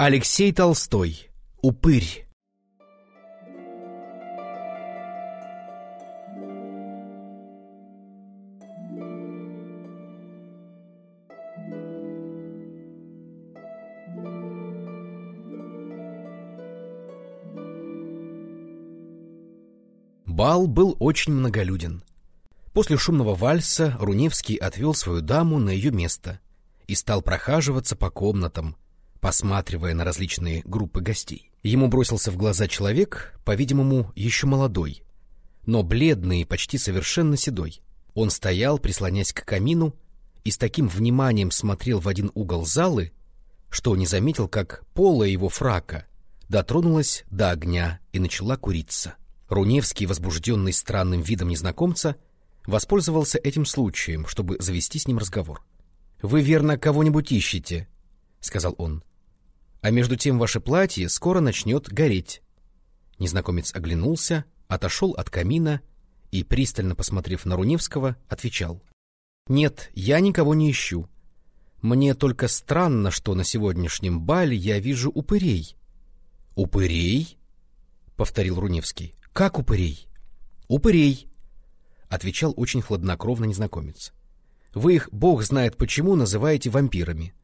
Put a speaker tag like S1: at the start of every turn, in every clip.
S1: Алексей Толстой. Упырь. Бал был очень многолюден. После шумного вальса Руневский отвел свою даму на ее место и стал прохаживаться по комнатам, посматривая на различные группы гостей. Ему бросился в глаза человек, по-видимому, еще молодой, но бледный и почти совершенно седой. Он стоял, прислонясь к камину, и с таким вниманием смотрел в один угол залы, что не заметил, как пола его фрака дотронулась до огня и начала куриться. Руневский, возбужденный странным видом незнакомца, воспользовался этим случаем, чтобы завести с ним разговор. — Вы, верно, кого-нибудь ищете, — сказал он. — А между тем ваше платье скоро начнет гореть. Незнакомец оглянулся, отошел от камина и, пристально посмотрев на Руневского, отвечал. — Нет, я никого не ищу. Мне только странно, что на сегодняшнем бале я вижу упырей. — Упырей? — повторил Руневский. Как упырей? Упырей, отвечал очень хладнокровно незнакомец. Вы их, бог знает почему, называете вампирами.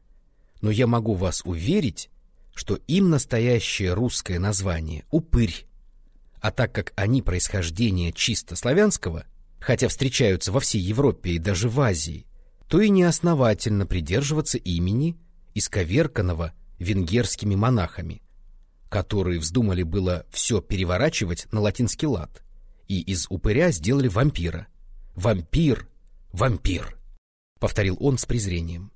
S1: Но я могу вас уверить, что им настоящее русское название — упырь. А так как они происхождения чисто славянского, хотя встречаются во всей Европе и даже в Азии, то и неосновательно придерживаться имени, исковерканного венгерскими монахами которые вздумали было все переворачивать на латинский лад, и из упыря сделали вампира. «Вампир! Вампир!» — повторил он с презрением.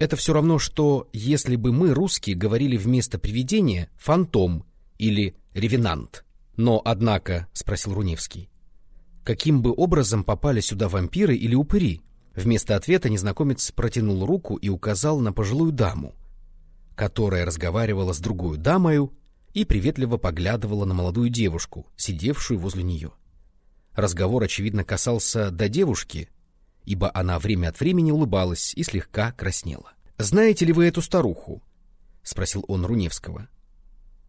S1: Это все равно, что если бы мы, русские, говорили вместо привидения «фантом» или «ревенант». Но, однако, — спросил Руневский, — каким бы образом попали сюда вампиры или упыри? Вместо ответа незнакомец протянул руку и указал на пожилую даму, которая разговаривала с другой дамою и приветливо поглядывала на молодую девушку, сидевшую возле нее. Разговор, очевидно, касался до девушки, ибо она время от времени улыбалась и слегка краснела. «Знаете ли вы эту старуху?» — спросил он Руневского.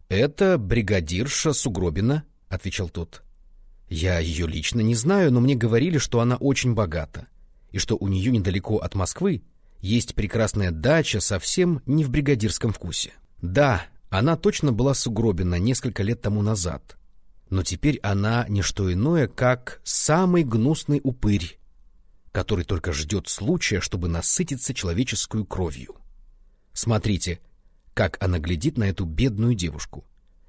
S1: «Это бригадирша Сугробина», — отвечал тот. «Я ее лично не знаю, но мне говорили, что она очень богата, и что у нее недалеко от Москвы есть прекрасная дача совсем не в бригадирском вкусе». «Да, она точно была сугробина несколько лет тому назад, но теперь она не что иное, как самый гнусный упырь, который только ждет случая, чтобы насытиться человеческую кровью. Смотрите, как она глядит на эту бедную девушку.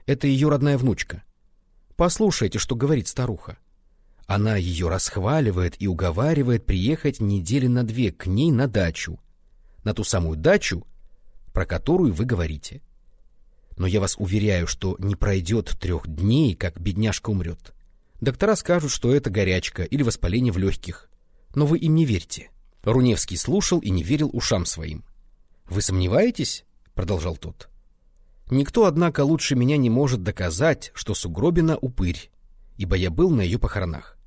S1: Это ее родная внучка. Послушайте, что говорит старуха. Она ее расхваливает и уговаривает приехать недели на две к ней на дачу, на ту самую дачу, про которую вы говорите. — но я вас уверяю, что не пройдет трех дней, как бедняжка умрет. Доктора скажут, что это горячка или воспаление в легких. Но вы им не верьте. Руневский слушал и не верил ушам своим. — Вы сомневаетесь? — продолжал тот. — Никто, однако, лучше меня не может доказать, что Сугробина — упырь, ибо я был на ее похоронах.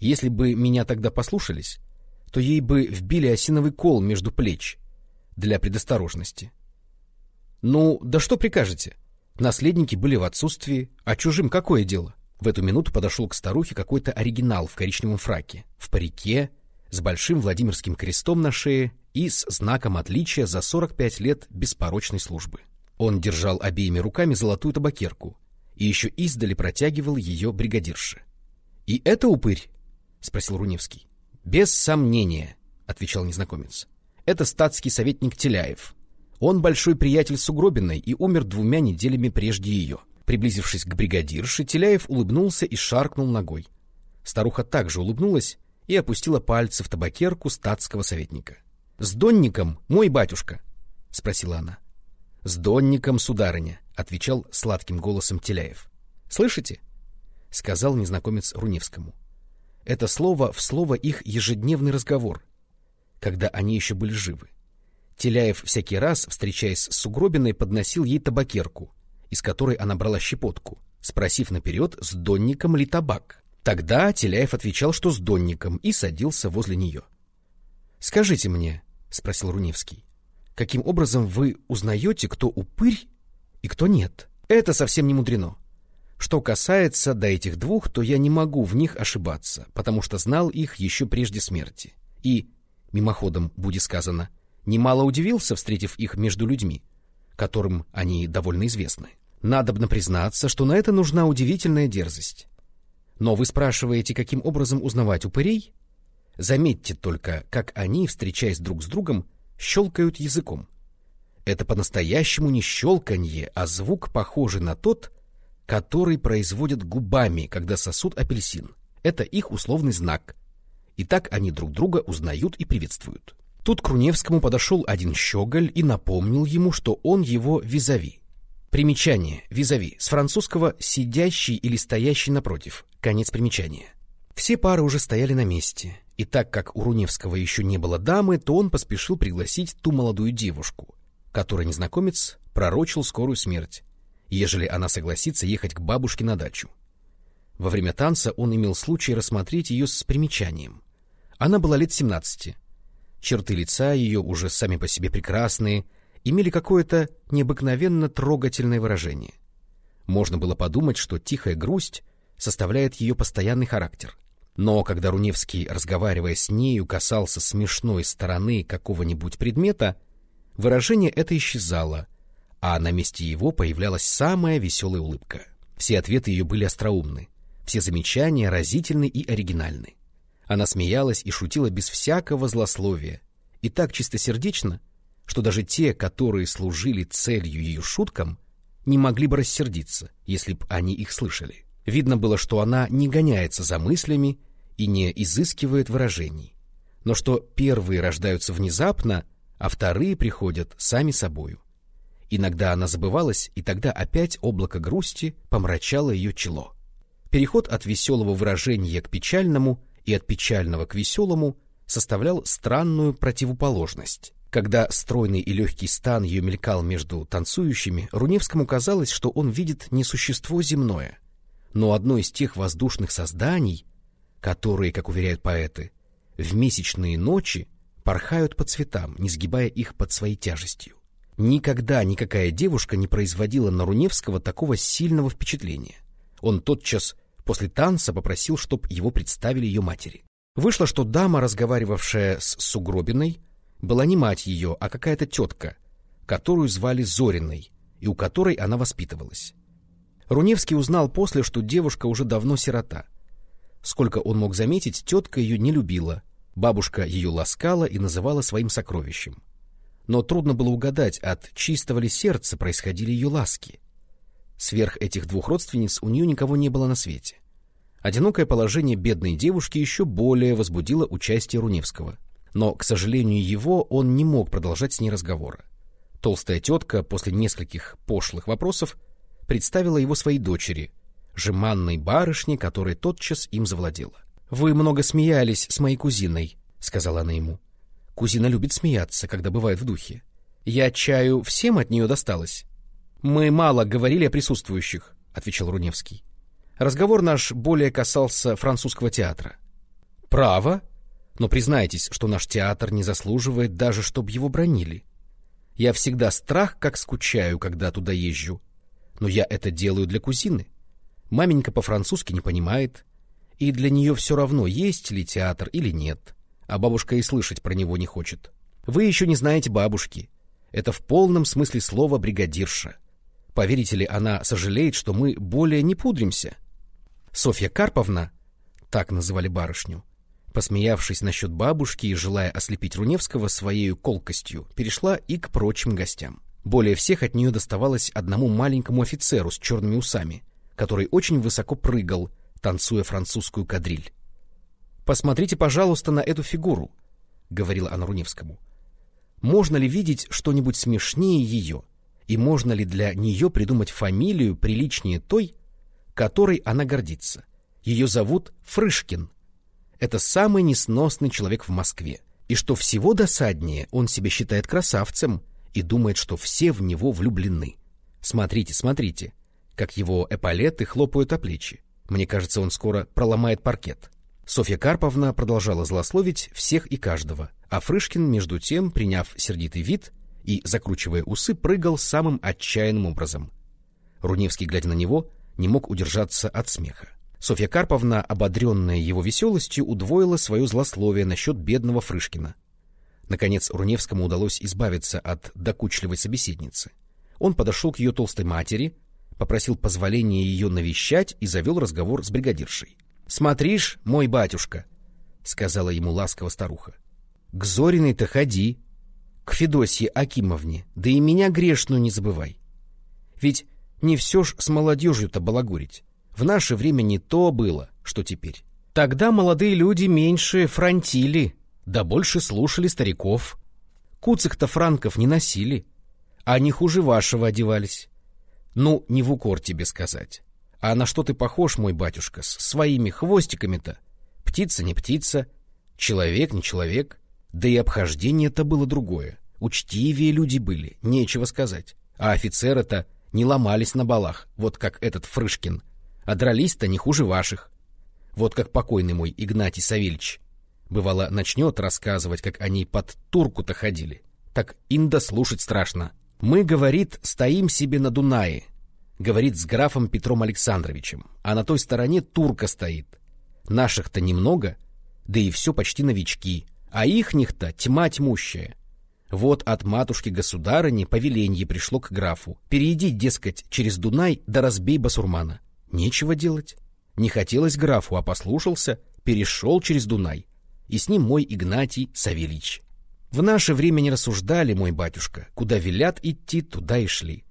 S1: Если бы меня тогда послушались, то ей бы вбили осиновый кол между плеч для предосторожности. — ну, да что прикажете? Наследники были в отсутствии, а чужим какое дело? В эту минуту подошел к старухе какой-то оригинал в коричневом фраке, в парике, с большим Владимирским крестом на шее и с знаком отличия за 45 лет беспорочной службы. Он держал обеими руками золотую табакерку и еще издали протягивал ее бригадирше. — И это упырь? — спросил Руневский. — Без сомнения, — отвечал незнакомец. — Это статский советник Теляев, он большой приятель Сугробиной и умер двумя неделями прежде ее. Приблизившись к бригадирше, Теляев улыбнулся и шаркнул ногой. Старуха также улыбнулась и опустила пальцы в табакерку статского советника. — С Донником, мой батюшка? — спросила она. — С Донником, сударыня, — отвечал сладким голосом Теляев. — Слышите? — сказал незнакомец Руневскому. Это слово в слово их ежедневный разговор, когда они еще были живы. Теляев всякий раз, встречаясь с Сугробиной, подносил ей табакерку, из которой она брала щепотку, спросив наперед, с донником ли табак. Тогда Теляев отвечал, что с донником, и садился возле нее. — Скажите мне, — спросил Руневский, — каким образом вы узнаете, кто упырь и кто нет. Это совсем не мудрено. Что касается до этих двух, то я не могу в них ошибаться, потому что знал их еще прежде смерти. И, мимоходом будет сказано, немало удивился, встретив их между людьми, которым они довольно известны. Надобно признаться, что на это нужна удивительная дерзость. Но вы спрашиваете, каким образом узнавать упырей? Заметьте только, как они, встречаясь друг с другом, щелкают языком. Это по-настоящему не щелканье, а звук, похожий на тот, который производят губами, когда сосут апельсин. Это их условный знак. И так они друг друга узнают и приветствуют. Тут к Руневскому подошел один щеголь и напомнил ему, что он его визави. Примечание визави с французского «сидящий» или «стоящий напротив». Конец примечания. Все пары уже стояли на месте, и так как у Руневского еще не было дамы, то он поспешил пригласить ту молодую девушку, которой незнакомец пророчил скорую смерть, ежели она согласится ехать к бабушке на дачу. Во время танца он имел случай рассмотреть ее с примечанием. Она была лет семнадцати. Черты лица ее, уже сами по себе прекрасные, имели какое-то необыкновенно трогательное выражение. Можно было подумать, что тихая грусть составляет ее постоянный характер. Но когда Руневский, разговаривая с нею, касался смешной стороны какого-нибудь предмета, выражение это исчезало, а на месте его появлялась самая веселая улыбка. Все ответы ее были остроумны, все замечания разительны и оригинальны. Она смеялась и шутила без всякого злословия, и так чистосердечно, что даже те, которые служили целью ее шуткам, не могли бы рассердиться, если б они их слышали. Видно было, что она не гоняется за мыслями и не изыскивает выражений, но что первые рождаются внезапно, а вторые приходят сами собою. Иногда она забывалась, и тогда опять облако грусти помрачало ее чело. Переход от веселого выражения к печальному и от печального к веселому составлял странную противоположность. Когда стройный и легкий стан ее мелькал между танцующими, Руневскому казалось, что он видит не существо земное, но одно из тех воздушных созданий, которые, как уверяют поэты, в месячные ночи порхают по цветам, не сгибая их под своей тяжестью. Никогда никакая девушка не производила на Руневского такого сильного впечатления. Он тотчас после танца попросил, чтоб его представили ее матери. Вышло, что дама, разговаривавшая с Сугробиной, была не мать ее, а какая-то тетка, которую звали Зориной, и у которой она воспитывалась. Руневский узнал после, что девушка уже давно сирота. Сколько он мог заметить, тетка ее не любила, бабушка ее ласкала и называла своим сокровищем. Но трудно было угадать, от чистого ли сердца происходили ее ласки. Сверх этих двух родственниц у нее никого не было на свете. Одинокое положение бедной девушки еще более возбудило участие Руневского — но, к сожалению его, он не мог продолжать с ней разговора. Толстая тетка после нескольких пошлых вопросов представила его своей дочери, жеманной барышне, которая тотчас им завладела. — Вы много смеялись с моей кузиной, — сказала она ему. — Кузина любит смеяться, когда бывает в духе. Я чаю всем от нее досталось. — Мы мало говорили о присутствующих, — отвечал Руневский. Разговор наш более касался французского театра. — Право? Но признайтесь, что наш театр не заслуживает даже, чтобы его бронили. Я всегда страх как скучаю, когда туда езжу. Но я это делаю для кузины. Маменька по-французски не понимает, и для нее все равно, есть ли театр или нет, а бабушка и слышать про него не хочет. Вы еще не знаете бабушки. Это в полном смысле слова бригадирша. Поверите ли, она сожалеет, что мы более не пудримся. Софья Карповна, так называли барышню, Посмеявшись насчет бабушки и желая ослепить Руневского своей колкостью, перешла и к прочим гостям. Более всех от нее доставалось одному маленькому офицеру с черными усами, который очень высоко прыгал, танцуя французскую кадриль. «Посмотрите, пожалуйста, на эту фигуру», — говорила она Руневскому. «Можно ли видеть что-нибудь смешнее ее, и можно ли для нее придумать фамилию приличнее той, которой она гордится? Ее зовут Фрышкин» это самый несносный человек в Москве. И что всего досаднее, он себя считает красавцем и думает, что все в него влюблены. Смотрите, смотрите, как его эполеты хлопают о плечи. Мне кажется, он скоро проломает паркет. Софья Карповна продолжала злословить всех и каждого, а Фрышкин, между тем, приняв сердитый вид и, закручивая усы, прыгал самым отчаянным образом — Руневский, глядя на него, не мог удержаться от смеха. Софья Карповна, ободренная его веселостью, удвоила свое злословие насчет бедного Фрышкина. Наконец Руневскому удалось избавиться от докучливой собеседницы. Он подошел к ее толстой матери, попросил позволения ее навещать и завел разговор с бригадиршей. — Смотришь, мой батюшка, — сказала ему ласково старуха, — к Зориной-то ходи, к Федосье Акимовне, да и меня грешную не забывай. Ведь не все ж с молодежью-то балагурить. В наше время не то было, что теперь. Тогда молодые люди меньше фронтили, да больше слушали стариков. Куцых-то франков не носили, а не хуже вашего одевались. Ну, не в укор тебе сказать. А на что ты похож, мой батюшка, с своими хвостиками-то? Птица не птица, человек не человек. Да и обхождение-то было другое. Учтивее люди были, нечего сказать. А офицеры-то не ломались на балах, вот как этот Фрышкин, а дрались-то не хуже ваших. Вот как покойный мой Игнатий Савельич. Бывало, начнет рассказывать, как они под турку-то ходили. Так инда слушать страшно. Мы, говорит, стоим себе на Дунае, говорит с графом Петром Александровичем, а на той стороне турка стоит. Наших-то немного, да и все почти новички, а ихних-то тьма тьмущая. Вот от матушки-государыни повеленье пришло к графу. Перейди, дескать, через Дунай, да разбей басурмана. Нечего делать. Не хотелось графу, а послушался, перешел через Дунай. И с ним мой Игнатий Савельич. В наше время не рассуждали, мой батюшка. Куда велят идти, туда и шли.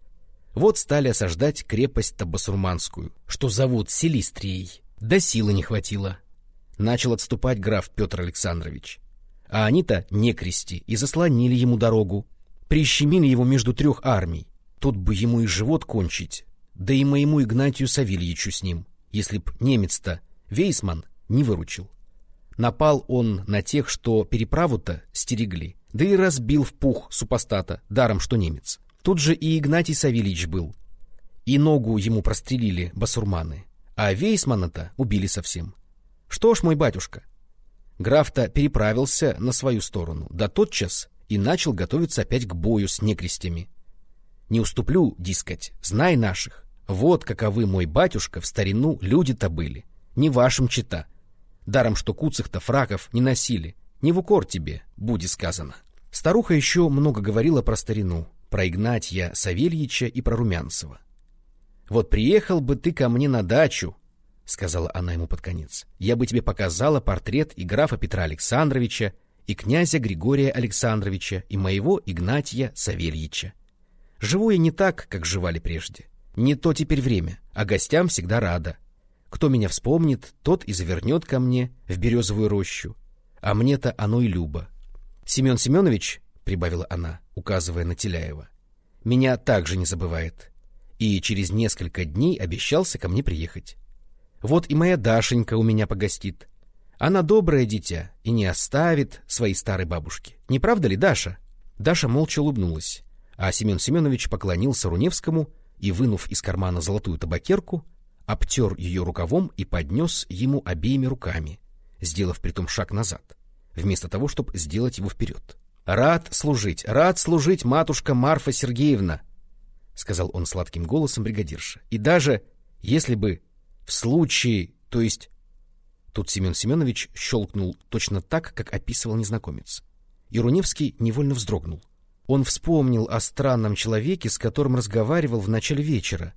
S1: Вот стали осаждать крепость Табасурманскую, что зовут Селистрией. Да силы не хватило. Начал отступать граф Петр Александрович. А они-то не крести и заслонили ему дорогу. Прищемили его между трех армий. Тут бы ему и живот кончить. Да и моему Игнатию Савельичу с ним, если б немец-то Вейсман не выручил. Напал он на тех, что переправу-то стерегли, да и разбил в пух супостата, даром что немец. Тут же и Игнатий Савельич был. И ногу ему прострелили басурманы, а Вейсмана-то убили совсем. Что ж, мой батюшка, граф-то переправился на свою сторону, да тотчас и начал готовиться опять к бою с некрестями. Не уступлю, дискать, знай наших. Вот каковы, мой батюшка, в старину люди-то были. Не вашим чита. Даром, что куцых-то фраков не носили. Не в укор тебе, буди сказано. Старуха еще много говорила про старину, про Игнатья Савельича и про Румянцева. «Вот приехал бы ты ко мне на дачу», — сказала она ему под конец, — «я бы тебе показала портрет и графа Петра Александровича, и князя Григория Александровича, и моего Игнатья Савельича. Живу я не так, как живали прежде. Не то теперь время, а гостям всегда рада. Кто меня вспомнит, тот и завернет ко мне в березовую рощу. А мне-то оно и любо. Семен Семенович, — прибавила она, указывая на Теляева, — меня также не забывает. И через несколько дней обещался ко мне приехать. Вот и моя Дашенька у меня погостит. Она доброе дитя и не оставит своей старой бабушки. Не правда ли, Даша? Даша молча улыбнулась, а Семен Семенович поклонился Руневскому и, вынув из кармана золотую табакерку, обтер ее рукавом и поднес ему обеими руками, сделав притом шаг назад, вместо того, чтобы сделать его вперед. — Рад служить, рад служить, матушка Марфа Сергеевна! — сказал он сладким голосом бригадирша. — И даже если бы в случае, то есть... Тут Семен Семенович щелкнул точно так, как описывал незнакомец. И Руневский невольно вздрогнул. Он вспомнил о странном человеке, с которым разговаривал в начале вечера,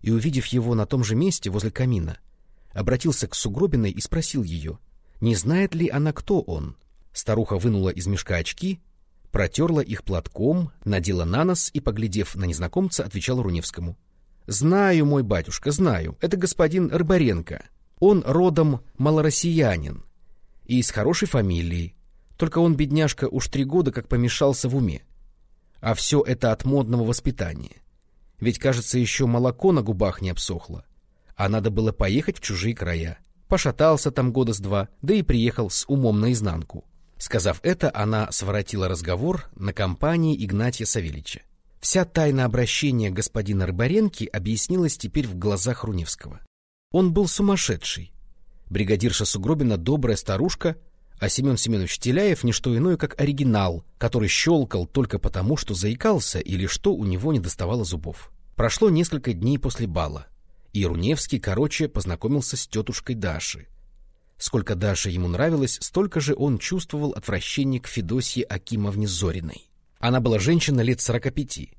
S1: и, увидев его на том же месте возле камина, обратился к Сугробиной и спросил ее, не знает ли она, кто он. Старуха вынула из мешка очки, протерла их платком, надела на нос и, поглядев на незнакомца, отвечала Руневскому. — Знаю, мой батюшка, знаю. Это господин Рыбаренко. Он родом малороссиянин и из хорошей фамилии. Только он, бедняжка, уж три года как помешался в уме. А все это от модного воспитания. Ведь, кажется, еще молоко на губах не обсохло. А надо было поехать в чужие края. Пошатался там года с два, да и приехал с умом наизнанку. Сказав это, она своротила разговор на компании Игнатия Савельича. Вся тайна обращения господина Рыбаренки объяснилась теперь в глазах Руневского. Он был сумасшедший. Бригадирша Сугробина добрая старушка, а Семен Семенович Теляев — не что иное, как оригинал, который щелкал только потому, что заикался или что у него не доставало зубов. Прошло несколько дней после бала, и Руневский, короче, познакомился с тетушкой Даши. Сколько Даша ему нравилось, столько же он чувствовал отвращение к Федосье Акимовне Зориной. Она была женщина лет сорока пяти,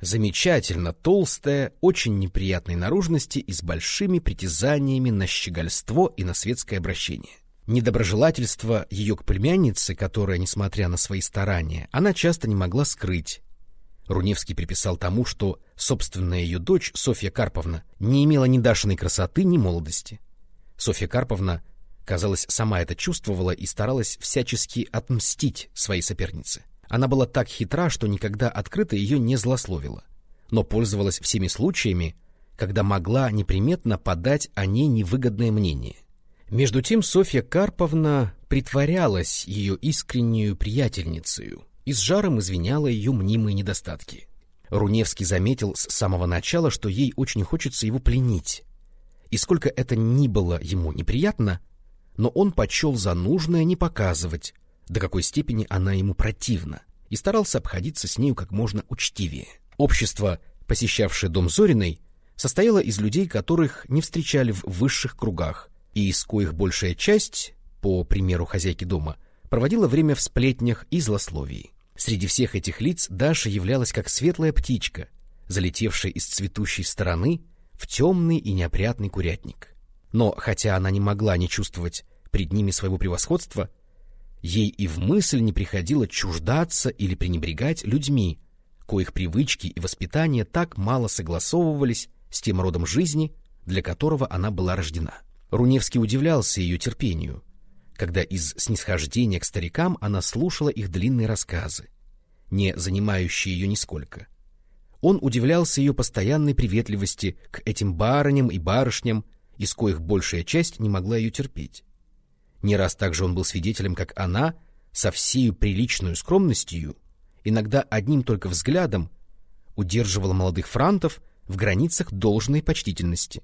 S1: замечательно толстая, очень неприятной наружности и с большими притязаниями на щегольство и на светское обращение. Недоброжелательство ее к племяннице, которая, несмотря на свои старания, она часто не могла скрыть. Руневский приписал тому, что собственная ее дочь, Софья Карповна, не имела ни Дашиной красоты, ни молодости. Софья Карповна, казалось, сама это чувствовала и старалась всячески отмстить своей сопернице. Она была так хитра, что никогда открыто ее не злословила, но пользовалась всеми случаями, когда могла неприметно подать о ней невыгодное мнение. Между тем Софья Карповна притворялась ее искреннюю приятельницею и с жаром извиняла ее мнимые недостатки. Руневский заметил с самого начала, что ей очень хочется его пленить. И сколько это ни было ему неприятно, но он почел за нужное не показывать, до какой степени она ему противна, и старался обходиться с нею как можно учтивее. Общество, посещавшее дом Зориной, состояло из людей, которых не встречали в высших кругах, и из коих большая часть, по примеру хозяйки дома, проводила время в сплетнях и злословии. Среди всех этих лиц Даша являлась как светлая птичка, залетевшая из цветущей стороны в темный и неопрятный курятник. Но, хотя она не могла не чувствовать пред ними своего превосходства, Ей и в мысль не приходило чуждаться или пренебрегать людьми, коих привычки и воспитание так мало согласовывались с тем родом жизни, для которого она была рождена. Руневский удивлялся ее терпению, когда из снисхождения к старикам она слушала их длинные рассказы, не занимающие ее нисколько. Он удивлялся ее постоянной приветливости к этим барыням и барышням, из коих большая часть не могла ее терпеть. Не раз также он был свидетелем, как она, со всею приличную скромностью, иногда одним только взглядом, удерживала молодых франтов в границах должной почтительности,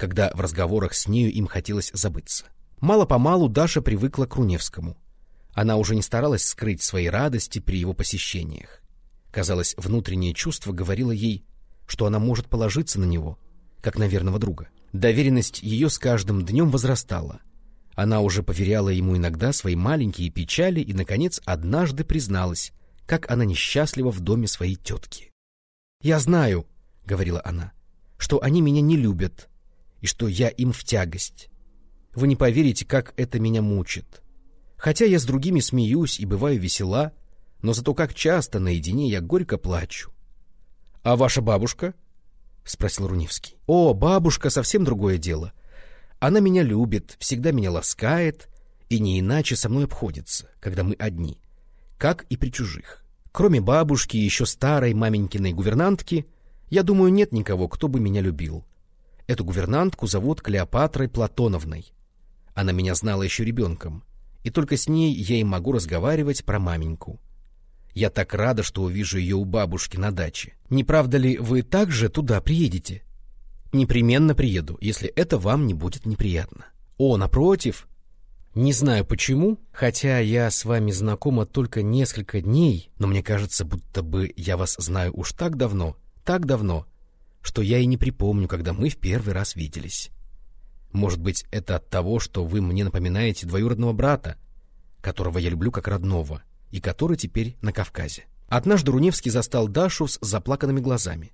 S1: когда в разговорах с нею им хотелось забыться. Мало-помалу Даша привыкла к Руневскому. Она уже не старалась скрыть свои радости при его посещениях. Казалось, внутреннее чувство говорило ей, что она может положиться на него, как на верного друга. Доверенность ее с каждым днем возрастала — она уже поверяла ему иногда свои маленькие печали и, наконец, однажды призналась, как она несчастлива в доме своей тетки. «Я знаю», — говорила она, — «что они меня не любят и что я им в тягость. Вы не поверите, как это меня мучит. Хотя я с другими смеюсь и бываю весела, но зато как часто наедине я горько плачу. — А ваша бабушка? — спросил Руневский. — О, бабушка, совсем другое дело. Она меня любит, всегда меня ласкает и не иначе со мной обходится, когда мы одни, как и при чужих. Кроме бабушки и еще старой маменькиной гувернантки, я думаю, нет никого, кто бы меня любил. Эту гувернантку зовут Клеопатрой Платоновной. Она меня знала еще ребенком, и только с ней я и могу разговаривать про маменьку. Я так рада, что увижу ее у бабушки на даче. Не правда ли вы также туда приедете? Непременно приеду, если это вам не будет неприятно. О, напротив. Не знаю почему, хотя я с вами знакома только несколько дней, но мне кажется, будто бы я вас знаю уж так давно, так давно, что я и не припомню, когда мы в первый раз виделись. Может быть, это от того, что вы мне напоминаете двоюродного брата, которого я люблю как родного, и который теперь на Кавказе. Однажды Руневский застал Дашу с заплаканными глазами.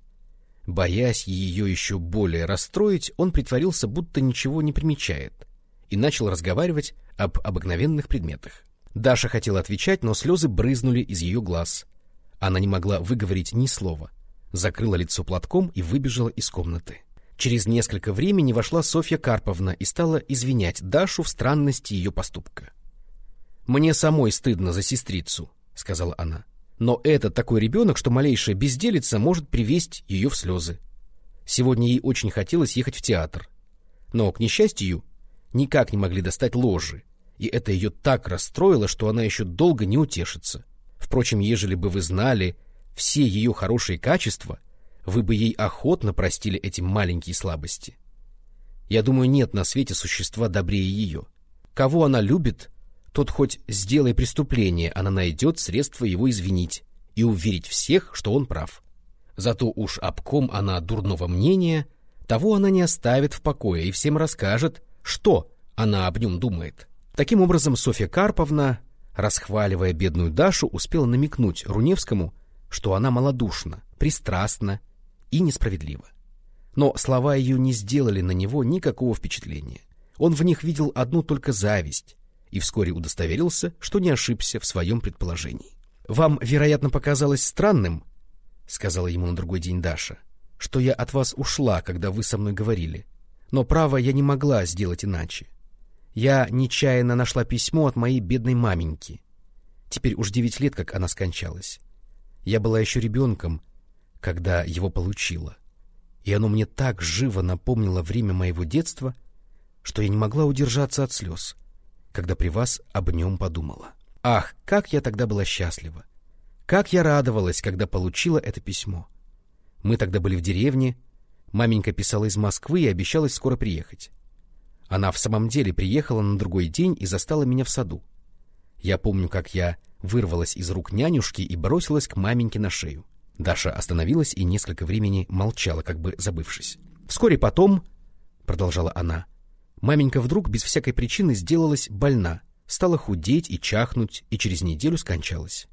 S1: Боясь ее еще более расстроить, он притворился, будто ничего не примечает, и начал разговаривать об обыкновенных предметах. Даша хотела отвечать, но слезы брызнули из ее глаз. Она не могла выговорить ни слова, закрыла лицо платком и выбежала из комнаты. Через несколько времени вошла Софья Карповна и стала извинять Дашу в странности ее поступка. «Мне самой стыдно за сестрицу», — сказала она. Но это такой ребенок, что малейшая безделица может привести ее в слезы. Сегодня ей очень хотелось ехать в театр. Но, к несчастью, никак не могли достать ложи, и это ее так расстроило, что она еще долго не утешится. Впрочем, ежели бы вы знали все ее хорошие качества, вы бы ей охотно простили эти маленькие слабости. Я думаю, нет на свете существа добрее ее. Кого она любит, тот хоть сделай преступление, она найдет средства его извинить и уверить всех, что он прав. Зато уж об ком она дурного мнения, того она не оставит в покое и всем расскажет, что она об нем думает. Таким образом, Софья Карповна, расхваливая бедную Дашу, успела намекнуть Руневскому, что она малодушна, пристрастна и несправедлива. Но слова ее не сделали на него никакого впечатления. Он в них видел одну только зависть и вскоре удостоверился, что не ошибся в своем предположении. «Вам, вероятно, показалось странным, — сказала ему на другой день Даша, — что я от вас ушла, когда вы со мной говорили. Но, право, я не могла сделать иначе. Я нечаянно нашла письмо от моей бедной маменьки. Теперь уж девять лет, как она скончалась. Я была еще ребенком, когда его получила. И оно мне так живо напомнило время моего детства, что я не могла удержаться от слез, когда при вас об нем подумала. Ах, как я тогда была счастлива! Как я радовалась, когда получила это письмо! Мы тогда были в деревне, маменька писала из Москвы и обещалась скоро приехать. Она в самом деле приехала на другой день и застала меня в саду. Я помню, как я вырвалась из рук нянюшки и бросилась к маменьке на шею. Даша остановилась и несколько времени молчала, как бы забывшись. Вскоре потом, — продолжала она, — маменька вдруг без всякой причины сделалась больна, стала худеть и чахнуть, и через неделю скончалась.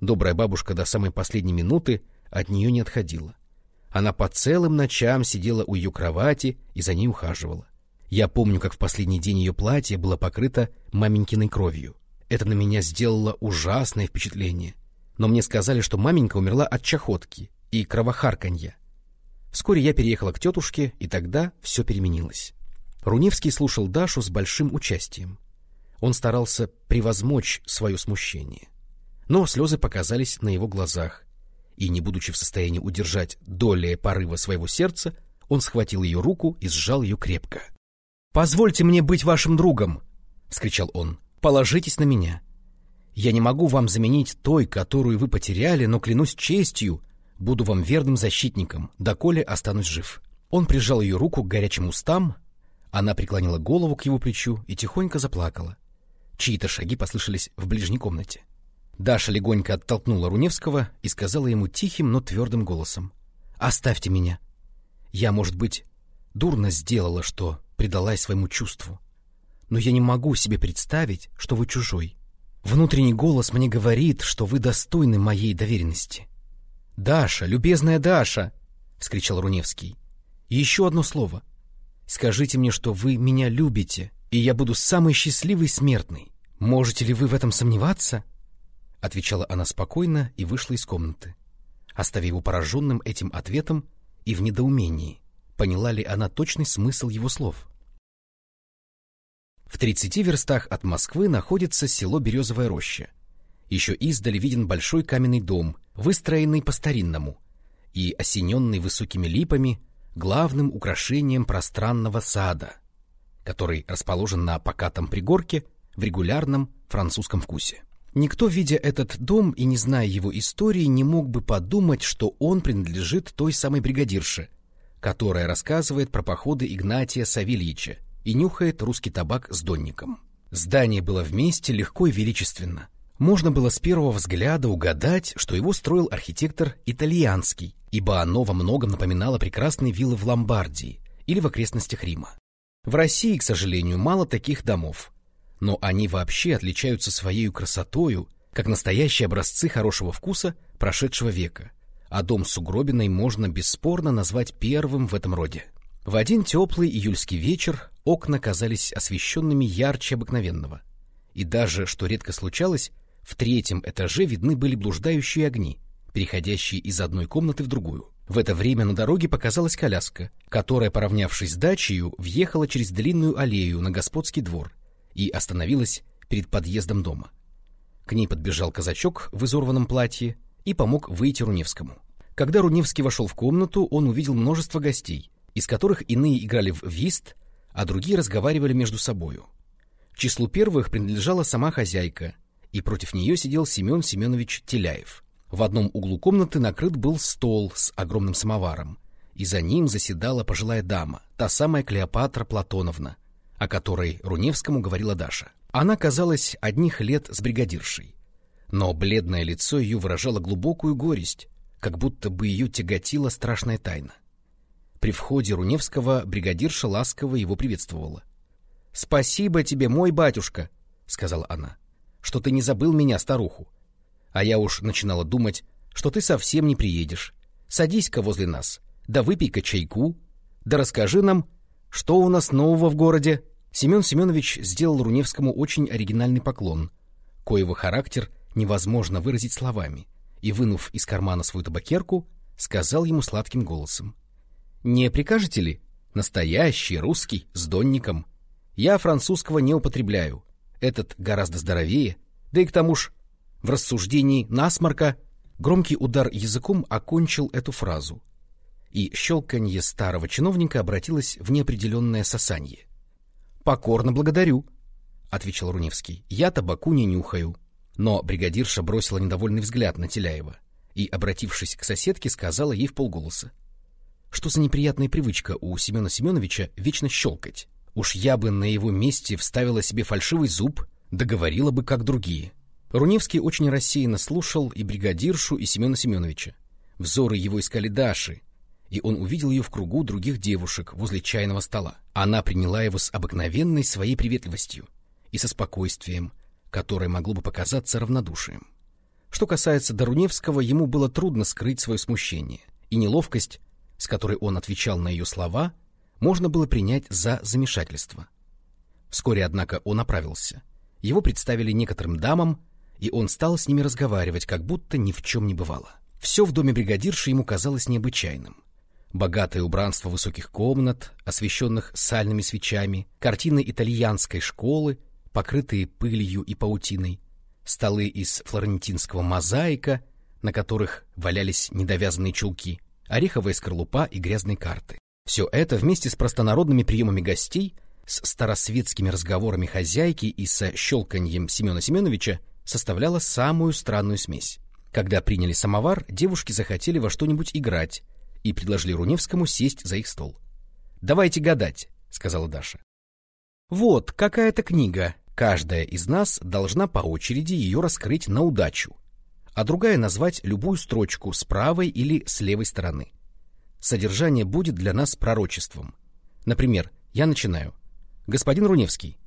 S1: Добрая бабушка до самой последней минуты от нее не отходила. Она по целым ночам сидела у ее кровати и за ней ухаживала. Я помню, как в последний день ее платье было покрыто маменькиной кровью. Это на меня сделало ужасное впечатление но мне сказали, что маменька умерла от чахотки и кровохарканья. Вскоре я переехала к тетушке, и тогда все переменилось. Руневский слушал Дашу с большим участием. Он старался превозмочь свое смущение. Но слезы показались на его глазах, и, не будучи в состоянии удержать доли порыва своего сердца, он схватил ее руку и сжал ее крепко. — Позвольте мне быть вашим другом! — вскричал он. — Положитесь на меня. Я не могу вам заменить той, которую вы потеряли, но клянусь честью, буду вам верным защитником, доколе останусь жив. Он прижал ее руку к горячим устам, она преклонила голову к его плечу и тихонько заплакала. Чьи-то шаги послышались в ближней комнате. Даша легонько оттолкнула Руневского и сказала ему тихим, но твердым голосом. «Оставьте меня. Я, может быть, дурно сделала, что предалась своему чувству. Но я не могу себе представить, что вы чужой. Внутренний голос мне говорит, что вы достойны моей доверенности. — Даша, любезная Даша! — вскричал Руневский. — Еще одно слово. Скажите мне, что вы меня любите, и я буду самой счастливой смертной. Можете ли вы в этом сомневаться? — отвечала она спокойно и вышла из комнаты, оставив его пораженным этим ответом и в недоумении, поняла ли она точный смысл его слов. — в 30 верстах от Москвы находится село Березовая роща. Еще издали виден большой каменный дом, выстроенный по-старинному и осененный высокими липами, главным украшением пространного сада, который расположен на покатом пригорке в регулярном французском вкусе. Никто, видя этот дом и не зная его истории, не мог бы подумать, что он принадлежит той самой бригадирше, которая рассказывает про походы Игнатия Савельича и нюхает русский табак с донником. Здание было вместе легко и величественно. Можно было с первого взгляда угадать, что его строил архитектор итальянский, ибо оно во многом напоминало прекрасные виллы в Ломбардии или в окрестностях Рима. В России, к сожалению, мало таких домов, но они вообще отличаются своей красотою, как настоящие образцы хорошего вкуса прошедшего века, а дом с угробиной можно бесспорно назвать первым в этом роде. В один теплый июльский вечер окна казались освещенными ярче обыкновенного. И даже, что редко случалось, в третьем этаже видны были блуждающие огни, переходящие из одной комнаты в другую. В это время на дороге показалась коляска, которая, поравнявшись с дачей, въехала через длинную аллею на господский двор и остановилась перед подъездом дома. К ней подбежал казачок в изорванном платье и помог выйти Руневскому. Когда Руневский вошел в комнату, он увидел множество гостей, из которых иные играли в вист, а другие разговаривали между собою. К числу первых принадлежала сама хозяйка, и против нее сидел Семен Семенович Теляев. В одном углу комнаты накрыт был стол с огромным самоваром, и за ним заседала пожилая дама, та самая Клеопатра Платоновна, о которой Руневскому говорила Даша. Она казалась одних лет с бригадиршей, но бледное лицо ее выражало глубокую горесть, как будто бы ее тяготила страшная тайна. При входе Руневского бригадирша ласково его приветствовала. — Спасибо тебе, мой батюшка, — сказала она, — что ты не забыл меня, старуху. А я уж начинала думать, что ты совсем не приедешь. Садись-ка возле нас, да выпей-ка чайку, да расскажи нам, что у нас нового в городе. Семен Семенович сделал Руневскому очень оригинальный поклон, коего характер невозможно выразить словами, и, вынув из кармана свою табакерку, сказал ему сладким голосом. — Не прикажете ли? Настоящий, русский, с донником. Я французского не употребляю. Этот гораздо здоровее, да и к тому ж в рассуждении насморка громкий удар языком окончил эту фразу, и щелканье старого чиновника обратилось в неопределенное сосанье. — Покорно благодарю, — отвечал Руневский. — Я табаку не нюхаю. Но бригадирша бросила недовольный взгляд на Теляева и, обратившись к соседке, сказала ей в полголоса. — Что за неприятная привычка у Семена Семеновича вечно щелкать? Уж я бы на его месте вставила себе фальшивый зуб, договорила бы, как другие. Руневский очень рассеянно слушал и бригадиршу, и Семена Семеновича. Взоры его искали Даши, и он увидел ее в кругу других девушек возле чайного стола. Она приняла его с обыкновенной своей приветливостью и со спокойствием, которое могло бы показаться равнодушием. Что касается Даруневского, ему было трудно скрыть свое смущение, и неловкость, с которой он отвечал на ее слова, можно было принять за замешательство. Вскоре, однако, он оправился. Его представили некоторым дамам, и он стал с ними разговаривать, как будто ни в чем не бывало. Все в доме бригадирши ему казалось необычайным богатое убранство высоких комнат, освещенных сальными свечами, картины итальянской школы, покрытые пылью и паутиной, столы из флорентинского мозаика, на которых валялись недовязанные чулки, ореховая скорлупа и грязные карты. Все это вместе с простонародными приемами гостей, с старосветскими разговорами хозяйки и со щелканьем Семена Семеновича составляло самую странную смесь. Когда приняли самовар, девушки захотели во что-нибудь играть, и предложили Руневскому сесть за их стол. «Давайте гадать», — сказала Даша. «Вот какая-то книга. Каждая из нас должна по очереди ее раскрыть на удачу, а другая назвать любую строчку с правой или с левой стороны. Содержание будет для нас пророчеством. Например, я начинаю. Господин Руневский,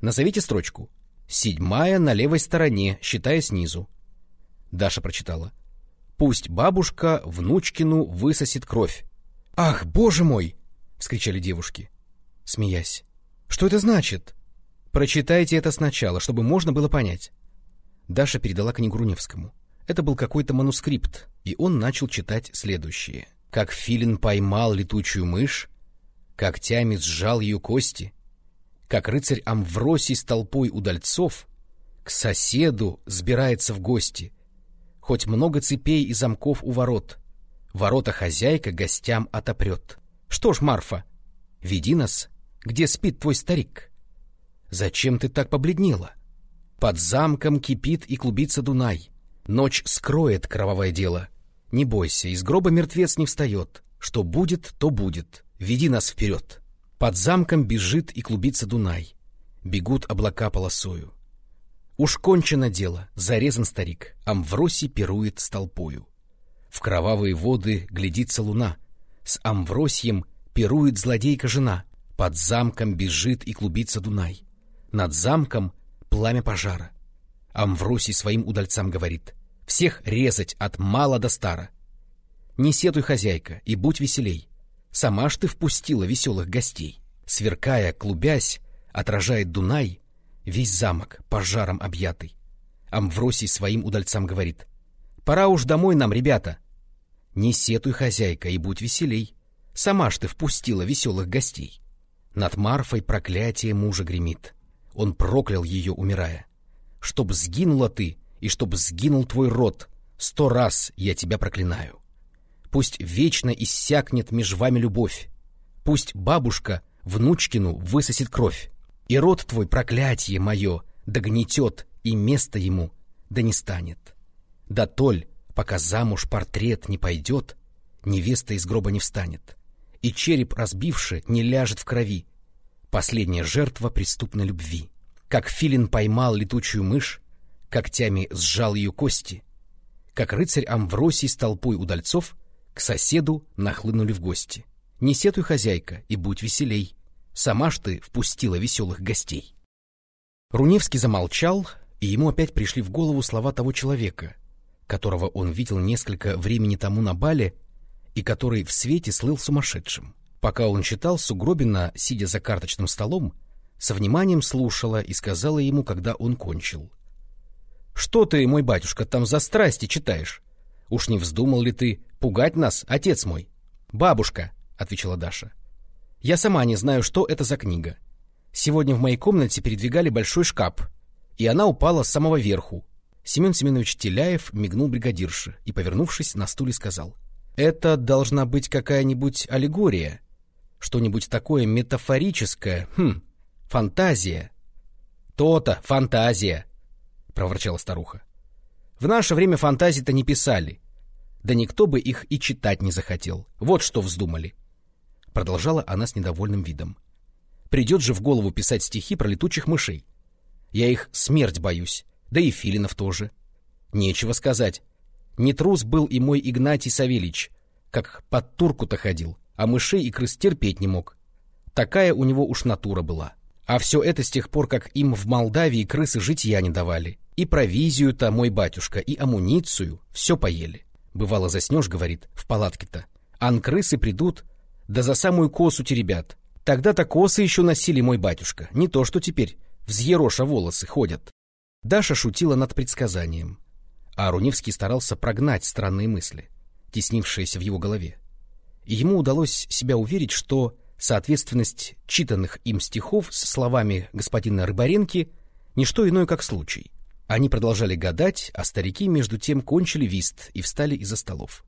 S1: назовите строчку. Седьмая на левой стороне, считая снизу. Даша прочитала. Пусть бабушка внучкину высосет кровь. — Ах, боже мой! — вскричали девушки, смеясь. — Что это значит? — Прочитайте это сначала, чтобы можно было понять. Даша передала книгу Руневскому. Это был какой-то манускрипт, и он начал читать следующее. Как филин поймал летучую мышь, когтями сжал ее кости, как рыцарь Амвросий с толпой удальцов к соседу сбирается в гости — хоть много цепей и замков у ворот. Ворота хозяйка гостям отопрет. Что ж, Марфа, веди нас, где спит твой старик. Зачем ты так побледнела? Под замком кипит и клубится Дунай. Ночь скроет кровавое дело. Не бойся, из гроба мертвец не встает. Что будет, то будет. Веди нас вперед. Под замком бежит и клубится Дунай. Бегут облака полосою. Уж кончено дело, зарезан старик, Амвросий пирует с толпою. В кровавые воды глядится луна, С Амвросием пирует злодейка жена, Под замком бежит и клубится Дунай. Над замком пламя пожара. Амвросий своим удальцам говорит, Всех резать от мала до стара. Не сетуй, хозяйка, и будь веселей. Сама ж ты впустила веселых гостей. Сверкая, клубясь, отражает Дунай весь замок пожаром объятый. Амвросий своим удальцам говорит. «Пора уж домой нам, ребята!» «Не сетуй, хозяйка, и будь веселей. Сама ж ты впустила веселых гостей». Над Марфой проклятие мужа гремит. Он проклял ее, умирая. «Чтоб сгинула ты, и чтоб сгинул твой род, сто раз я тебя проклинаю. Пусть вечно иссякнет меж вами любовь. Пусть бабушка внучкину высосет кровь. И род твой проклятие мое догнетет, и место ему да не станет. Да толь, пока замуж портрет не пойдет, невеста из гроба не встанет, и череп разбивши не ляжет в крови, последняя жертва преступной любви. Как филин поймал летучую мышь, когтями сжал ее кости, как рыцарь Амвросий с толпой удальцов к соседу нахлынули в гости. Не сетуй, хозяйка, и будь веселей. Сама ж ты впустила веселых гостей. Руневский замолчал, и ему опять пришли в голову слова того человека, которого он видел несколько времени тому на бале и который в свете слыл сумасшедшим. Пока он читал, Сугробина, сидя за карточным столом, со вниманием слушала и сказала ему, когда он кончил. — Что ты, мой батюшка, там за страсти читаешь? Уж не вздумал ли ты пугать нас, отец мой? — Бабушка, — отвечала Даша. — Я сама не знаю, что это за книга. Сегодня в моей комнате передвигали большой шкаф, и она упала с самого верху. Семен Семенович Теляев мигнул бригадирше и, повернувшись, на стуле сказал. — Это должна быть какая-нибудь аллегория, что-нибудь такое метафорическое, хм, фантазия. То-то, фантазия, проворчала старуха. В наше время фантазии-то не писали. Да никто бы их и читать не захотел. Вот что вздумали. Продолжала она с недовольным видом. Придет же в голову писать стихи про летучих мышей. Я их смерть боюсь, да и филинов тоже. Нечего сказать. Не трус был и мой Игнатий Савельич, как под турку-то ходил а мышей и крыс терпеть не мог. Такая у него уж натура была. А все это с тех пор, как им в Молдавии крысы житья не давали. И провизию-то мой батюшка, и амуницию, все поели. Бывало, заснешь, говорит, в палатке-то. Ан крысы придут, да за самую косу теребят. Тогда-то косы еще носили мой батюшка, не то что теперь взъероша волосы ходят. Даша шутила над предсказанием, а Руневский старался прогнать странные мысли, теснившиеся в его голове и ему удалось себя уверить, что соответственность читанных им стихов с словами господина Рыбаренки — не что иное, как случай. Они продолжали гадать, а старики между тем кончили вист и встали из-за столов.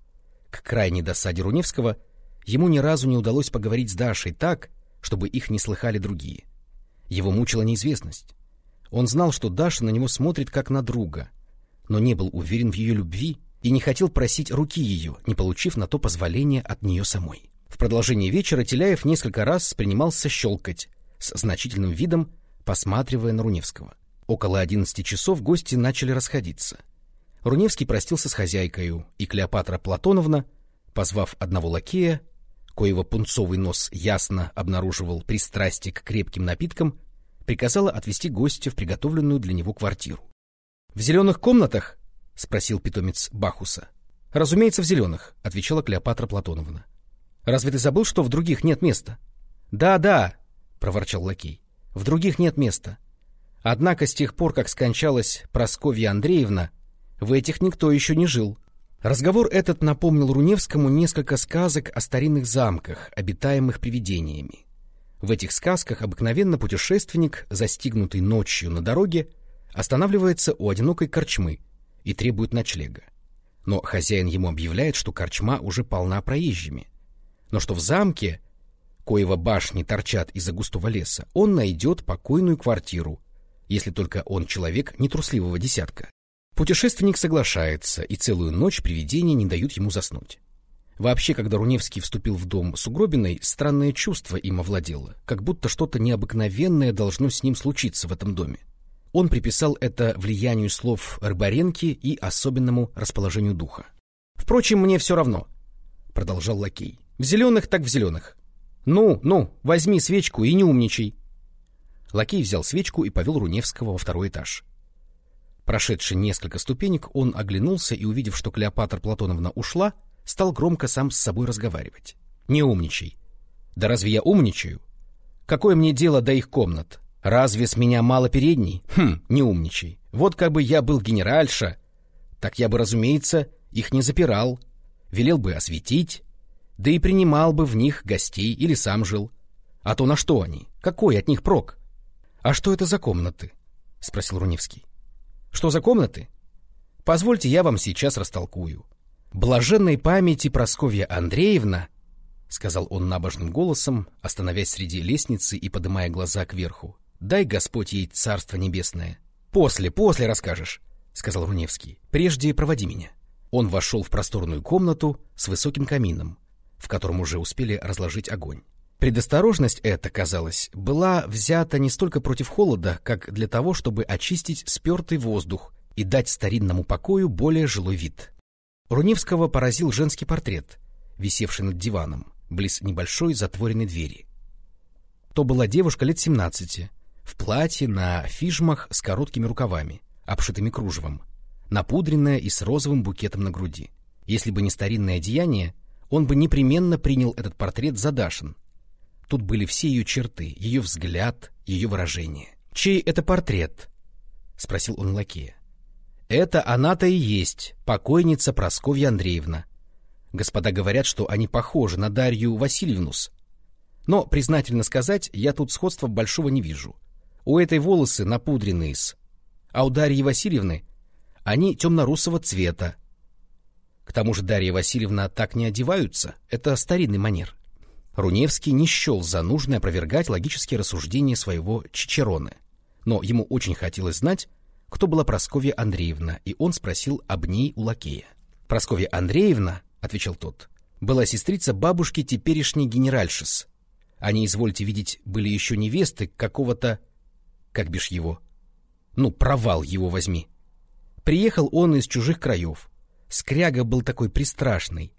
S1: К крайней досаде Руневского ему ни разу не удалось поговорить с Дашей так, чтобы их не слыхали другие. Его мучила неизвестность. Он знал, что Даша на него смотрит как на друга, но не был уверен в ее любви и не хотел просить руки ее, не получив на то позволения от нее самой. В продолжении вечера Теляев несколько раз принимался щелкать, с значительным видом посматривая на Руневского. Около одиннадцати часов гости начали расходиться. Руневский простился с хозяйкою, и Клеопатра Платоновна, позвав одного лакея, коего пунцовый нос ясно обнаруживал пристрастие к крепким напиткам, приказала отвезти гостя в приготовленную для него квартиру. В зеленых комнатах — спросил питомец Бахуса. — Разумеется, в зеленых, — отвечала Клеопатра Платоновна. — Разве ты забыл, что в других нет места? Да, — Да-да, — проворчал лакей, — в других нет места. Однако с тех пор, как скончалась Просковья Андреевна, в этих никто еще не жил. Разговор этот напомнил Руневскому несколько сказок о старинных замках, обитаемых привидениями. В этих сказках обыкновенно путешественник, застигнутый ночью на дороге, останавливается у одинокой корчмы — и требует ночлега. Но хозяин ему объявляет, что корчма уже полна проезжими, но что в замке, коего башни торчат из-за густого леса, он найдет покойную квартиру, если только он человек нетрусливого десятка. Путешественник соглашается, и целую ночь привидения не дают ему заснуть. Вообще, когда Руневский вступил в дом с Угробиной, странное чувство им овладело, как будто что-то необыкновенное должно с ним случиться в этом доме. Он приписал это влиянию слов Рыбаренки и особенному расположению духа. «Впрочем, мне все равно», — продолжал лакей. «В зеленых так в зеленых. Ну, ну, возьми свечку и не умничай». Лакей взял свечку и повел Руневского во второй этаж. Прошедший несколько ступенек, он оглянулся и, увидев, что Клеопатра Платоновна ушла, стал громко сам с собой разговаривать. «Не умничай». «Да разве я умничаю? Какое мне дело до их комнат? Разве с меня мало передней? Хм, не умничай. Вот как бы я был генеральша, так я бы, разумеется, их не запирал, велел бы осветить, да и принимал бы в них гостей или сам жил. А то на что они? Какой от них прок? — А что это за комнаты? — спросил Руневский. — Что за комнаты? Позвольте, я вам сейчас растолкую. Блаженной памяти Просковья Андреевна, — сказал он набожным голосом, остановясь среди лестницы и подымая глаза кверху, Дай Господь ей царство небесное. После, после расскажешь, — сказал Руневский. Прежде проводи меня. Он вошел в просторную комнату с высоким камином, в котором уже успели разложить огонь. Предосторожность эта, казалось, была взята не столько против холода, как для того, чтобы очистить спертый воздух и дать старинному покою более жилой вид. Руневского поразил женский портрет, висевший над диваном, близ небольшой затворенной двери. То была девушка лет семнадцати, в платье на фижмах с короткими рукавами, обшитыми кружевом, напудренная и с розовым букетом на груди. Если бы не старинное одеяние, он бы непременно принял этот портрет за Дашин. Тут были все ее черты, ее взгляд, ее выражение. «Чей это портрет?» — спросил он лакея. «Это она-то и есть, покойница Прасковья Андреевна. Господа говорят, что они похожи на Дарью Васильевнус. Но, признательно сказать, я тут сходства большого не вижу. У этой волосы напудренные с, а у Дарьи Васильевны они темно-русого цвета. К тому же Дарья Васильевна так не одеваются, это старинный манер. Руневский не счел за нужное опровергать логические рассуждения своего Чичероны, но ему очень хотелось знать, кто была Прасковья Андреевна, и он спросил об ней у лакея. «Прасковья Андреевна, — отвечал тот, — была сестрица бабушки теперешней генеральшис. Они, извольте видеть, были еще невесты какого-то... Как бишь его? Ну, провал его возьми. Приехал он из чужих краев. Скряга был такой пристрашный.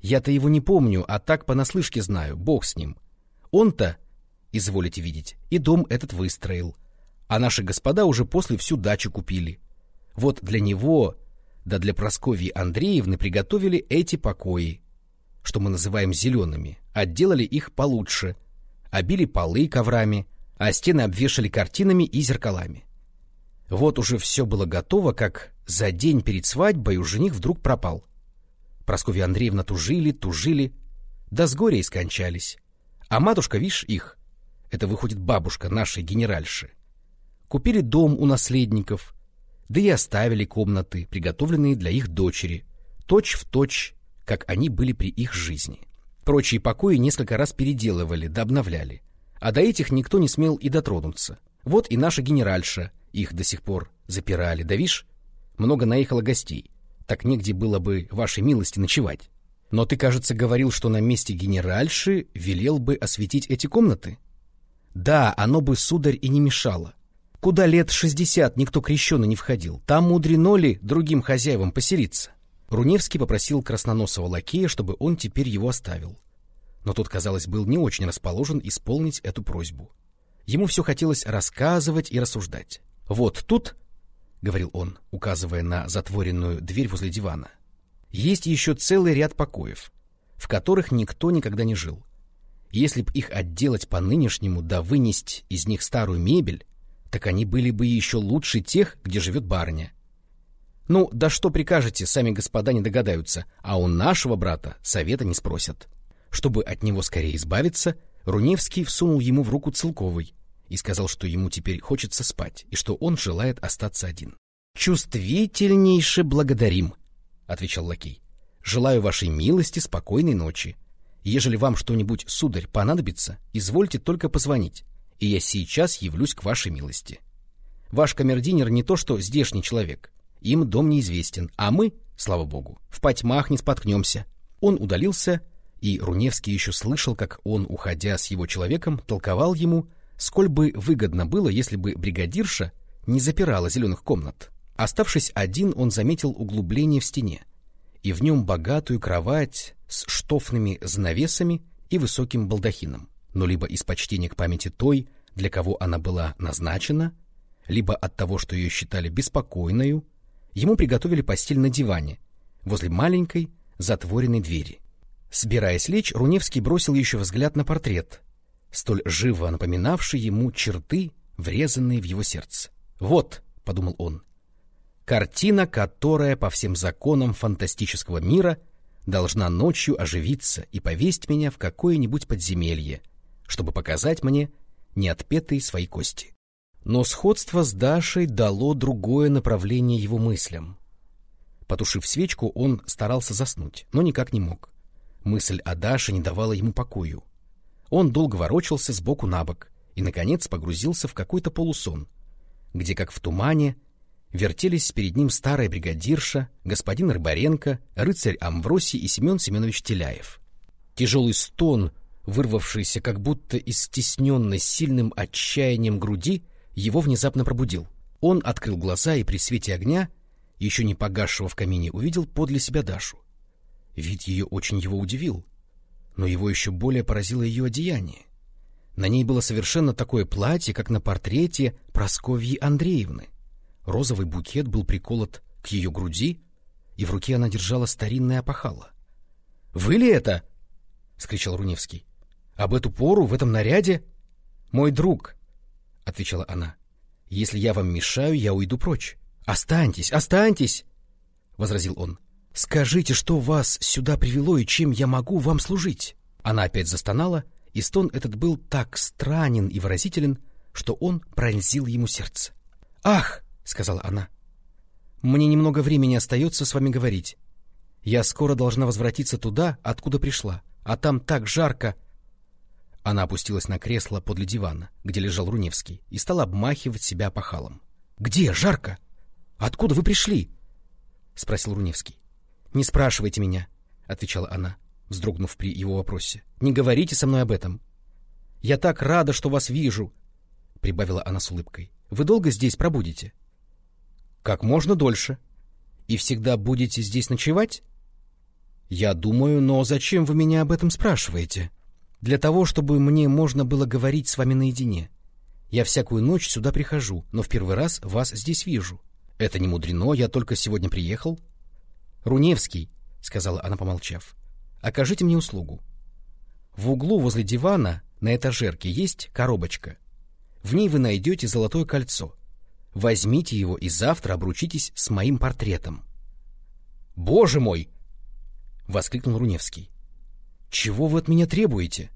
S1: Я-то его не помню, а так понаслышке знаю, бог с ним. Он-то, изволите видеть, и дом этот выстроил. А наши господа уже после всю дачу купили. Вот для него, да для Просковьи Андреевны приготовили эти покои, что мы называем зелеными, отделали их получше, обили полы коврами, а стены обвешали картинами и зеркалами. Вот уже все было готово, как за день перед свадьбой у жених вдруг пропал. Прасковья Андреевна тужили, тужили, да с горя и скончались. А матушка, видишь, их, это выходит бабушка нашей генеральши, купили дом у наследников, да и оставили комнаты, приготовленные для их дочери, точь в точь, как они были при их жизни. Прочие покои несколько раз переделывали да обновляли, а до этих никто не смел и дотронуться. Вот и наша генеральша, их до сих пор запирали, да вишь, много наехало гостей, так негде было бы вашей милости ночевать. Но ты, кажется, говорил, что на месте генеральши велел бы осветить эти комнаты? Да, оно бы, сударь, и не мешало. Куда лет шестьдесят никто крещеный не входил, там мудрено ли другим хозяевам поселиться? Руневский попросил красноносого лакея, чтобы он теперь его оставил. Но тот, казалось, был не очень расположен исполнить эту просьбу. Ему все хотелось рассказывать и рассуждать. Вот тут, — говорил он, указывая на затворенную дверь возле дивана, — есть еще целый ряд покоев, в которых никто никогда не жил. Если б их отделать по-нынешнему да вынести из них старую мебель, так они были бы еще лучше тех, где живет барыня. Ну, да что прикажете, сами господа не догадаются, а у нашего брата совета не спросят. Чтобы от него скорее избавиться, Руневский всунул ему в руку целковый и сказал, что ему теперь хочется спать и что он желает остаться один. «Чувствительнейше благодарим», — отвечал лакей. «Желаю вашей милости спокойной ночи. Ежели вам что-нибудь, сударь, понадобится, извольте только позвонить, и я сейчас явлюсь к вашей милости. Ваш камердинер не то что здешний человек, им дом неизвестен, а мы, слава богу, в потьмах не споткнемся». Он удалился, и Руневский еще слышал, как он, уходя с его человеком, толковал ему, сколь бы выгодно было, если бы бригадирша не запирала зеленых комнат. Оставшись один, он заметил углубление в стене, и в нем богатую кровать с штофными занавесами и высоким балдахином, но либо из почтения к памяти той, для кого она была назначена, либо от того, что ее считали беспокойною, ему приготовили постель на диване, возле маленькой затворенной двери. Сбираясь лечь, Руневский бросил еще взгляд на портрет, столь живо напоминавший ему черты, врезанные в его сердце. «Вот», — подумал он, — «картина, которая по всем законам фантастического мира должна ночью оживиться и повесть меня в какое-нибудь подземелье, чтобы показать мне неотпетые свои кости». Но сходство с Дашей дало другое направление его мыслям. Потушив свечку, он старался заснуть, но никак не мог. Мысль о Даше не давала ему покою. Он долго ворочался с боку на бок и, наконец, погрузился в какой-то полусон, где, как в тумане, вертелись перед ним старая бригадирша, господин Рыбаренко, рыцарь Амвросий и Семен Семенович Теляев. Тяжелый стон, вырвавшийся как будто из стесненной сильным отчаянием груди, его внезапно пробудил. Он открыл глаза и при свете огня еще не погасшего в камине, увидел подле себя Дашу. Вид ее очень его удивил, но его еще более поразило ее одеяние. На ней было совершенно такое платье, как на портрете Просковьи Андреевны. Розовый букет был приколот к ее груди, и в руке она держала старинное опахало. — Вы ли это? — скричал Руневский. — Об эту пору, в этом наряде? — Мой друг, — отвечала она. — Если я вам мешаю, я уйду прочь. — Останьтесь, останьтесь! — возразил он. — Скажите, что вас сюда привело и чем я могу вам служить? Она опять застонала — и стон этот был так странен и выразителен, что он пронзил ему сердце. «Ах!» — сказала она. «Мне немного времени остается с вами говорить. Я скоро должна возвратиться туда, откуда пришла, а там так жарко...» Она опустилась на кресло подле дивана, где лежал Руневский, и стала обмахивать себя пахалом. «Где? Жарко? Откуда вы пришли?» — спросил Руневский. «Не спрашивайте меня», — отвечала она вздрогнув при его вопросе. — Не говорите со мной об этом. — Я так рада, что вас вижу, — прибавила она с улыбкой. — Вы долго здесь пробудете? — Как можно дольше. — И всегда будете здесь ночевать? — Я думаю, но зачем вы меня об этом спрашиваете? — Для того, чтобы мне можно было говорить с вами наедине. Я всякую ночь сюда прихожу, но в первый раз вас здесь вижу. Это не мудрено, я только сегодня приехал. — Руневский, — сказала она, помолчав, окажите мне услугу. В углу возле дивана на этажерке есть коробочка. В ней вы найдете золотое кольцо. Возьмите его и завтра обручитесь с моим портретом. — Боже мой! — воскликнул Руневский. — Чего вы от меня требуете?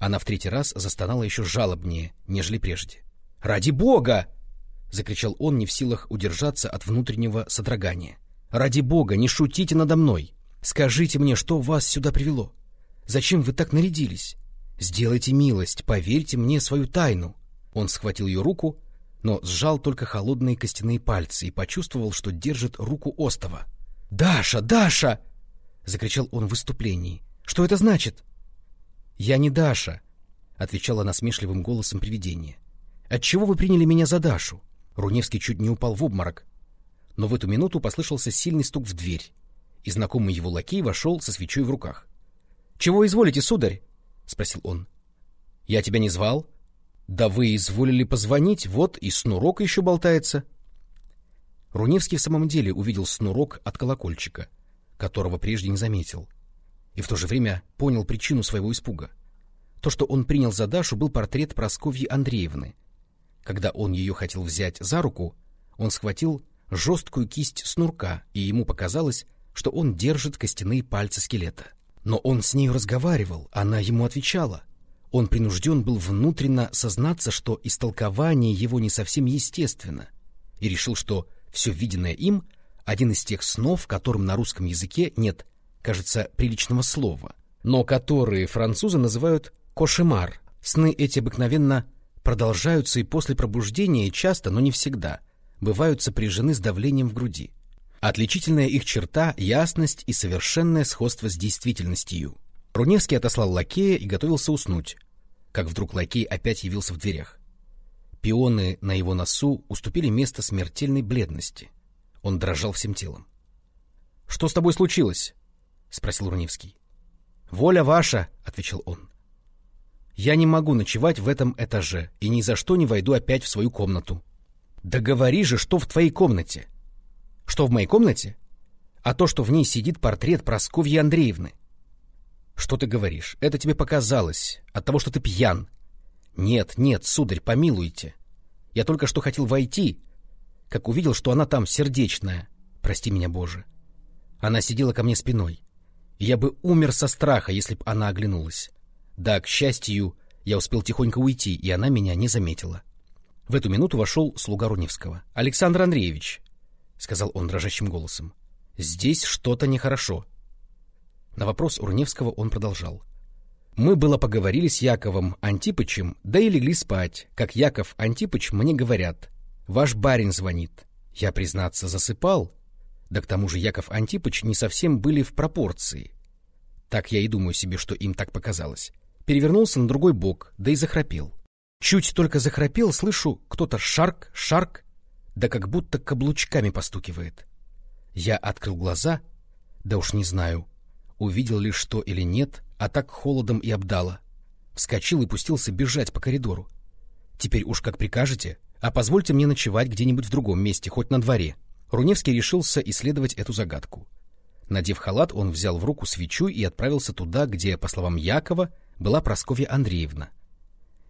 S1: Она в третий раз застонала еще жалобнее, нежели прежде. — Ради бога! — закричал он, не в силах удержаться от внутреннего содрогания. — Ради бога, не шутите надо мной! Скажите мне, что вас сюда привело? Зачем вы так нарядились? Сделайте милость, поверьте мне свою тайну. Он схватил ее руку, но сжал только холодные костяные пальцы и почувствовал, что держит руку Остова. «Даша! Даша!» — закричал он в выступлении. «Что это значит?» «Я не Даша», — отвечала насмешливым голосом привидение. «Отчего вы приняли меня за Дашу?» Руневский чуть не упал в обморок. Но в эту минуту послышался сильный стук в дверь, и знакомый его лакей вошел со свечой в руках. — Чего изволите, сударь? — спросил он. — Я тебя не звал. — Да вы изволили позвонить, вот и снурок еще болтается. Руневский в самом деле увидел снурок от колокольчика, которого прежде не заметил, и в то же время понял причину своего испуга. То, что он принял за Дашу, был портрет Просковьи Андреевны. Когда он ее хотел взять за руку, он схватил жесткую кисть снурка, и ему показалось, что он держит костяные пальцы скелета. Но он с нею разговаривал, она ему отвечала. Он принужден был внутренно сознаться, что истолкование его не совсем естественно, и решил, что все виденное им — один из тех снов, которым на русском языке нет, кажется, приличного слова, но которые французы называют «кошемар». Сны эти обыкновенно продолжаются и после пробуждения, часто, но не всегда, бывают сопряжены с давлением в груди. Отличительная их черта — ясность и совершенное сходство с действительностью. Руневский отослал лакея и готовился уснуть, как вдруг лакей опять явился в дверях. Пионы на его носу уступили место смертельной бледности. Он дрожал всем телом. — Что с тобой случилось? — спросил Руневский. — Воля ваша, — отвечал он. — Я не могу ночевать в этом этаже и ни за что не войду опять в свою комнату. — Да говори же, что в твоей комнате! — что в моей комнате? А то, что в ней сидит портрет Просковьи Андреевны. Что ты говоришь? Это тебе показалось от того, что ты пьян. Нет, нет, сударь, помилуйте. Я только что хотел войти, как увидел, что она там сердечная. Прости меня, Боже. Она сидела ко мне спиной. И я бы умер со страха, если б она оглянулась. Да, к счастью, я успел тихонько уйти, и она меня не заметила. В эту минуту вошел слуга Руневского. — Александр Андреевич, — сказал он дрожащим голосом. — Здесь что-то нехорошо. На вопрос Урневского он продолжал. Мы было поговорили с Яковом Антипычем, да и легли спать, как Яков Антипыч мне говорят. Ваш барин звонит. Я, признаться, засыпал. Да к тому же Яков Антипыч не совсем были в пропорции. Так я и думаю себе, что им так показалось. Перевернулся на другой бок, да и захрапел. Чуть только захрапел, слышу, кто-то шарк, шарк, да как будто каблучками постукивает. Я открыл глаза, да уж не знаю, увидел ли что или нет, а так холодом и обдало. Вскочил и пустился бежать по коридору. Теперь уж как прикажете, а позвольте мне ночевать где-нибудь в другом месте, хоть на дворе. Руневский решился исследовать эту загадку. Надев халат, он взял в руку свечу и отправился туда, где, по словам Якова, была Прасковья Андреевна.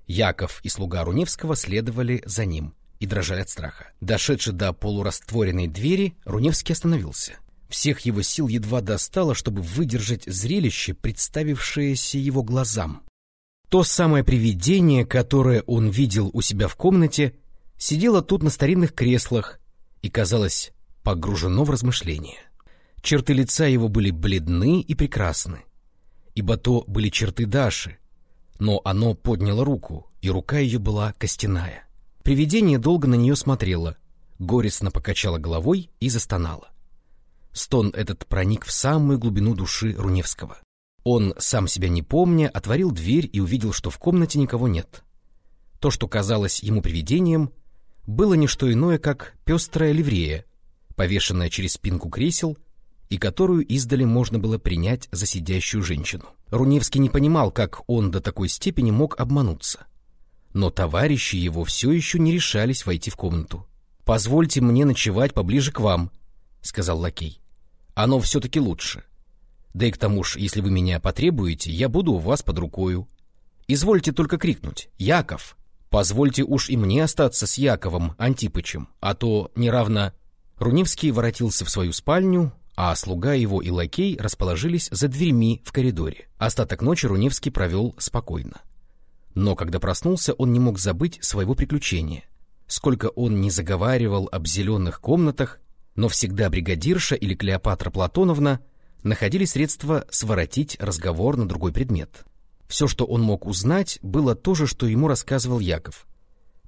S1: Яков и слуга Руневского следовали за ним и дрожали от страха. Дошедший до полурастворенной двери, Руневский остановился. Всех его сил едва достало, чтобы выдержать зрелище, представившееся его глазам. То самое привидение, которое он видел у себя в комнате, сидело тут на старинных креслах и, казалось, погружено в размышления. Черты лица его были бледны и прекрасны, ибо то были черты Даши, но оно подняло руку, и рука ее была костяная. Привидение долго на нее смотрело, горестно покачало головой и застонало. Стон этот проник в самую глубину души Руневского. Он, сам себя не помня, отворил дверь и увидел, что в комнате никого нет. То, что казалось ему привидением, было не что иное, как пестрая ливрея, повешенная через спинку кресел и которую издали можно было принять за сидящую женщину. Руневский не понимал, как он до такой степени мог обмануться. Но товарищи его все еще не решались войти в комнату. «Позвольте мне ночевать поближе к вам», — сказал лакей. «Оно все-таки лучше. Да и к тому ж, если вы меня потребуете, я буду у вас под рукою. Извольте только крикнуть «Яков!» Позвольте уж и мне остаться с Яковом Антипычем, а то неравно...» Руневский воротился в свою спальню, а слуга его и лакей расположились за дверьми в коридоре. Остаток ночи Руневский провел спокойно. Но когда проснулся, он не мог забыть своего приключения. Сколько он не заговаривал об зеленых комнатах, но всегда бригадирша или Клеопатра Платоновна находили средства своротить разговор на другой предмет. Все, что он мог узнать, было то же, что ему рассказывал Яков.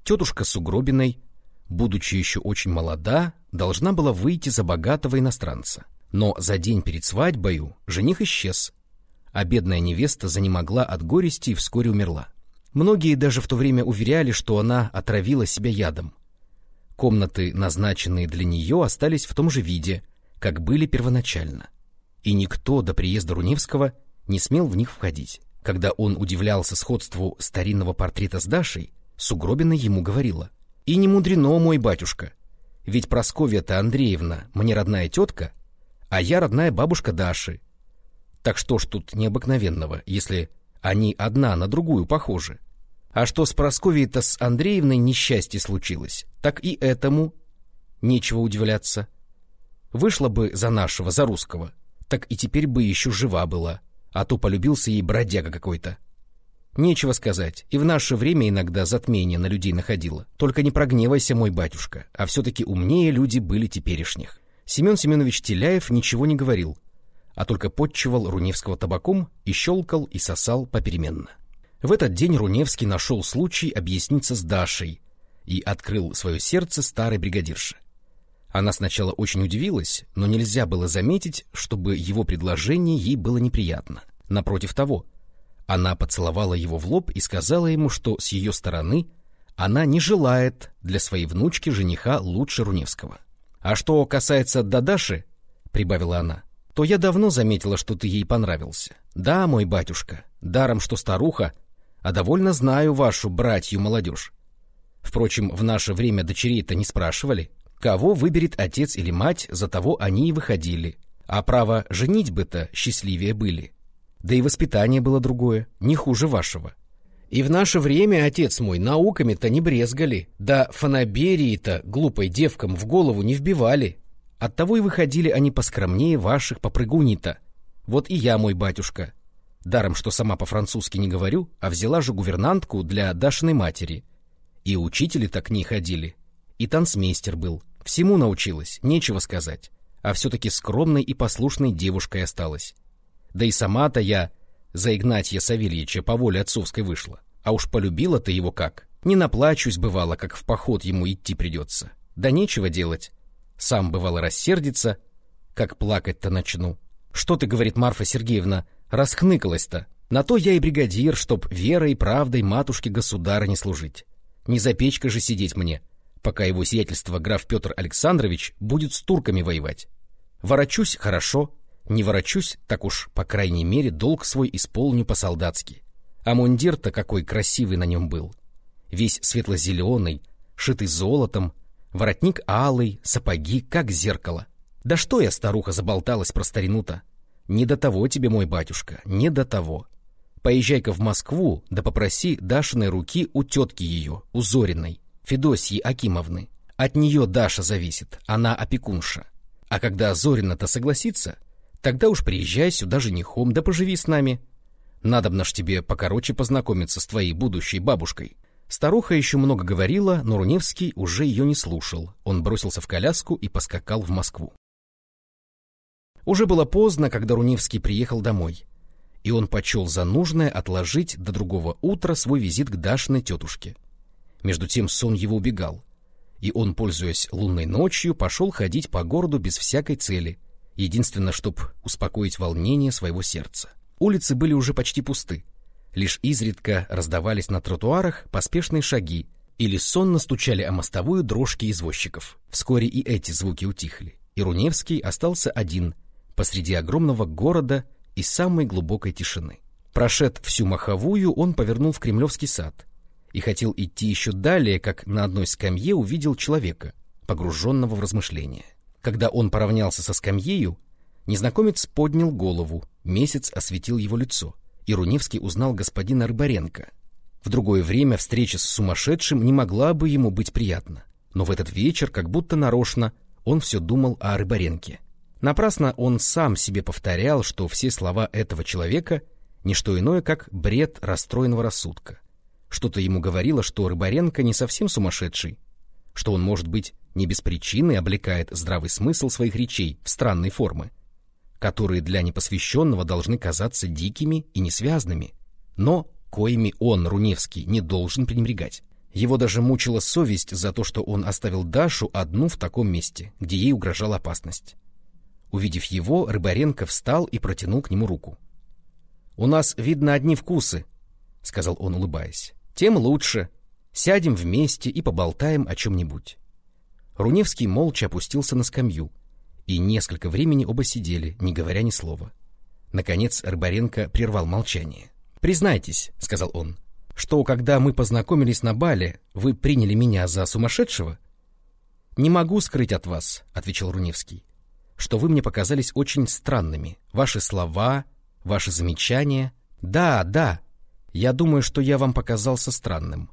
S1: Тетушка Сугробиной, будучи еще очень молода, должна была выйти за богатого иностранца. Но за день перед свадьбою жених исчез, а бедная невеста занемогла от горести и вскоре умерла. Многие даже в то время уверяли, что она отравила себя ядом. Комнаты, назначенные для нее, остались в том же виде, как были первоначально. И никто до приезда Руневского не смел в них входить. Когда он удивлялся сходству старинного портрета с Дашей, Сугробина ему говорила. «И не мудрено, мой батюшка, ведь Просковья-то Андреевна мне родная тетка, а я родная бабушка Даши. Так что ж тут необыкновенного, если они одна на другую похожи? А что с Просковьей-то с Андреевной несчастье случилось, так и этому нечего удивляться. Вышла бы за нашего, за русского, так и теперь бы еще жива была, а то полюбился ей бродяга какой-то. Нечего сказать, и в наше время иногда затмение на людей находило. Только не прогневайся, мой батюшка, а все-таки умнее люди были теперешних. Семен Семенович Теляев ничего не говорил, а только подчевал Руневского табаком и щелкал и сосал попеременно. В этот день Руневский нашел случай объясниться с Дашей и открыл свое сердце старой бригадирше. Она сначала очень удивилась, но нельзя было заметить, чтобы его предложение ей было неприятно. Напротив того, она поцеловала его в лоб и сказала ему, что с ее стороны она не желает для своей внучки жениха лучше Руневского. А что касается Дадаши, — прибавила она, — то я давно заметила, что ты ей понравился. Да, мой батюшка, даром что старуха, а довольно знаю вашу братью молодежь. Впрочем, в наше время дочерей-то не спрашивали. Кого выберет отец или мать, за того они и выходили. А право женить бы-то счастливее были. Да и воспитание было другое, не хуже вашего. И в наше время, отец мой, науками-то не брезгали, да фанаберии-то глупой девкам в голову не вбивали. Оттого и выходили они поскромнее ваших попрыгуней-то. Вот и я, мой батюшка. Даром, что сама по-французски не говорю, а взяла же гувернантку для Дашиной матери. И учители так к ней ходили. И танцмейстер был. Всему научилась, нечего сказать. А все-таки скромной и послушной девушкой осталась. Да и сама-то я за Игнатья Савельича по воле отцовской вышла. А уж полюбила ты его как. Не наплачусь, бывало, как в поход ему идти придется. Да нечего делать. Сам, бывало, рассердится, как плакать-то начну. Что ты, говорит Марфа Сергеевна, расхныкалась-то? На то я и бригадир, чтоб верой и правдой матушке государа не служить. Не за печкой же сидеть мне, пока его сиятельство граф Петр Александрович будет с турками воевать. Ворочусь — хорошо, не ворочусь, так уж, по крайней мере, долг свой исполню по-солдатски. А мундир-то какой красивый на нем был. Весь светло-зеленый, шитый золотом, воротник алый, сапоги, как зеркало. Да что я, старуха, заболталась про старину-то? Не до того тебе, мой батюшка, не до того. Поезжай-ка в Москву, да попроси Дашиной руки у тетки ее, у Зориной, Федосьи Акимовны. От нее Даша зависит, она опекунша. А когда Зорина-то согласится, тогда уж приезжай сюда женихом, да поживи с нами. Надобно ж тебе покороче познакомиться с твоей будущей бабушкой. Старуха еще много говорила, но Руневский уже ее не слушал. Он бросился в коляску и поскакал в Москву. Уже было поздно, когда Руневский приехал домой, и он почел за нужное отложить до другого утра свой визит к Дашиной тетушке. Между тем сон его убегал, и он, пользуясь лунной ночью, пошел ходить по городу без всякой цели, единственно, чтобы успокоить волнение своего сердца. Улицы были уже почти пусты, лишь изредка раздавались на тротуарах поспешные шаги или сонно стучали о мостовую дрожки извозчиков. Вскоре и эти звуки утихли, и Руневский остался один — посреди огромного города и самой глубокой тишины. Прошед всю маховую, он повернул в Кремлевский сад и хотел идти еще далее, как на одной скамье увидел человека, погруженного в размышления. Когда он поравнялся со скамьею, незнакомец поднял голову, месяц осветил его лицо, и Руневский узнал господина Рыбаренко. В другое время встреча с сумасшедшим не могла бы ему быть приятна, но в этот вечер, как будто нарочно, он все думал о Рыбаренке. Напрасно он сам себе повторял, что все слова этого человека — не что иное, как бред расстроенного рассудка. Что-то ему говорило, что Рыбаренко не совсем сумасшедший, что он, может быть, не без причины облекает здравый смысл своих речей в странные формы, которые для непосвященного должны казаться дикими и несвязными, но коими он, Руневский, не должен пренебрегать. Его даже мучила совесть за то, что он оставил Дашу одну в таком месте, где ей угрожала опасность. Увидев его, Рыбаренко встал и протянул к нему руку. — У нас, видно, одни вкусы, — сказал он, улыбаясь. — Тем лучше. Сядем вместе и поболтаем о чем-нибудь. Руневский молча опустился на скамью, и несколько времени оба сидели, не говоря ни слова. Наконец Рыбаренко прервал молчание. — Признайтесь, — сказал он, — что, когда мы познакомились на бале, вы приняли меня за сумасшедшего? — Не могу скрыть от вас, — отвечал Руневский что вы мне показались очень странными. Ваши слова, ваши замечания. Да, да, я думаю, что я вам показался странным.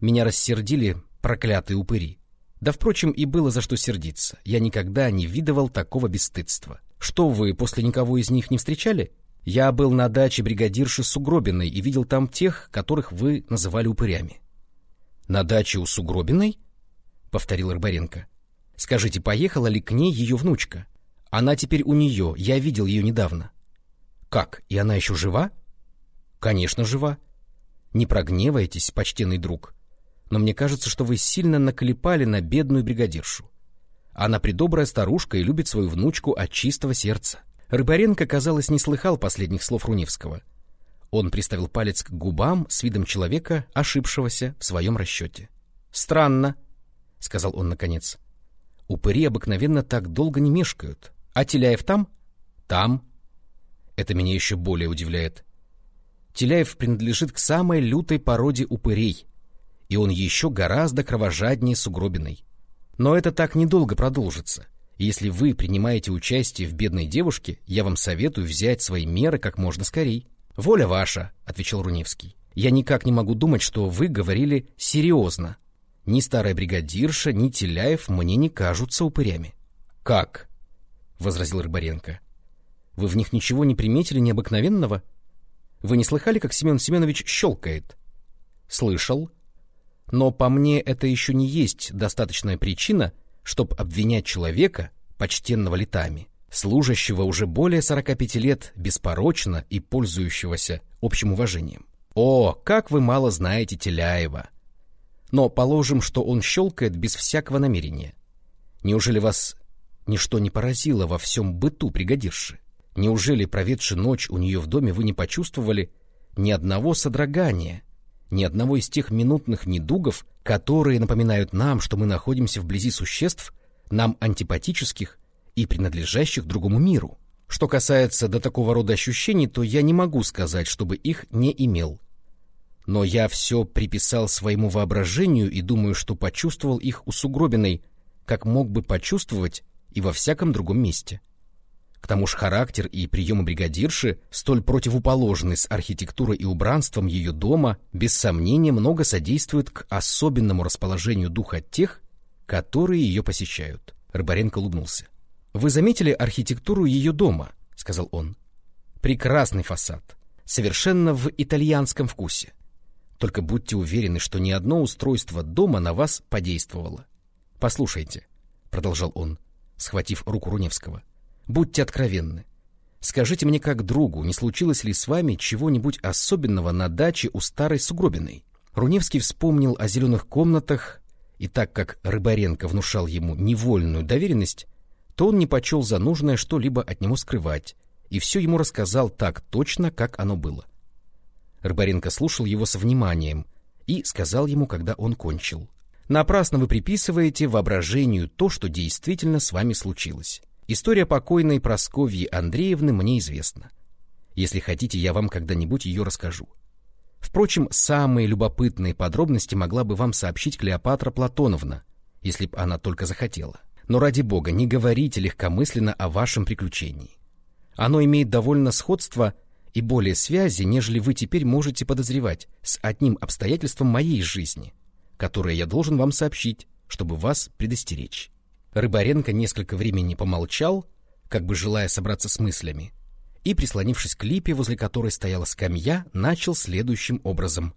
S1: Меня рассердили проклятые упыри. Да, впрочем, и было за что сердиться. Я никогда не видывал такого бесстыдства. Что вы после никого из них не встречали? Я был на даче бригадирши Сугробиной и видел там тех, которых вы называли упырями. — На даче у Сугробиной? — повторил Рыбаренко. — Скажите, поехала ли к ней ее внучка? Она теперь у нее, я видел ее недавно. Как, и она еще жива? Конечно, жива. Не прогневайтесь, почтенный друг, но мне кажется, что вы сильно наклепали на бедную бригадиршу. Она придобрая старушка и любит свою внучку от чистого сердца. Рыбаренко, казалось, не слыхал последних слов Руневского. Он приставил палец к губам с видом человека, ошибшегося в своем расчете. «Странно», — сказал он наконец. «Упыри обыкновенно так долго не мешкают, а Теляев там? Там. Это меня еще более удивляет. Теляев принадлежит к самой лютой породе упырей, и он еще гораздо кровожаднее Сугробиной. Но это так недолго продолжится. Если вы принимаете участие в бедной девушке, я вам советую взять свои меры как можно скорей. «Воля ваша», — отвечал Руневский. «Я никак не могу думать, что вы говорили серьезно. Ни старая бригадирша, ни Теляев мне не кажутся упырями». «Как?» возразил Рыбаренко. Вы в них ничего не приметили необыкновенного? Вы не слыхали, как Семен Семенович щелкает? Слышал. Но по мне это еще не есть достаточная причина, чтобы обвинять человека, почтенного летами, служащего уже более 45 лет беспорочно и пользующегося общим уважением. О, как вы мало знаете Теляева! Но положим, что он щелкает без всякого намерения. Неужели вас Ничто не поразило во всем быту бригадирши. Неужели, проведши ночь у нее в доме, вы не почувствовали ни одного содрогания, ни одного из тех минутных недугов, которые напоминают нам, что мы находимся вблизи существ, нам антипатических и принадлежащих другому миру. Что касается до такого рода ощущений, то я не могу сказать, чтобы их не имел. Но я все приписал своему воображению и думаю, что почувствовал их у Сугробиной, как мог бы почувствовать и во всяком другом месте. К тому же характер и приемы бригадирши, столь противоположны с архитектурой и убранством ее дома, без сомнения много содействуют к особенному расположению духа тех, которые ее посещают. Рыбаренко улыбнулся. «Вы заметили архитектуру ее дома?» — сказал он. «Прекрасный фасад. Совершенно в итальянском вкусе. Только будьте уверены, что ни одно устройство дома на вас подействовало. Послушайте», — продолжал он, схватив руку Руневского, — «будьте откровенны. Скажите мне как другу, не случилось ли с вами чего-нибудь особенного на даче у старой Сугробиной?» Руневский вспомнил о зеленых комнатах, и так как Рыбаренко внушал ему невольную доверенность, то он не почел за нужное что-либо от него скрывать, и все ему рассказал так точно, как оно было. Рыбаренко слушал его со вниманием и сказал ему, когда он кончил. «Напрасно вы приписываете воображению то, что действительно с вами случилось. История покойной Просковьи Андреевны мне известна. Если хотите, я вам когда-нибудь ее расскажу. Впрочем, самые любопытные подробности могла бы вам сообщить Клеопатра Платоновна, если б она только захотела. Но ради бога, не говорите легкомысленно о вашем приключении. Оно имеет довольно сходство и более связи, нежели вы теперь можете подозревать с одним обстоятельством моей жизни, которое я должен вам сообщить, чтобы вас предостеречь. Рыбаренко несколько времени помолчал, как бы желая собраться с мыслями, и, прислонившись к липе, возле которой стояла скамья, начал следующим образом.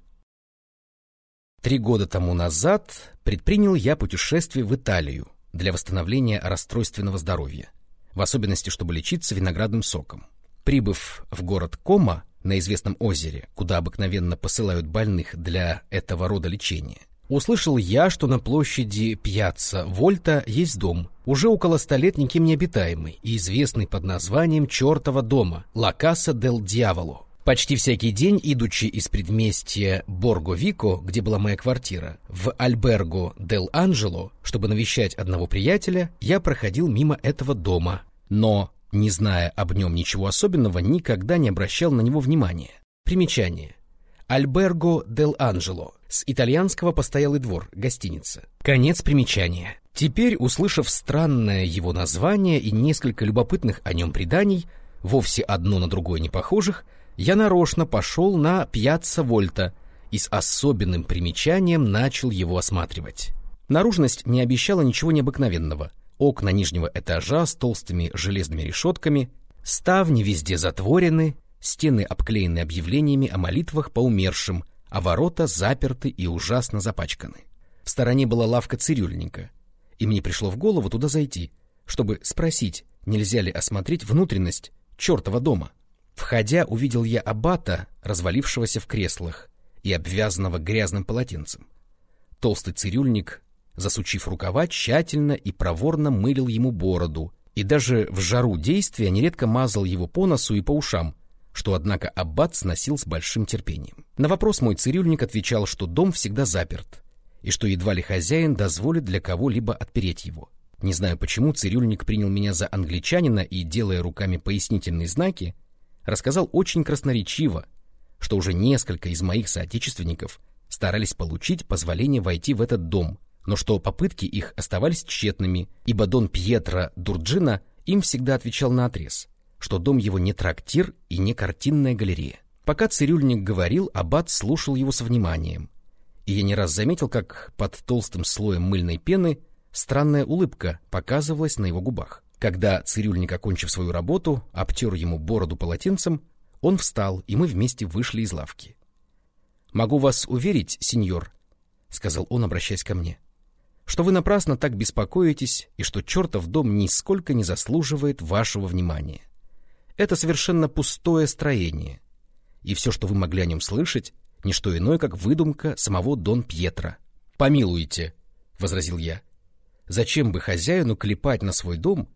S1: Три года тому назад предпринял я путешествие в Италию, для восстановления расстройственного здоровья, в особенности, чтобы лечиться виноградным соком. Прибыв в город Кома на известном озере, куда обыкновенно посылают больных для этого рода лечения, услышал я, что на площади Пьяцца Вольта есть дом, уже около ста лет никем не обитаемый и известный под названием «Чертова дома» — «Ла Касса дел Дьяволо», Почти всякий день, идучи из предместья Борго-Вико, где была моя квартира, в Альберго дел Анджело, чтобы навещать одного приятеля, я проходил мимо этого дома, но, не зная об нем ничего особенного, никогда не обращал на него внимания. Примечание. Альберго дел Анджело. С итальянского постоялый двор, гостиница. Конец примечания. Теперь, услышав странное его название и несколько любопытных о нем преданий, вовсе одно на другое не похожих, я нарочно пошел на Пьяцца Вольта и с особенным примечанием начал его осматривать. Наружность не обещала ничего необыкновенного. Окна нижнего этажа с толстыми железными решетками, ставни везде затворены, стены обклеены объявлениями о молитвах по умершим, а ворота заперты и ужасно запачканы. В стороне была лавка цирюльника, и мне пришло в голову туда зайти, чтобы спросить, нельзя ли осмотреть внутренность чертова дома. Входя, увидел я аббата, развалившегося в креслах и обвязанного грязным полотенцем. Толстый цирюльник, засучив рукава, тщательно и проворно мылил ему бороду, и даже в жару действия нередко мазал его по носу и по ушам, что, однако, аббат сносил с большим терпением. На вопрос мой цирюльник отвечал, что дом всегда заперт, и что едва ли хозяин дозволит для кого-либо отпереть его. Не знаю почему, цирюльник принял меня за англичанина и, делая руками пояснительные знаки, рассказал очень красноречиво, что уже несколько из моих соотечественников старались получить позволение войти в этот дом, но что попытки их оставались тщетными, ибо Дон Пьетро Дурджина им всегда отвечал на отрез, что дом его не трактир и не картинная галерея. Пока цирюльник говорил, аббат слушал его со вниманием, и я не раз заметил, как под толстым слоем мыльной пены странная улыбка показывалась на его губах. Когда цирюльник, окончив свою работу, обтер ему бороду полотенцем, он встал, и мы вместе вышли из лавки. — Могу вас уверить, сеньор, — сказал он, обращаясь ко мне, — что вы напрасно так беспокоитесь и что чертов дом нисколько не заслуживает вашего внимания. Это совершенно пустое строение, и все, что вы могли о нем слышать, — не что иное, как выдумка самого Дон Пьетро. — Помилуйте, — возразил я, — зачем бы хозяину клепать на свой дом,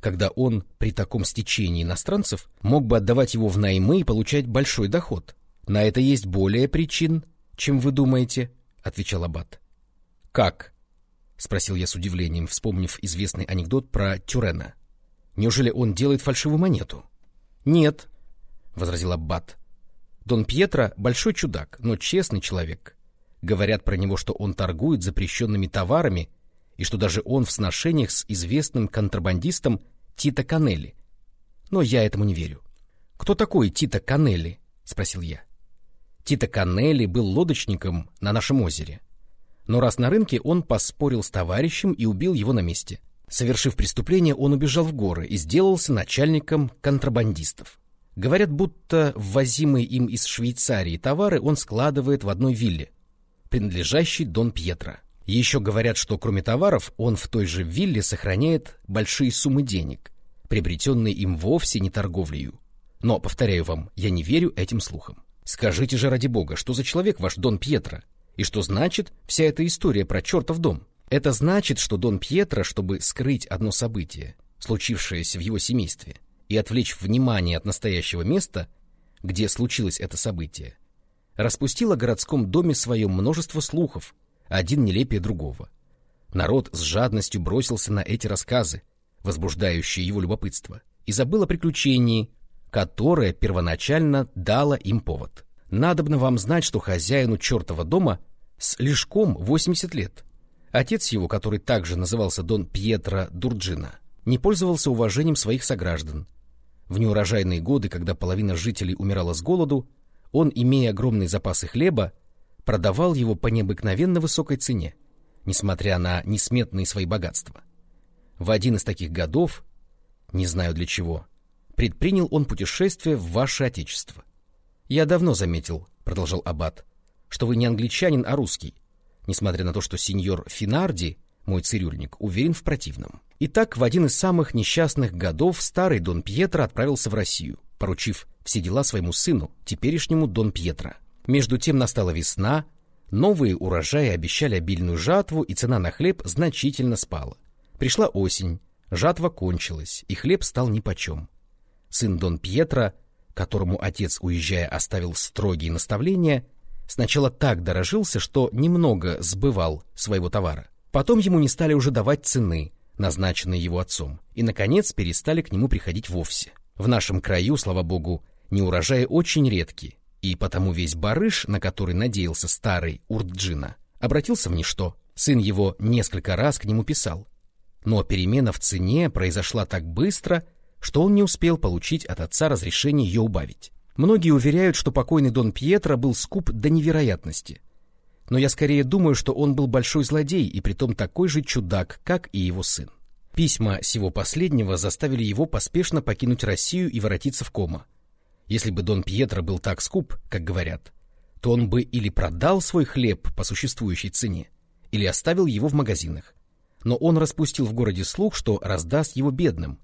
S1: когда он при таком стечении иностранцев мог бы отдавать его в наймы и получать большой доход. На это есть более причин, чем вы думаете, — отвечал Аббат. — Как? — спросил я с удивлением, вспомнив известный анекдот про Тюрена. Неужели он делает фальшивую монету? — Нет, — возразил Аббат. Дон Пьетро — большой чудак, но честный человек. Говорят про него, что он торгует запрещенными товарами и что даже он в сношениях с известным контрабандистом Тита Канелли. Но я этому не верю. — Кто такой Тита Канелли? — спросил я. Тита Канелли был лодочником на нашем озере. Но раз на рынке он поспорил с товарищем и убил его на месте. Совершив преступление, он убежал в горы и сделался начальником контрабандистов. Говорят, будто ввозимые им из Швейцарии товары он складывает в одной вилле, принадлежащей Дон Пьетро. Еще говорят, что кроме товаров он в той же вилле сохраняет большие суммы денег, приобретенные им вовсе не торговлею. Но, повторяю вам, я не верю этим слухам. Скажите же ради бога, что за человек ваш Дон Пьетро? И что значит вся эта история про чертов дом? Это значит, что Дон Пьетро, чтобы скрыть одно событие, случившееся в его семействе, и отвлечь внимание от настоящего места, где случилось это событие, распустил о городском доме своем множество слухов, один нелепее другого. Народ с жадностью бросился на эти рассказы, возбуждающие его любопытство, и забыл о приключении, которое первоначально дало им повод. Надобно вам знать, что хозяину чертова дома с лишком 80 лет. Отец его, который также назывался Дон Пьетро Дурджина, не пользовался уважением своих сограждан. В неурожайные годы, когда половина жителей умирала с голоду, он, имея огромные запасы хлеба, продавал его по необыкновенно высокой цене, несмотря на несметные свои богатства. В один из таких годов, не знаю для чего, предпринял он путешествие в ваше отечество. «Я давно заметил», — продолжал Аббат, — «что вы не англичанин, а русский, несмотря на то, что сеньор Финарди, мой цирюльник, уверен в противном». Итак, в один из самых несчастных годов старый Дон Пьетро отправился в Россию, поручив все дела своему сыну, теперешнему Дон Пьетро. Между тем настала весна, новые урожаи обещали обильную жатву, и цена на хлеб значительно спала. Пришла осень, жатва кончилась, и хлеб стал нипочем. Сын Дон Пьетро, которому отец, уезжая, оставил строгие наставления, сначала так дорожился, что немного сбывал своего товара. Потом ему не стали уже давать цены, назначенные его отцом, и, наконец, перестали к нему приходить вовсе. В нашем краю, слава богу, неурожаи очень редки, и потому весь барыш, на который надеялся старый Урджина, обратился в ничто. Сын его несколько раз к нему писал. Но перемена в цене произошла так быстро, что он не успел получить от отца разрешение ее убавить. Многие уверяют, что покойный Дон Пьетро был скуп до невероятности. Но я скорее думаю, что он был большой злодей и притом такой же чудак, как и его сын. Письма сего последнего заставили его поспешно покинуть Россию и воротиться в кома. Если бы Дон Пьетро был так скуп, как говорят, то он бы или продал свой хлеб по существующей цене, или оставил его в магазинах. Но он распустил в городе слух, что раздаст его бедным,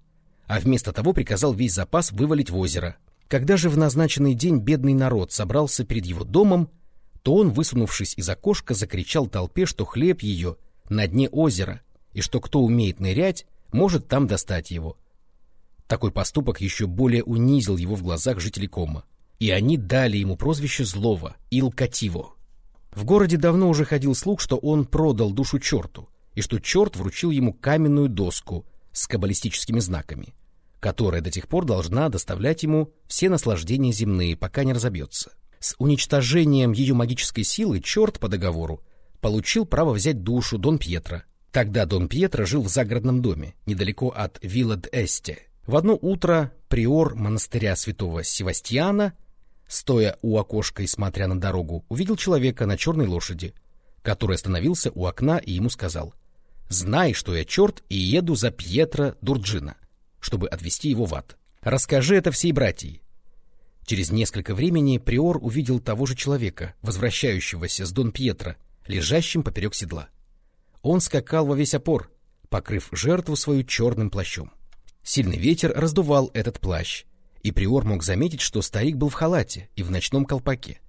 S1: а вместо того приказал весь запас вывалить в озеро. Когда же в назначенный день бедный народ собрался перед его домом, то он, высунувшись из окошка, закричал толпе, что хлеб ее на дне озера, и что кто умеет нырять, может там достать его. Такой поступок еще более унизил его в глазах жителей Кома, и они дали ему прозвище злого — Илкативо. В городе давно уже ходил слух, что он продал душу черту, и что черт вручил ему каменную доску с каббалистическими знаками, которая до тех пор должна доставлять ему все наслаждения земные, пока не разобьется. С уничтожением ее магической силы черт по договору получил право взять душу Дон Пьетро. Тогда Дон Пьетро жил в загородном доме, недалеко от Вилла-д'Эсте. В одно утро приор монастыря святого Севастьяна, стоя у окошка и смотря на дорогу, увидел человека на черной лошади, который остановился у окна и ему сказал, «Знай, что я черт и еду за Пьетро Дурджина, чтобы отвезти его в ад. Расскажи это всей братьи, Через несколько времени приор увидел того же человека, возвращающегося с Дон Пьетро, лежащим поперек седла. Он скакал во весь опор, покрыв жертву свою черным плащом. Сильный ветер раздувал этот плащ, и приор мог заметить, что старик был в халате и в ночном колпаке.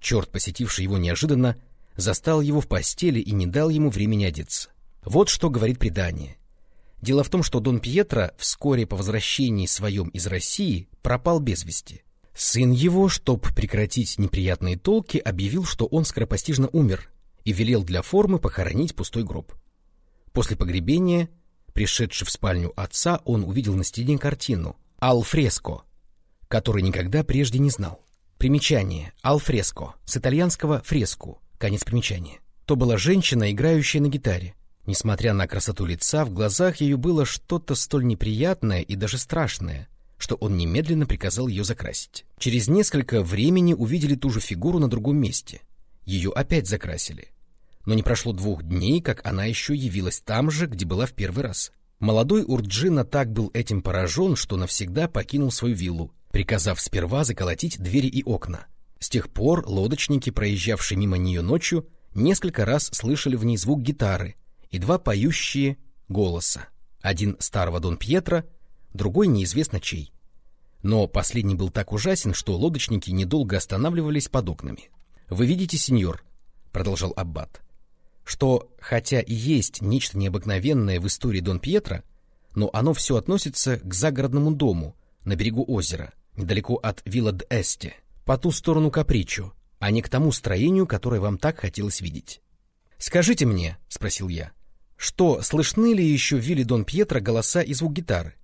S1: Черт, посетивший его неожиданно, застал его в постели и не дал ему времени одеться. Вот что говорит предание. Дело в том, что Дон Пьетро вскоре по возвращении своем из России пропал без вести. Сын его, чтоб прекратить неприятные толки, объявил, что он скоропостижно умер и велел для формы похоронить пустой гроб. После погребения Пришедший в спальню отца, он увидел на стене картину «Алфреско», который никогда прежде не знал. Примечание «Алфреско» с итальянского «фреску», конец примечания. То была женщина, играющая на гитаре. Несмотря на красоту лица, в глазах ее было что-то столь неприятное и даже страшное, что он немедленно приказал ее закрасить. Через несколько времени увидели ту же фигуру на другом месте. Ее опять закрасили. Но не прошло двух дней, как она еще явилась там же, где была в первый раз. Молодой Урджина так был этим поражен, что навсегда покинул свою виллу, приказав сперва заколотить двери и окна. С тех пор лодочники, проезжавшие мимо нее ночью, несколько раз слышали в ней звук гитары и два поющие голоса. Один старого Дон Пьетро, другой неизвестно чей. Но последний был так ужасен, что лодочники недолго останавливались под окнами. «Вы видите, сеньор», — продолжал Аббат, что, хотя и есть нечто необыкновенное в истории Дон Пьетро, но оно все относится к загородному дому на берегу озера, недалеко от Вилла-д-Эсте, по ту сторону Капричо, а не к тому строению, которое вам так хотелось видеть. «Скажите мне», — спросил я, — «что, слышны ли еще в вилле Дон Пьетро голоса и звук гитары?»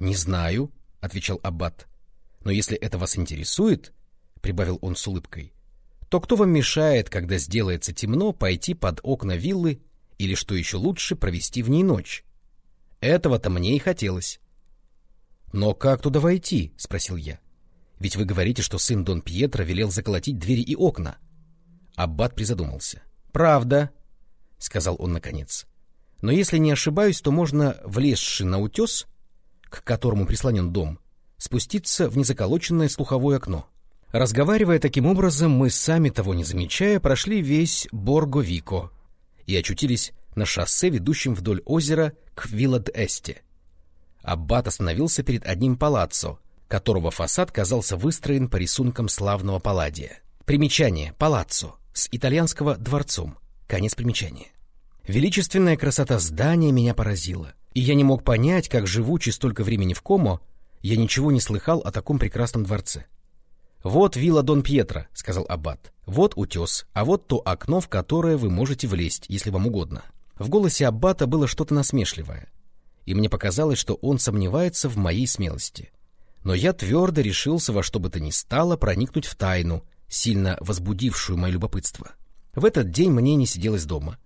S1: «Не знаю», — отвечал Аббат, — «но если это вас интересует», — прибавил он с улыбкой, то кто вам мешает, когда сделается темно, пойти под окна виллы или, что еще лучше, провести в ней ночь? Этого-то мне и хотелось. «Но как туда войти?» — спросил я. «Ведь вы говорите, что сын Дон Пьетро велел заколотить двери и окна». Аббат призадумался. «Правда», — сказал он наконец. «Но если не ошибаюсь, то можно, влезши на утес, к которому прислонен дом, спуститься в незаколоченное слуховое окно. Разговаривая таким образом, мы, сами того не замечая, прошли весь Борго-Вико и очутились на шоссе, ведущем вдоль озера к Вилад-Эсте. Аббат остановился перед одним палаццо, которого фасад казался выстроен по рисункам славного Палладия. Примечание «палаццо» с итальянского «дворцом». Конец примечания. Величественная красота здания меня поразила, и я не мог понять, как, живучи столько времени в Комо, я ничего не слыхал о таком прекрасном дворце. «Вот вилла Дон Пьетро», — сказал Аббат. «Вот утес, а вот то окно, в которое вы можете влезть, если вам угодно». В голосе Аббата было что-то насмешливое, и мне показалось, что он сомневается в моей смелости. Но я твердо решился во что бы то ни стало проникнуть в тайну, сильно возбудившую мое любопытство. В этот день мне не сиделось дома.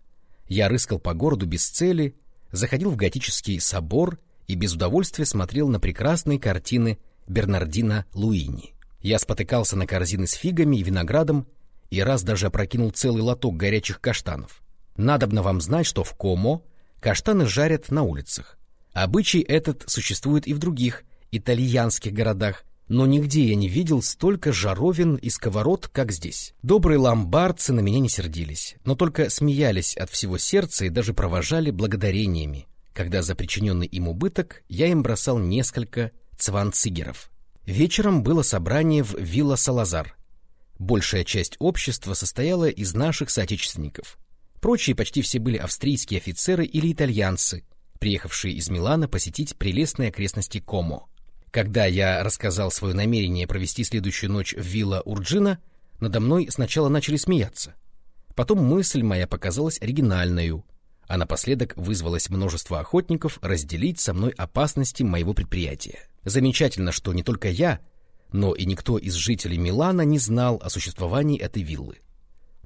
S1: Я рыскал по городу без цели, заходил в готический собор и без удовольствия смотрел на прекрасные картины Бернардина Луини. Я спотыкался на корзины с фигами и виноградом и раз даже опрокинул целый лоток горячих каштанов. Надобно вам знать, что в Комо каштаны жарят на улицах. Обычай этот существует и в других итальянских городах, но нигде я не видел столько жаровин и сковород, как здесь. Добрые ломбардцы на меня не сердились, но только смеялись от всего сердца и даже провожали благодарениями, когда за причиненный им убыток я им бросал несколько цванцигеров. Вечером было собрание в Вилла Салазар. Большая часть общества состояла из наших соотечественников. Прочие почти все были австрийские офицеры или итальянцы, приехавшие из Милана посетить прелестные окрестности Комо. Когда я рассказал свое намерение провести следующую ночь в Вилла Урджина, надо мной сначала начали смеяться. Потом мысль моя показалась оригинальной, а напоследок вызвалось множество охотников разделить со мной опасности моего предприятия. Замечательно, что не только я, но и никто из жителей Милана не знал о существовании этой виллы.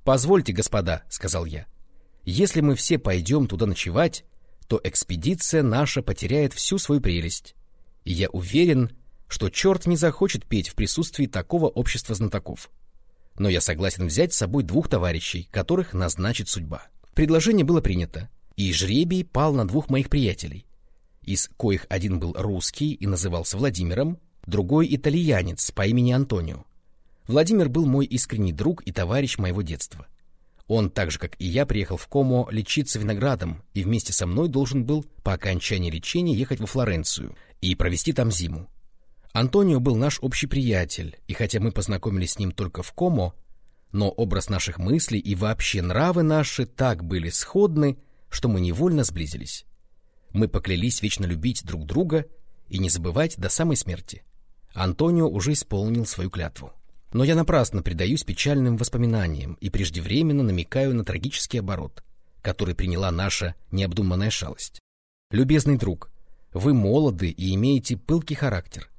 S1: «Позвольте, господа», — сказал я, — «если мы все пойдем туда ночевать, то экспедиция наша потеряет всю свою прелесть. И я уверен, что черт не захочет петь в присутствии такого общества знатоков. Но я согласен взять с собой двух товарищей, которых назначит судьба». Предложение было принято, и жребий пал на двух моих приятелей, из коих один был русский и назывался Владимиром, другой итальянец по имени Антонио. Владимир был мой искренний друг и товарищ моего детства. Он, так же как и я, приехал в Комо лечиться виноградом и вместе со мной должен был по окончании лечения ехать во Флоренцию и провести там зиму. Антонио был наш общий приятель, и хотя мы познакомились с ним только в Комо, но образ наших мыслей и вообще нравы наши так были сходны, что мы невольно сблизились. Мы поклялись вечно любить друг друга и не забывать до самой смерти. Антонио уже исполнил свою клятву. Но я напрасно предаюсь печальным воспоминаниям и преждевременно намекаю на трагический оборот, который приняла наша необдуманная шалость. Любезный друг, вы молоды и имеете пылкий характер.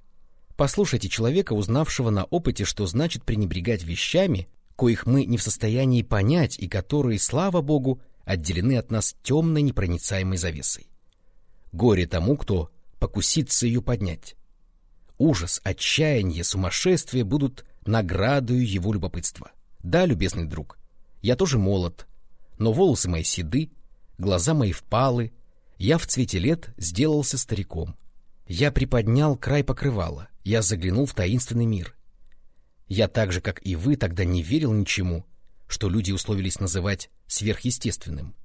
S1: Послушайте человека, узнавшего на опыте, что значит пренебрегать вещами, коих мы не в состоянии понять и которые, слава Богу, отделены от нас темной непроницаемой завесой. Горе тому, кто покусится ее поднять. Ужас, отчаяние, сумасшествие будут наградою его любопытства. Да, любезный друг, я тоже молод, но волосы мои седы, глаза мои впалы, я в цвете лет сделался стариком. Я приподнял край покрывала, я заглянул в таинственный мир. Я так же, как и вы, тогда не верил ничему, что люди условились называть сверхъестественным.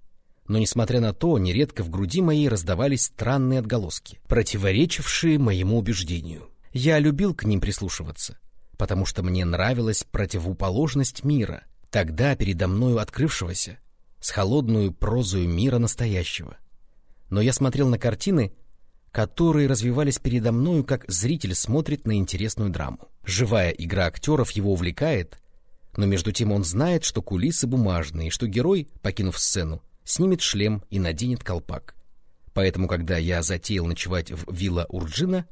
S1: Но, несмотря на то, нередко в груди моей раздавались странные отголоски, противоречившие моему убеждению. Я любил к ним прислушиваться, потому что мне нравилась противоположность мира, тогда передо мною открывшегося, с холодную прозою мира настоящего. Но я смотрел на картины, которые развивались передо мною, как зритель смотрит на интересную драму. Живая игра актеров его увлекает, но между тем он знает, что кулисы бумажные, что герой, покинув сцену, снимет шлем и наденет колпак. Поэтому, когда я затеял ночевать в вилла Урджина,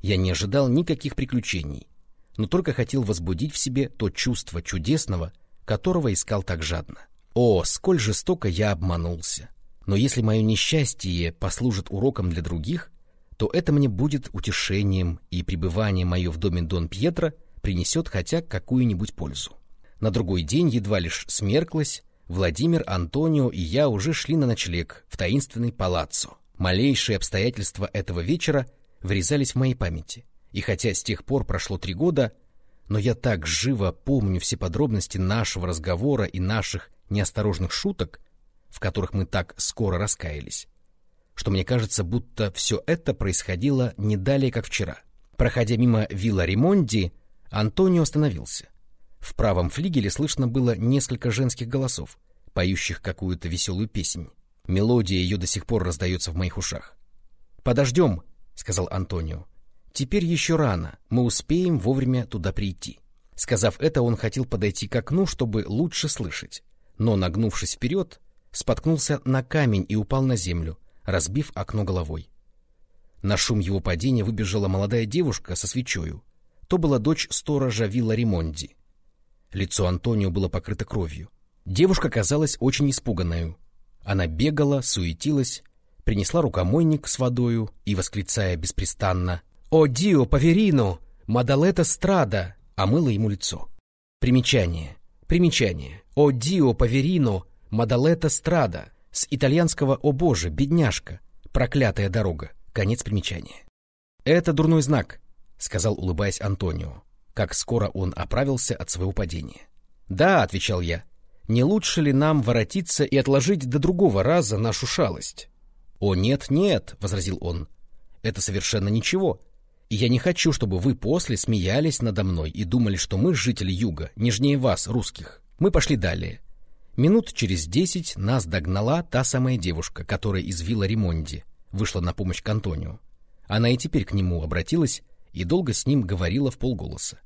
S1: я не ожидал никаких приключений, но только хотел возбудить в себе то чувство чудесного, которого искал так жадно. О, сколь жестоко я обманулся! Но если мое несчастье послужит уроком для других, то это мне будет утешением, и пребывание мое в доме Дон Пьетро принесет хотя какую-нибудь пользу. На другой день едва лишь смерклось, Владимир, Антонио и я уже шли на ночлег в таинственный палаццо. Малейшие обстоятельства этого вечера врезались в моей памяти, и хотя с тех пор прошло три года, но я так живо помню все подробности нашего разговора и наших неосторожных шуток, в которых мы так скоро раскаялись, что мне кажется, будто все это происходило не далее, как вчера. Проходя мимо вилла Ремонди, Антонио остановился. В правом флигеле слышно было несколько женских голосов, поющих какую-то веселую песнь. Мелодия ее до сих пор раздается в моих ушах. «Подождем», — сказал Антонио. «Теперь еще рано, мы успеем вовремя туда прийти». Сказав это, он хотел подойти к окну, чтобы лучше слышать, но, нагнувшись вперед, споткнулся на камень и упал на землю, разбив окно головой. На шум его падения выбежала молодая девушка со свечою. То была дочь сторожа Вилла Ремонди. Лицо Антонио было покрыто кровью. Девушка казалась очень испуганной. Она бегала, суетилась, принесла рукомойник с водою и, восклицая беспрестанно «О, Дио, поверино! Мадалета страда!» омыла ему лицо. Примечание. Примечание. «О, Дио, поверино! Мадалета страда!» С итальянского «О боже, бедняжка! Проклятая дорога!» Конец примечания. «Это дурной знак», — сказал, улыбаясь Антонио, как скоро он оправился от своего падения. «Да», — отвечал я, — «не лучше ли нам воротиться и отложить до другого раза нашу шалость?» «О, нет, нет», — возразил он, — «это совершенно ничего. И я не хочу, чтобы вы после смеялись надо мной и думали, что мы, жители Юга, нежнее вас, русских. Мы пошли далее. Минут через десять нас догнала та самая девушка, которая из вилла Ремонди вышла на помощь к Антонио. Она и теперь к нему обратилась и долго с ним говорила в полголоса.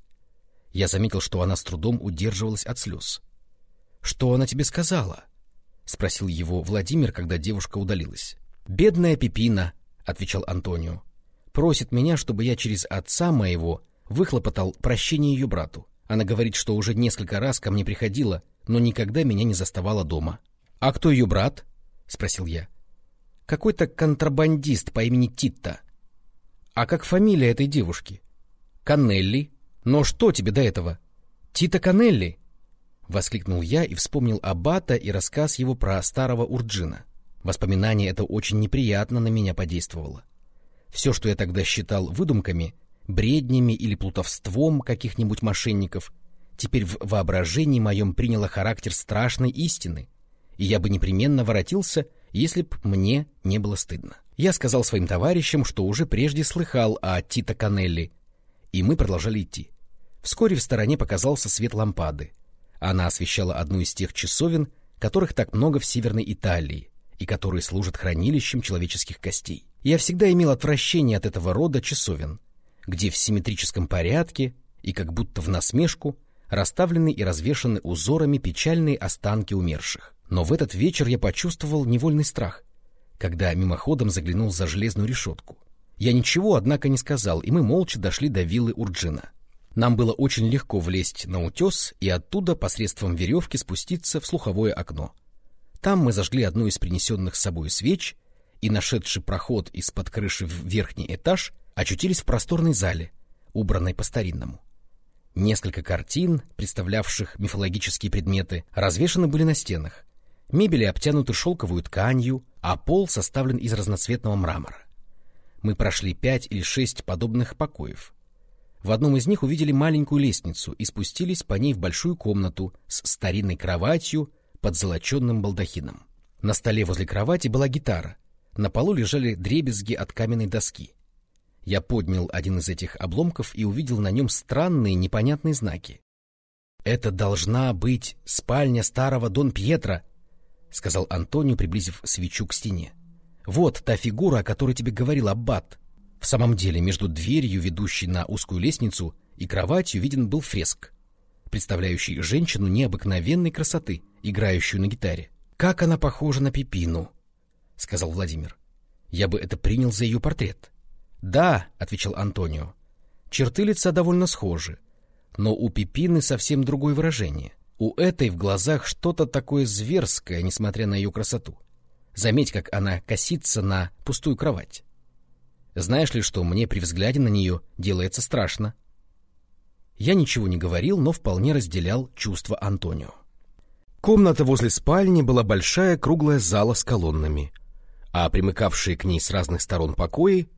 S1: Я заметил, что она с трудом удерживалась от слез. — Что она тебе сказала? — спросил его Владимир, когда девушка удалилась. — Бедная Пипина, — отвечал Антонио, — просит меня, чтобы я через отца моего выхлопотал прощение ее брату. Она говорит, что уже несколько раз ко мне приходила, но никогда меня не заставала дома. — А кто ее брат? — спросил я. — Какой-то контрабандист по имени Титта. — А как фамилия этой девушки? — Каннелли. — Но что тебе до этого? — Тита Каннелли. — воскликнул я и вспомнил Аббата и рассказ его про старого Урджина. Воспоминание это очень неприятно на меня подействовало. Все, что я тогда считал выдумками, бреднями или плутовством каких-нибудь мошенников — теперь в воображении моем приняло характер страшной истины, и я бы непременно воротился, если б мне не было стыдно. Я сказал своим товарищам, что уже прежде слыхал о Тита Канелли, и мы продолжали идти. Вскоре в стороне показался свет лампады. Она освещала одну из тех часовен, которых так много в Северной Италии, и которые служат хранилищем человеческих костей. Я всегда имел отвращение от этого рода часовен, где в симметрическом порядке и как будто в насмешку расставлены и развешаны узорами печальные останки умерших. Но в этот вечер я почувствовал невольный страх. когда мимоходом заглянул за железную решетку. Я ничего, однако, не сказал, и мы молча дошли до виллы Урджина. Нам было очень легко влезть на утес и оттуда посредством веревки спуститься в слуховое окно. Там мы зажгли одну из принесенных с собой свеч и, нашедший проход из-под крыши в верхний этаж, очутились в просторной зале, убранной по-старинному. Несколько картин, представлявших мифологические предметы, развешаны были на стенах. Мебели обтянуты шелковую тканью, а пол составлен из разноцветного мрамора. Мы прошли пять или шесть подобных покоев. В одном из них увидели маленькую лестницу и спустились по ней в большую комнату с старинной кроватью под золоченным балдахином. На столе возле кровати была гитара, на полу лежали дребезги от каменной доски. Я поднял один из этих обломков и увидел на нем странные непонятные знаки. «Это должна быть спальня старого Дон Пьетро», — сказал Антонио, приблизив свечу к стене. «Вот та фигура, о которой тебе говорил Аббат». В самом деле, между дверью, ведущей на узкую лестницу, и кроватью виден был фреск, представляющий женщину необыкновенной красоты, играющую на гитаре. «Как она похожа на Пипину», — сказал Владимир. «Я бы это принял за ее портрет». «Да», — отвечал Антонио, — «черты лица довольно схожи, но у Пипины совсем другое выражение. У этой в глазах что-то такое зверское, несмотря на ее красоту. Заметь, как она косится на пустую кровать. Знаешь ли, что мне при взгляде на нее делается страшно?» Я ничего не говорил, но вполне разделял чувства Антонио. Комната возле спальни была большая круглая зала с колоннами, а примыкавшие к ней с разных сторон покои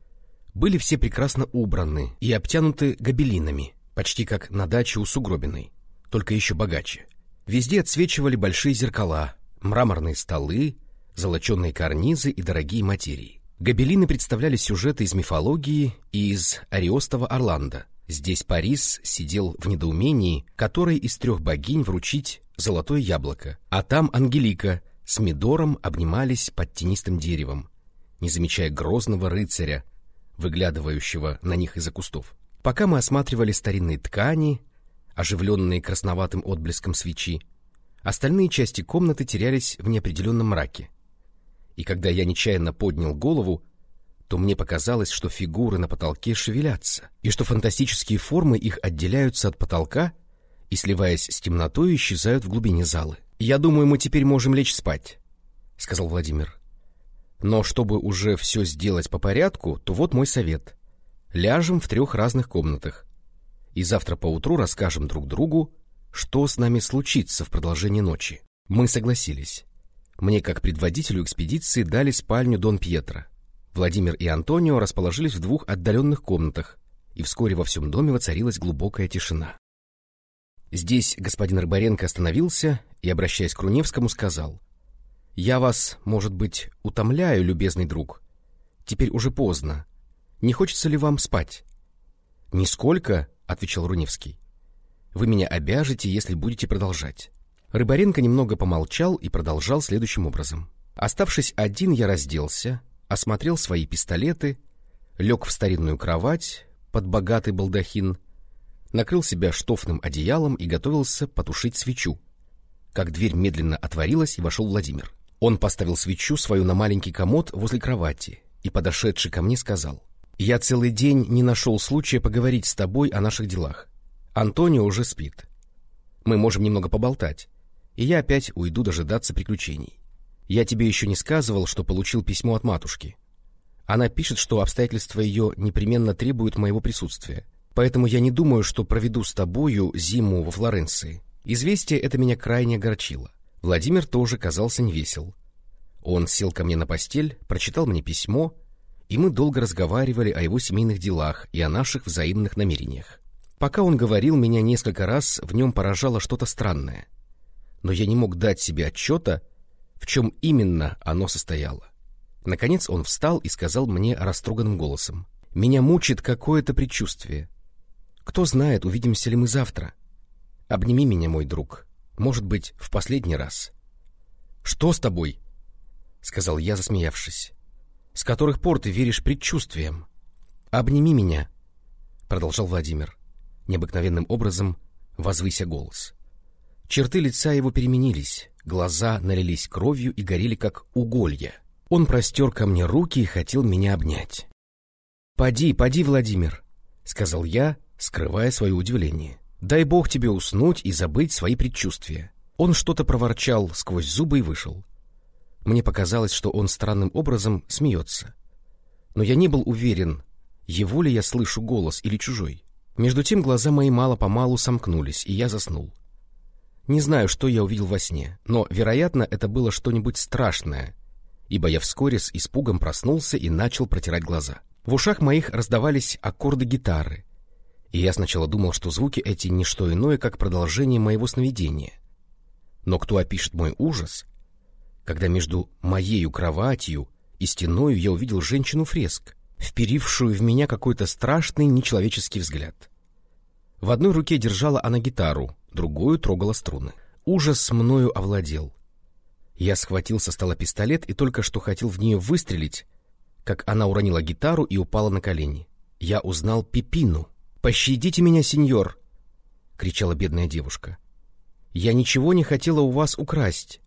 S1: были все прекрасно убраны и обтянуты гобелинами, почти как на даче у Сугробиной, только еще богаче. Везде отсвечивали большие зеркала, мраморные столы, золоченые карнизы и дорогие материи. Гобелины представляли сюжеты из мифологии и из Ариостова Орландо. Здесь Парис сидел в недоумении, которой из трех богинь вручить золотое яблоко, а там Ангелика с Медором обнимались под тенистым деревом, не замечая грозного рыцаря, выглядывающего на них из-за кустов. Пока мы осматривали старинные ткани, оживленные красноватым отблеском свечи, остальные части комнаты терялись в неопределенном мраке. И когда я нечаянно поднял голову, то мне показалось, что фигуры на потолке шевелятся, и что фантастические формы их отделяются от потолка и, сливаясь с темнотой, исчезают в глубине залы. «Я думаю, мы теперь можем лечь спать», — сказал Владимир. Но чтобы уже все сделать по порядку, то вот мой совет. Ляжем в трех разных комнатах. И завтра поутру расскажем друг другу, что с нами случится в продолжении ночи. Мы согласились. Мне, как предводителю экспедиции, дали спальню Дон Пьетро. Владимир и Антонио расположились в двух отдаленных комнатах, и вскоре во всем доме воцарилась глубокая тишина. Здесь господин Рыбаренко остановился и, обращаясь к Руневскому, сказал, я вас, может быть, утомляю, любезный друг. Теперь уже поздно. Не хочется ли вам спать? — Нисколько, — отвечал Руневский. — Вы меня обяжете, если будете продолжать. Рыбаренко немного помолчал и продолжал следующим образом. Оставшись один, я разделся, осмотрел свои пистолеты, лег в старинную кровать под богатый балдахин, накрыл себя штофным одеялом и готовился потушить свечу, как дверь медленно отворилась и вошел Владимир. Он поставил свечу свою на маленький комод возле кровати и, подошедший ко мне, сказал, «Я целый день не нашел случая поговорить с тобой о наших делах. Антонио уже спит. Мы можем немного поболтать, и я опять уйду дожидаться приключений. Я тебе еще не сказывал, что получил письмо от матушки. Она пишет, что обстоятельства ее непременно требуют моего присутствия, поэтому я не думаю, что проведу с тобою зиму во Флоренции. Известие это меня крайне огорчило. Владимир тоже казался невесел. Он сел ко мне на постель, прочитал мне письмо, и мы долго разговаривали о его семейных делах и о наших взаимных намерениях. Пока он говорил, меня несколько раз в нем поражало что-то странное. Но я не мог дать себе отчета, в чем именно оно состояло. Наконец он встал и сказал мне растроганным голосом. «Меня мучит какое-то предчувствие. Кто знает, увидимся ли мы завтра. Обними меня, мой друг. Может быть, в последний раз. «Что с тобой?» — сказал я, засмеявшись. «С которых пор ты веришь предчувствиям?» «Обними меня», — продолжал Владимир, необыкновенным образом возвыся голос. Черты лица его переменились, глаза налились кровью и горели, как уголья. Он простер ко мне руки и хотел меня обнять. «Поди, поди, Владимир», — сказал я, скрывая свое удивление. «Дай бог тебе уснуть и забыть свои предчувствия». Он что-то проворчал сквозь зубы и вышел. Мне показалось, что он странным образом смеется. Но я не был уверен, его ли я слышу голос или чужой. Между тем глаза мои мало-помалу сомкнулись, и я заснул. Не знаю, что я увидел во сне, но, вероятно, это было что-нибудь страшное, ибо я вскоре с испугом проснулся и начал протирать глаза. В ушах моих раздавались аккорды гитары, и я сначала думал, что звуки эти не что иное, как продолжение моего сновидения. Но кто опишет мой ужас, когда между моею кроватью и стеною я увидел женщину-фреск, вперившую в меня какой-то страшный нечеловеческий взгляд. В одной руке держала она гитару, другую трогала струны. Ужас мною овладел. Я схватил со стола пистолет и только что хотел в нее выстрелить, как она уронила гитару и упала на колени. Я узнал Пипину. «Пощадите меня, сеньор!» — кричала бедная девушка. «Я ничего не хотела у вас украсть.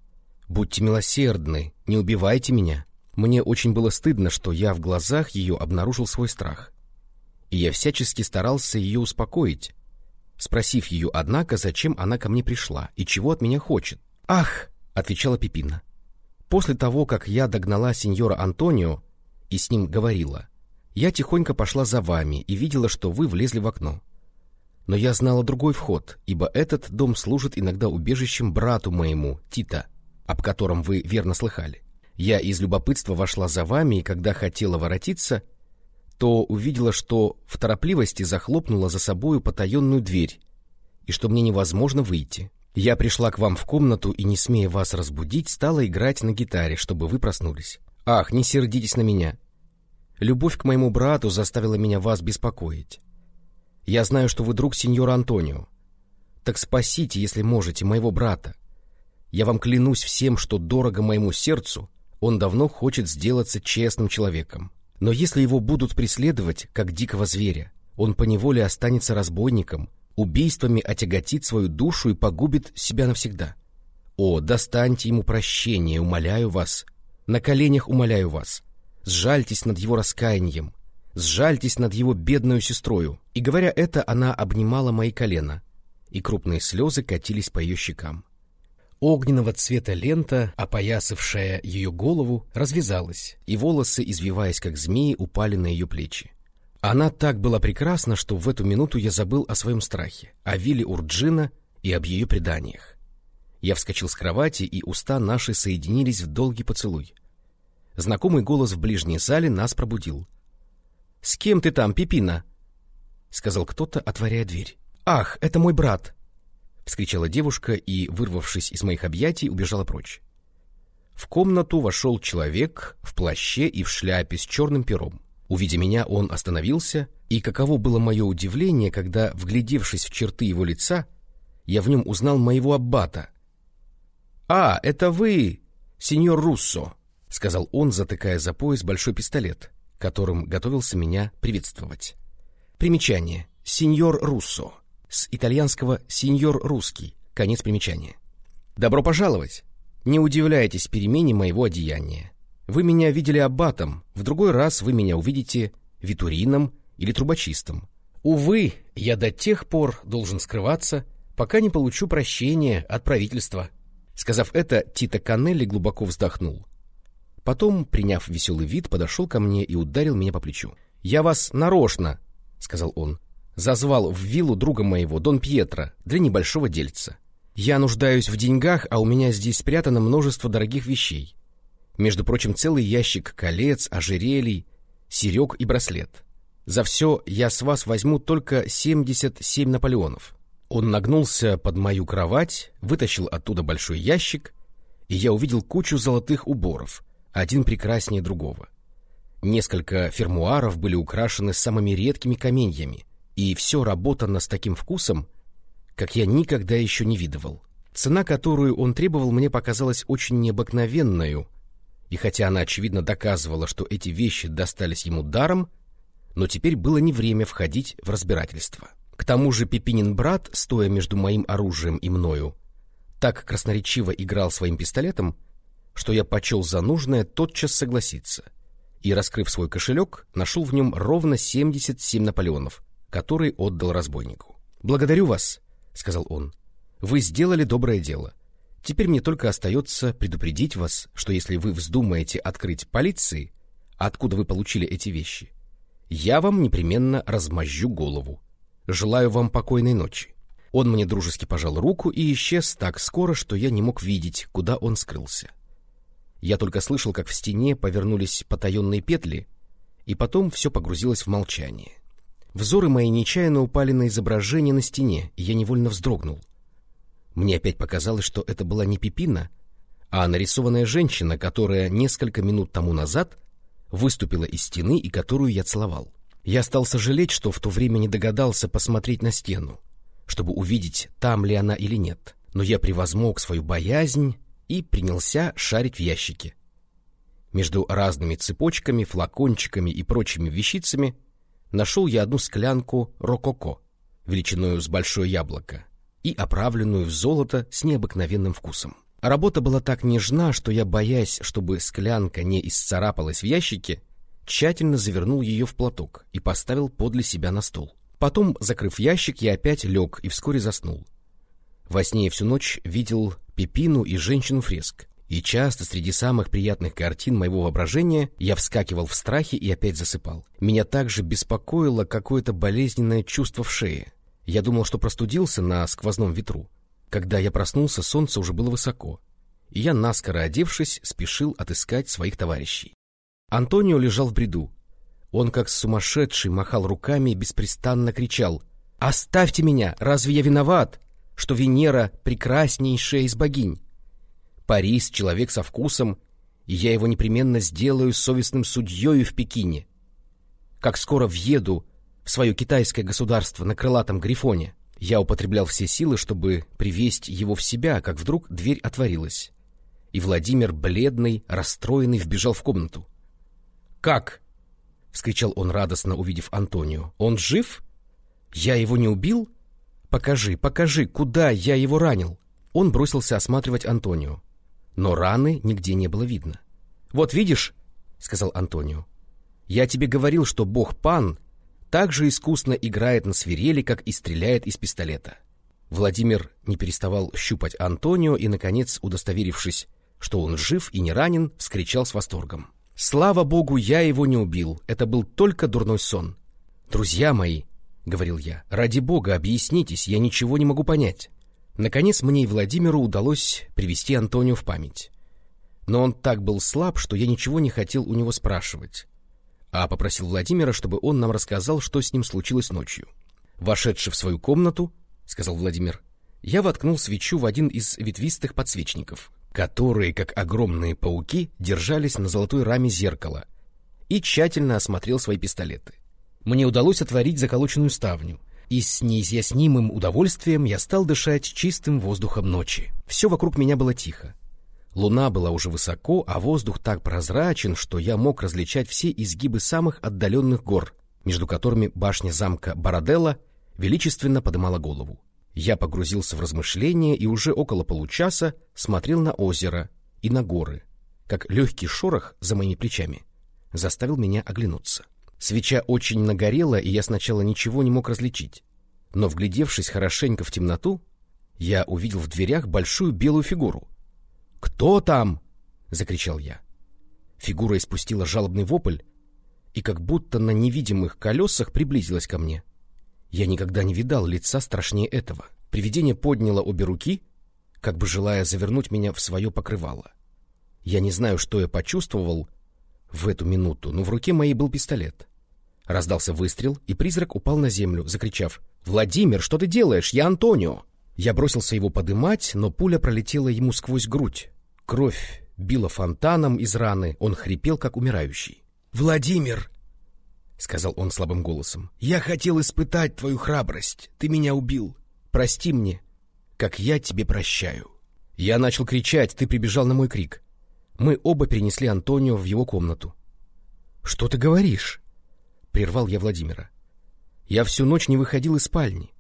S1: Будьте милосердны, не убивайте меня». Мне очень было стыдно, что я в глазах ее обнаружил свой страх. И я всячески старался ее успокоить, спросив ее, однако, зачем она ко мне пришла и чего от меня хочет. «Ах!» — отвечала Пипина. «После того, как я догнала сеньора Антонио и с ним говорила, я тихонько пошла за вами и видела, что вы влезли в окно. Но я знала другой вход, ибо этот дом служит иногда убежищем брату моему, Тита, об котором вы верно слыхали. Я из любопытства вошла за вами, и когда хотела воротиться, то увидела, что в торопливости захлопнула за собою потаенную дверь, и что мне невозможно выйти. Я пришла к вам в комнату и, не смея вас разбудить, стала играть на гитаре, чтобы вы проснулись. Ах, не сердитесь на меня. Любовь к моему брату заставила меня вас беспокоить. Я знаю, что вы друг сеньора Антонио. Так спасите, если можете, моего брата. Я вам клянусь всем, что дорого моему сердцу, он давно хочет сделаться честным человеком. Но если его будут преследовать, как дикого зверя, он поневоле останется разбойником, убийствами отяготит свою душу и погубит себя навсегда. О, достаньте ему прощение, умоляю вас, на коленях умоляю вас, сжальтесь над его раскаянием, сжальтесь над его бедную сестрою. И говоря это, она обнимала мои колена, и крупные слезы катились по ее щекам. Огненного цвета лента, опоясавшая ее голову, развязалась, и волосы, извиваясь как змеи, упали на ее плечи. Она так была прекрасна, что в эту минуту я забыл о своем страхе, о вилле Урджина и об ее преданиях. Я вскочил с кровати, и уста наши соединились в долгий поцелуй. Знакомый голос в ближней зале нас пробудил. — С кем ты там, Пипина? — сказал кто-то, отворяя дверь. — Ах, это мой брат! вскричала девушка и, вырвавшись из моих объятий, убежала прочь. В комнату вошел человек в плаще и в шляпе с черным пером. Увидя меня, он остановился, и каково было мое удивление, когда, вглядевшись в черты его лица, я в нем узнал моего аббата. «А, это вы, сеньор Руссо», — сказал он, затыкая за пояс большой пистолет, которым готовился меня приветствовать. Примечание. Сеньор Руссо. С итальянского «сеньор русский». Конец примечания. «Добро пожаловать! Не удивляйтесь перемене моего одеяния. Вы меня видели аббатом, в другой раз вы меня увидите витурином или трубочистом. Увы, я до тех пор должен скрываться, пока не получу прощения от правительства». Сказав это, Тита Канелли глубоко вздохнул. Потом, приняв веселый вид, подошел ко мне и ударил меня по плечу. «Я вас нарочно», — сказал он, зазвал в виллу друга моего, Дон Пьетро, для небольшого дельца. Я нуждаюсь в деньгах, а у меня здесь спрятано множество дорогих вещей. Между прочим, целый ящик колец, ожерелий, серег и браслет. За все я с вас возьму только 77 Наполеонов. Он нагнулся под мою кровать, вытащил оттуда большой ящик, и я увидел кучу золотых уборов, один прекраснее другого. Несколько фермуаров были украшены самыми редкими каменьями, и все работано с таким вкусом, как я никогда еще не видывал. Цена, которую он требовал, мне показалась очень необыкновенную, и хотя она, очевидно, доказывала, что эти вещи достались ему даром, но теперь было не время входить в разбирательство. К тому же Пепинин брат, стоя между моим оружием и мною, так красноречиво играл своим пистолетом, что я почел за нужное тотчас согласиться, и, раскрыв свой кошелек, нашел в нем ровно 77 Наполеонов, которые отдал разбойнику. «Благодарю вас», — сказал он. «Вы сделали доброе дело. Теперь мне только остается предупредить вас, что если вы вздумаете открыть полиции, откуда вы получили эти вещи, я вам непременно размозжу голову. Желаю вам покойной ночи. Он мне дружески пожал руку и исчез так скоро, что я не мог видеть, куда он скрылся. Я только слышал, как в стене повернулись потаенные петли, и потом все погрузилось в молчание. Взоры мои нечаянно упали на изображение на стене, и я невольно вздрогнул. Мне опять показалось, что это была не Пипина, а нарисованная женщина, которая несколько минут тому назад выступила из стены и которую я целовал. Я стал сожалеть, что в то время не догадался посмотреть на стену, чтобы увидеть, там ли она или нет. Но я превозмог свою боязнь и принялся шарить в ящике. Между разными цепочками, флакончиками и прочими вещицами нашел я одну склянку рококо, величиною с большое яблоко, и оправленную в золото с необыкновенным вкусом. Работа была так нежна, что я, боясь, чтобы склянка не исцарапалась в ящике, тщательно завернул ее в платок и поставил подле себя на стол. Потом, закрыв ящик, я опять лег и вскоре заснул. Во сне я всю ночь видел Пепину и женщину-фреск, и часто среди самых приятных картин моего воображения я вскакивал в страхе и опять засыпал. Меня также беспокоило какое-то болезненное чувство в шее. Я думал, что простудился на сквозном ветру. Когда я проснулся, солнце уже было высоко, и я, наскоро одевшись, спешил отыскать своих товарищей. Антонио лежал в бреду. Он, как сумасшедший, махал руками и беспрестанно кричал «Оставьте меня! Разве я виноват, что Венера прекраснейшая из богинь? Парис — человек со вкусом, и я его непременно сделаю совестным судьей в Пекине. Как скоро въеду в свое китайское государство на крылатом грифоне, я употреблял все силы, чтобы привесть его в себя, как вдруг дверь отворилась. И Владимир, бледный, расстроенный, вбежал в комнату. «Как?» — вскричал он радостно, увидев Антонио. «Он жив? Я его не убил? Покажи, покажи, куда я его ранил?» Он бросился осматривать Антонио. Но раны нигде не было видно. «Вот видишь», — сказал Антонио, — «я тебе говорил, что бог Пан так же искусно играет на свирели, как и стреляет из пистолета. Владимир не переставал щупать Антонио и, наконец, удостоверившись, что он жив и не ранен, вскричал с восторгом. «Слава богу, я его не убил, это был только дурной сон. Друзья мои, — говорил я, — ради бога, объяснитесь, я ничего не могу понять». Наконец мне и Владимиру удалось привести Антонио в память. Но он так был слаб, что я ничего не хотел у него спрашивать а попросил Владимира, чтобы он нам рассказал, что с ним случилось ночью. Вошедший в свою комнату, — сказал Владимир, — я воткнул свечу в один из ветвистых подсвечников, которые, как огромные пауки, держались на золотой раме зеркала, и тщательно осмотрел свои пистолеты. Мне удалось отворить заколоченную ставню, и с неизъяснимым удовольствием я стал дышать чистым воздухом ночи. Все вокруг меня было тихо. Луна была уже высоко, а воздух так прозрачен, что я мог различать все изгибы самых отдаленных гор, между которыми башня замка Бараделла величественно подымала голову. Я погрузился в размышления и уже около получаса смотрел на озеро и на горы, как легкий шорох за моими плечами заставил меня оглянуться. Свеча очень нагорела, и я сначала ничего не мог различить. Но, вглядевшись хорошенько в темноту, я увидел в дверях большую белую фигуру — «Кто там?» — закричал я. Фигура испустила жалобный вопль и как будто на невидимых колесах приблизилась ко мне. Я никогда не видал лица страшнее этого. Привидение подняло обе руки, как бы желая завернуть меня в свое покрывало. Я не знаю, что я почувствовал в эту минуту, но в руке моей был пистолет. Раздался выстрел, и призрак упал на землю, закричав «Владимир, что ты делаешь? Я Антонио!» Я бросился его подымать, но пуля пролетела ему сквозь грудь. Кровь била фонтаном из раны, он хрипел, как умирающий. «Владимир!» — сказал он слабым голосом. «Я хотел испытать твою храбрость. Ты меня убил. Прости мне, как я тебе прощаю». Я начал кричать, ты прибежал на мой крик. Мы оба перенесли Антонио в его комнату. «Что ты говоришь?» — прервал я Владимира. «Я всю ночь не выходил из спальни.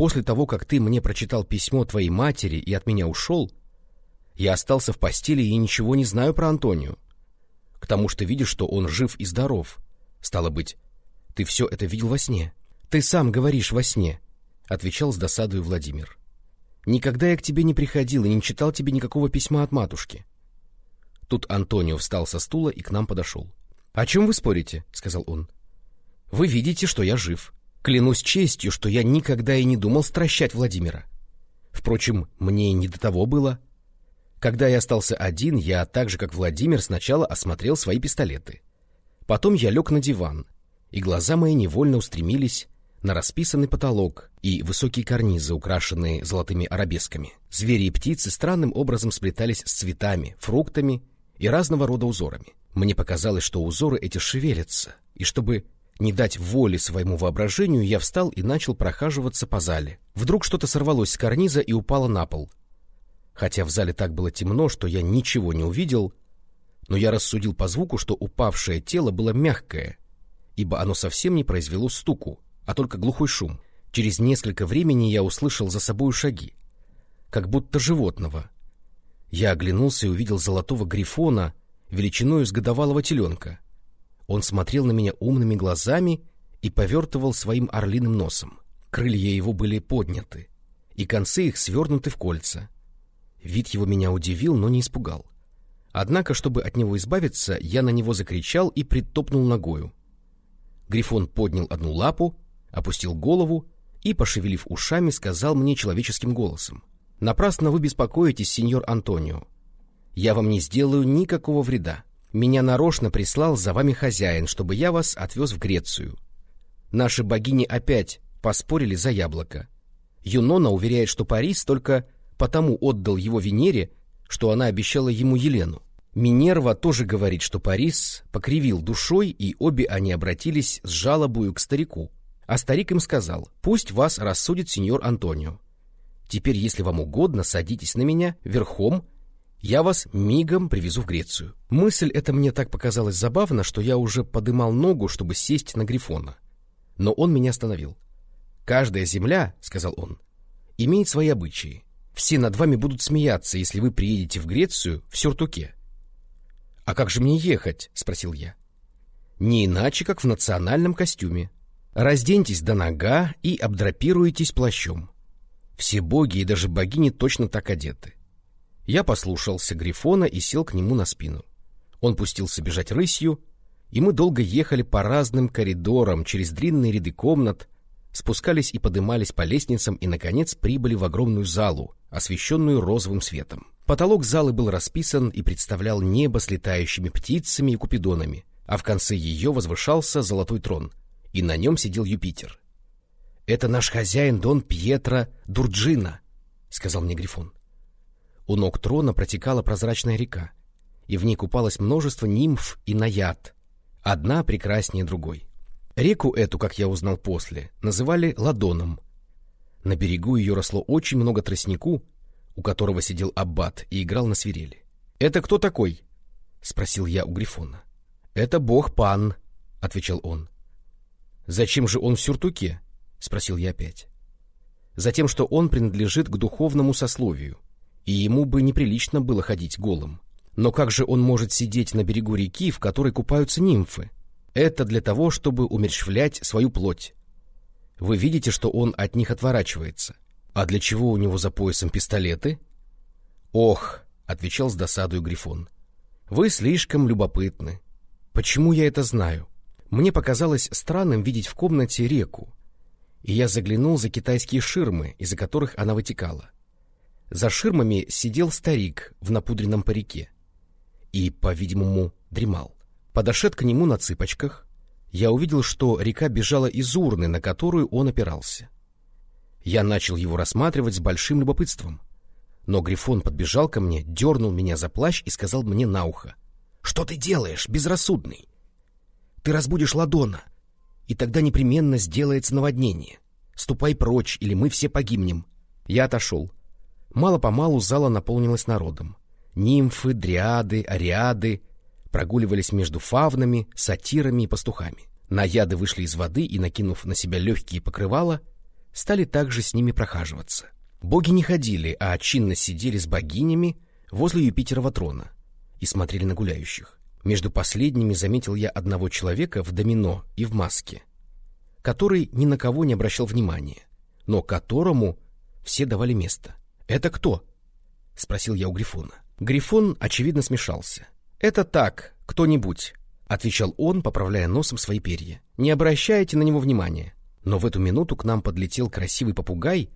S1: После того, как ты мне прочитал письмо твоей матери и от меня ушел, Я остался в постели и ничего не знаю про Антонию. К тому, что видишь, что он жив и здоров. Стало быть, ты все это видел во сне. Ты сам говоришь во сне, — отвечал с досадой Владимир. Никогда я к тебе не приходил и не читал тебе никакого письма от матушки. Тут Антонио встал со стула и к нам подошел. — О чем вы спорите? — сказал он. — Вы видите, что я жив. Клянусь честью, что я никогда и не думал стращать Владимира. Впрочем, мне не до того было. Когда я остался один, я, так же как Владимир, сначала осмотрел свои пистолеты. Потом я лег на диван, и глаза мои невольно устремились на расписанный потолок и высокие карнизы, украшенные золотыми арабесками. Звери и птицы странным образом сплетались с цветами, фруктами и разного рода узорами. Мне показалось, что узоры эти шевелятся, и чтобы не дать воли своему воображению, я встал и начал прохаживаться по зале. Вдруг что-то сорвалось с карниза и упало на пол. Хотя в зале так было темно, что я ничего не увидел, но я рассудил по звуку, что упавшее тело было мягкое, ибо оно совсем не произвело стуку, а только глухой шум. Через несколько времени я услышал за собою шаги, как будто животного. Я оглянулся и увидел золотого грифона величиною с годовалого теленка. Он смотрел на меня умными глазами и повертывал своим орлиным носом. Крылья его были подняты, и концы их свернуты в кольца. Вид его меня удивил, но не испугал. Однако, чтобы от него избавиться, я на него закричал и притопнул ногою. Грифон поднял одну лапу, опустил голову и, пошевелив ушами, сказал мне человеческим голосом. «Напрасно вы беспокоитесь, сеньор Антонио. Я вам не сделаю никакого вреда. Меня нарочно прислал за вами хозяин, чтобы я вас отвез в Грецию. Наши богини опять поспорили за яблоко. Юнона уверяет, что Парис только потому отдал его Венере, что она обещала ему Елену. Минерва тоже говорит, что Парис покривил душой, и обе они обратились с жалобою к старику. А старик им сказал, пусть вас рассудит сеньор Антонио. Теперь, если вам угодно, садитесь на меня верхом, я вас мигом привезу в Грецию. Мысль эта мне так показалась забавно, что я уже подымал ногу, чтобы сесть на Грифона. Но он меня остановил. «Каждая земля, — сказал он, — имеет свои обычаи. Все над вами будут смеяться, если вы приедете в Грецию в сюртуке». «А как же мне ехать?» — спросил я. «Не иначе, как в национальном костюме. Разденьтесь до нога и обдрапируйтесь плащом. Все боги и даже богини точно так одеты. Я послушался Грифона и сел к нему на спину. Он пустился бежать рысью, и мы долго ехали по разным коридорам через длинные ряды комнат, спускались и подымались по лестницам и, наконец, прибыли в огромную залу, освещенную розовым светом. Потолок залы был расписан и представлял небо с летающими птицами и купидонами, а в конце ее возвышался золотой трон, и на нем сидел Юпитер. — Это наш хозяин Дон Пьетро Дурджина, — сказал мне Грифон. У ног трона протекала прозрачная река, и в ней купалось множество нимф и наяд, одна прекраснее другой. Реку эту, как я узнал после, называли Ладоном. На берегу ее росло очень много тростнику, у которого сидел аббат и играл на свирели. — Это кто такой? — спросил я у Грифона. — Это бог Пан, — отвечал он. Зачем же он в сюртуке? — спросил я опять. Затем, что он принадлежит к духовному сословию, и ему бы неприлично было ходить голым. Но как же он может сидеть на берегу реки, в которой купаются нимфы? Это для того, чтобы умерщвлять свою плоть. Вы видите, что он от них отворачивается. А для чего у него за поясом пистолеты? Ох, — отвечал с досадою Грифон, — вы слишком любопытны. Почему я это знаю? Мне показалось странным видеть в комнате реку, и я заглянул за китайские ширмы, из-за которых она вытекала. За ширмами сидел старик в напудренном парике и, по-видимому, дремал. Подошед к нему на цыпочках, я увидел, что река бежала из урны, на которую он опирался. Я начал его рассматривать с большим любопытством. Но Грифон подбежал ко мне, дернул меня за плащ и сказал мне на ухо. — Что ты делаешь, безрассудный? Ты разбудишь Ладона, и тогда непременно сделается наводнение. Ступай прочь, или мы все погибнем. Я отошел. Мало-помалу зала наполнилась народом. Нимфы, дриады, ариады прогуливались между фавнами, сатирами и пастухами. Наяды вышли из воды и, накинув на себя легкие покрывала, стали также с ними прохаживаться. Боги не ходили, а чинно сидели с богинями возле Юпитерова трона и смотрели на гуляющих. Между последними заметил я одного человека в домино и в маске, который ни на кого не обращал внимания, но которому все давали место. «Это кто?» — спросил я у Грифона. Грифон, очевидно, смешался. «Это так, кто-нибудь», — отвечал он, поправляя носом свои перья. «Не обращайте на него внимания». Но в эту минуту к нам подлетел красивый попугай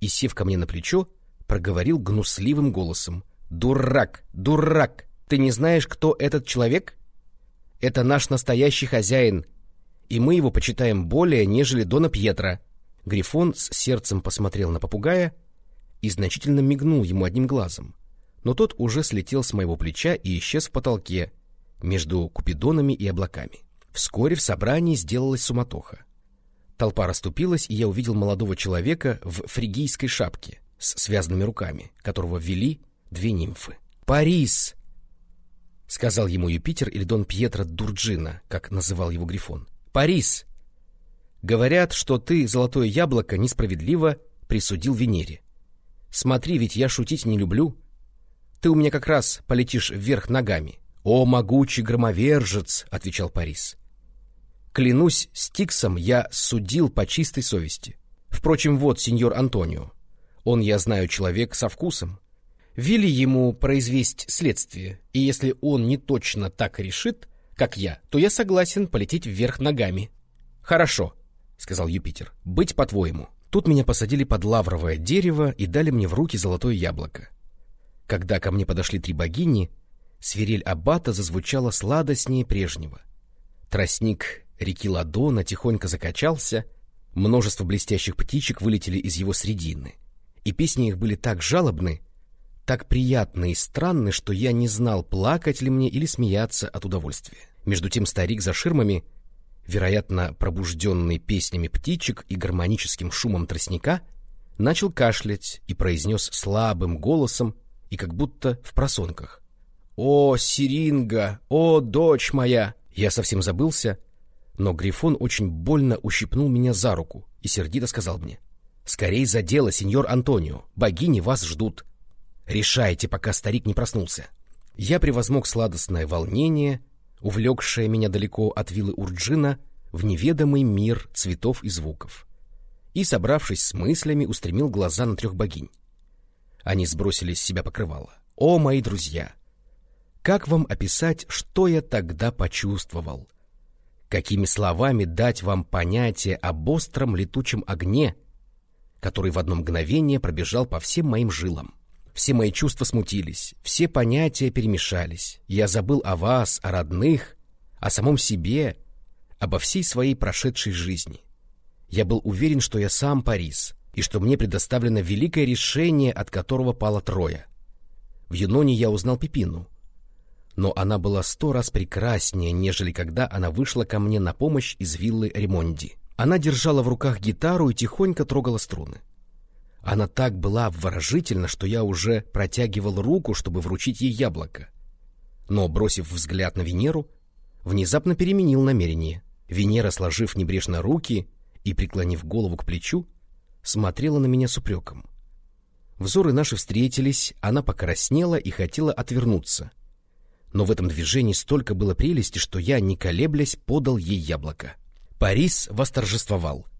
S1: и, сев ко мне на плечо, проговорил гнусливым голосом. «Дурак! Дурак! Ты не знаешь, кто этот человек? Это наш настоящий хозяин, и мы его почитаем более, нежели Дона Пьетро». Грифон с сердцем посмотрел на попугая и значительно мигнул ему одним глазом, но тот уже слетел с моего плеча и исчез в потолке между купидонами и облаками. Вскоре в собрании сделалась суматоха. Толпа расступилась, и я увидел молодого человека в фригийской шапке с связанными руками, которого вели две нимфы. «Парис!» — сказал ему Юпитер или Дон Пьетро Дурджина, как называл его Грифон. «Парис! Говорят, что ты, золотое яблоко, несправедливо присудил Венере. Смотри, ведь я шутить не люблю. Ты у меня как раз полетишь вверх ногами. «О, могучий громовержец!» — отвечал Парис. «Клянусь Стиксом, я судил по чистой совести. Впрочем, вот сеньор Антонио. Он, я знаю, человек со вкусом. Вели ему произвесть следствие, и если он не точно так решит, как я, то я согласен полететь вверх ногами». «Хорошо», — сказал Юпитер, — «быть по-твоему». Тут меня посадили под лавровое дерево и дали мне в руки золотое яблоко. Когда ко мне подошли три богини, свирель аббата зазвучала сладостнее прежнего. Тростник реки Ладона тихонько закачался, множество блестящих птичек вылетели из его средины, и песни их были так жалобны, так приятны и странны, что я не знал, плакать ли мне или смеяться от удовольствия. Между тем старик за ширмами вероятно, пробужденный песнями птичек и гармоническим шумом тростника, начал кашлять и произнес слабым голосом и как будто в просонках. «О, Сиринга! О, дочь моя!» Я совсем забылся, но Грифон очень больно ущипнул меня за руку и сердито сказал мне. «Скорей за дело, сеньор Антонио! Богини вас ждут! Решайте, пока старик не проснулся!» Я превозмог сладостное волнение — увлекшая меня далеко от виллы Урджина в неведомый мир цветов и звуков. И, собравшись с мыслями, устремил глаза на трех богинь. Они сбросили с себя покрывало. «О, мои друзья! Как вам описать, что я тогда почувствовал? Какими словами дать вам понятие об остром летучем огне, который в одно мгновение пробежал по всем моим жилам?» Все мои чувства смутились, все понятия перемешались. Я забыл о вас, о родных, о самом себе, обо всей своей прошедшей жизни. Я был уверен, что я сам Парис, и что мне предоставлено великое решение, от которого пало трое. В Юноне я узнал Пипину, но она была сто раз прекраснее, нежели когда она вышла ко мне на помощь из виллы Ремонди. Она держала в руках гитару и тихонько трогала струны. Она так была обворожительна, что я уже протягивал руку, чтобы вручить ей яблоко. Но, бросив взгляд на Венеру, внезапно переменил намерение. Венера, сложив небрежно руки и преклонив голову к плечу, смотрела на меня с упреком. Взоры наши встретились, она покраснела и хотела отвернуться. Но в этом движении столько было прелести, что я, не колеблясь, подал ей яблоко. Парис восторжествовал —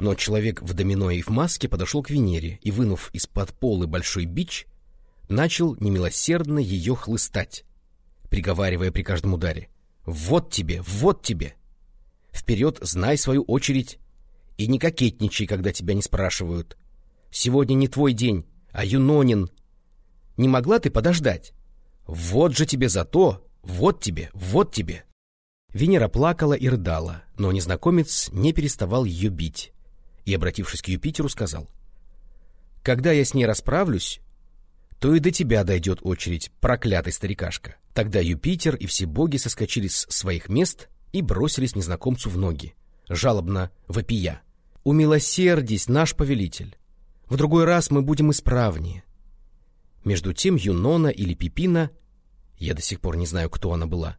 S1: но человек в домино и в маске подошел к Венере и, вынув из-под полы большой бич, начал немилосердно ее хлыстать, приговаривая при каждом ударе. «Вот тебе, вот тебе! Вперед знай свою очередь и не кокетничай, когда тебя не спрашивают. Сегодня не твой день, а Юнонин. Не могла ты подождать? Вот же тебе за то, вот тебе, вот тебе!» Венера плакала и рыдала, но незнакомец не переставал ее бить и, обратившись к Юпитеру, сказал, «Когда я с ней расправлюсь, то и до тебя дойдет очередь, проклятый старикашка». Тогда Юпитер и все боги соскочили с своих мест и бросились незнакомцу в ноги, жалобно вопия. «Умилосердись, наш повелитель! В другой раз мы будем исправнее». Между тем Юнона или Пипина, я до сих пор не знаю, кто она была,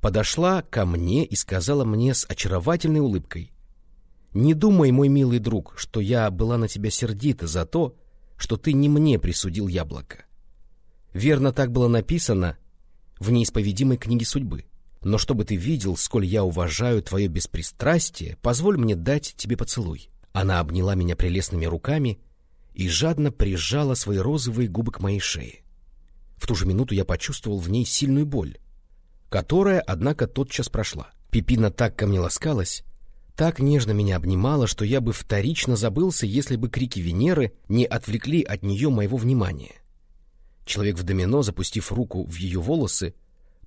S1: подошла ко мне и сказала мне с очаровательной улыбкой — не думай, мой милый друг, что я была на тебя сердита за то, что ты не мне присудил яблоко. Верно, так было написано в неисповедимой книге судьбы. Но чтобы ты видел, сколь я уважаю твое беспристрастие, позволь мне дать тебе поцелуй. Она обняла меня прелестными руками и жадно прижала свои розовые губы к моей шее. В ту же минуту я почувствовал в ней сильную боль, которая, однако, тотчас прошла. Пипина так ко мне ласкалась, так нежно меня обнимала, что я бы вторично забылся, если бы крики Венеры не отвлекли от нее моего внимания. Человек в домино, запустив руку в ее волосы,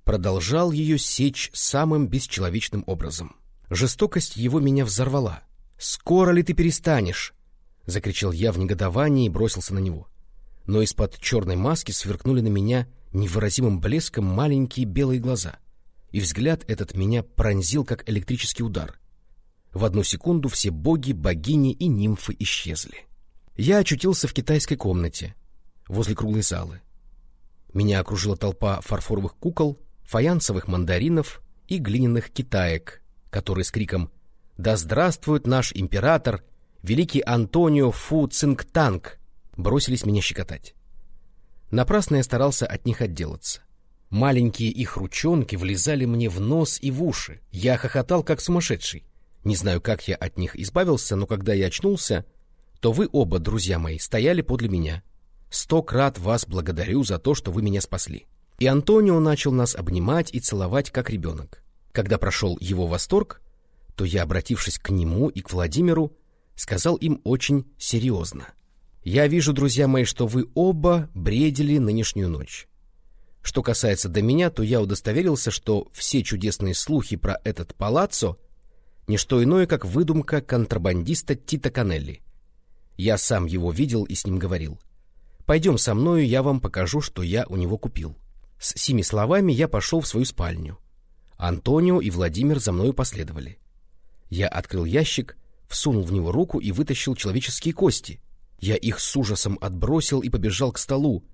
S1: продолжал ее сечь самым бесчеловечным образом. Жестокость его меня взорвала. «Скоро ли ты перестанешь?» — закричал я в негодовании и бросился на него. Но из-под черной маски сверкнули на меня невыразимым блеском маленькие белые глаза, и взгляд этот меня пронзил, как электрический удар. В одну секунду все боги, богини и нимфы исчезли. Я очутился в китайской комнате, возле круглой залы. Меня окружила толпа фарфоровых кукол, фаянсовых мандаринов и глиняных китаек, которые с криком «Да здравствует наш император!» великий Антонио Фу Цинктанг бросились меня щекотать. Напрасно я старался от них отделаться. Маленькие их ручонки влезали мне в нос и в уши. Я хохотал, как сумасшедший. Не знаю, как я от них избавился, но когда я очнулся, то вы оба, друзья мои, стояли подле меня. Сто крат вас благодарю за то, что вы меня спасли. И Антонио начал нас обнимать и целовать, как ребенок. Когда прошел его восторг, то я, обратившись к нему и к Владимиру, сказал им очень серьезно. «Я вижу, друзья мои, что вы оба бредили нынешнюю ночь. Что касается до меня, то я удостоверился, что все чудесные слухи про этот палаццо — не что иное, как выдумка контрабандиста Тита Канелли. Я сам его видел и с ним говорил. Пойдем со мною, я вам покажу, что я у него купил». С сими словами я пошел в свою спальню. Антонио и Владимир за мною последовали. Я открыл ящик, всунул в него руку и вытащил человеческие кости. Я их с ужасом отбросил и побежал к столу,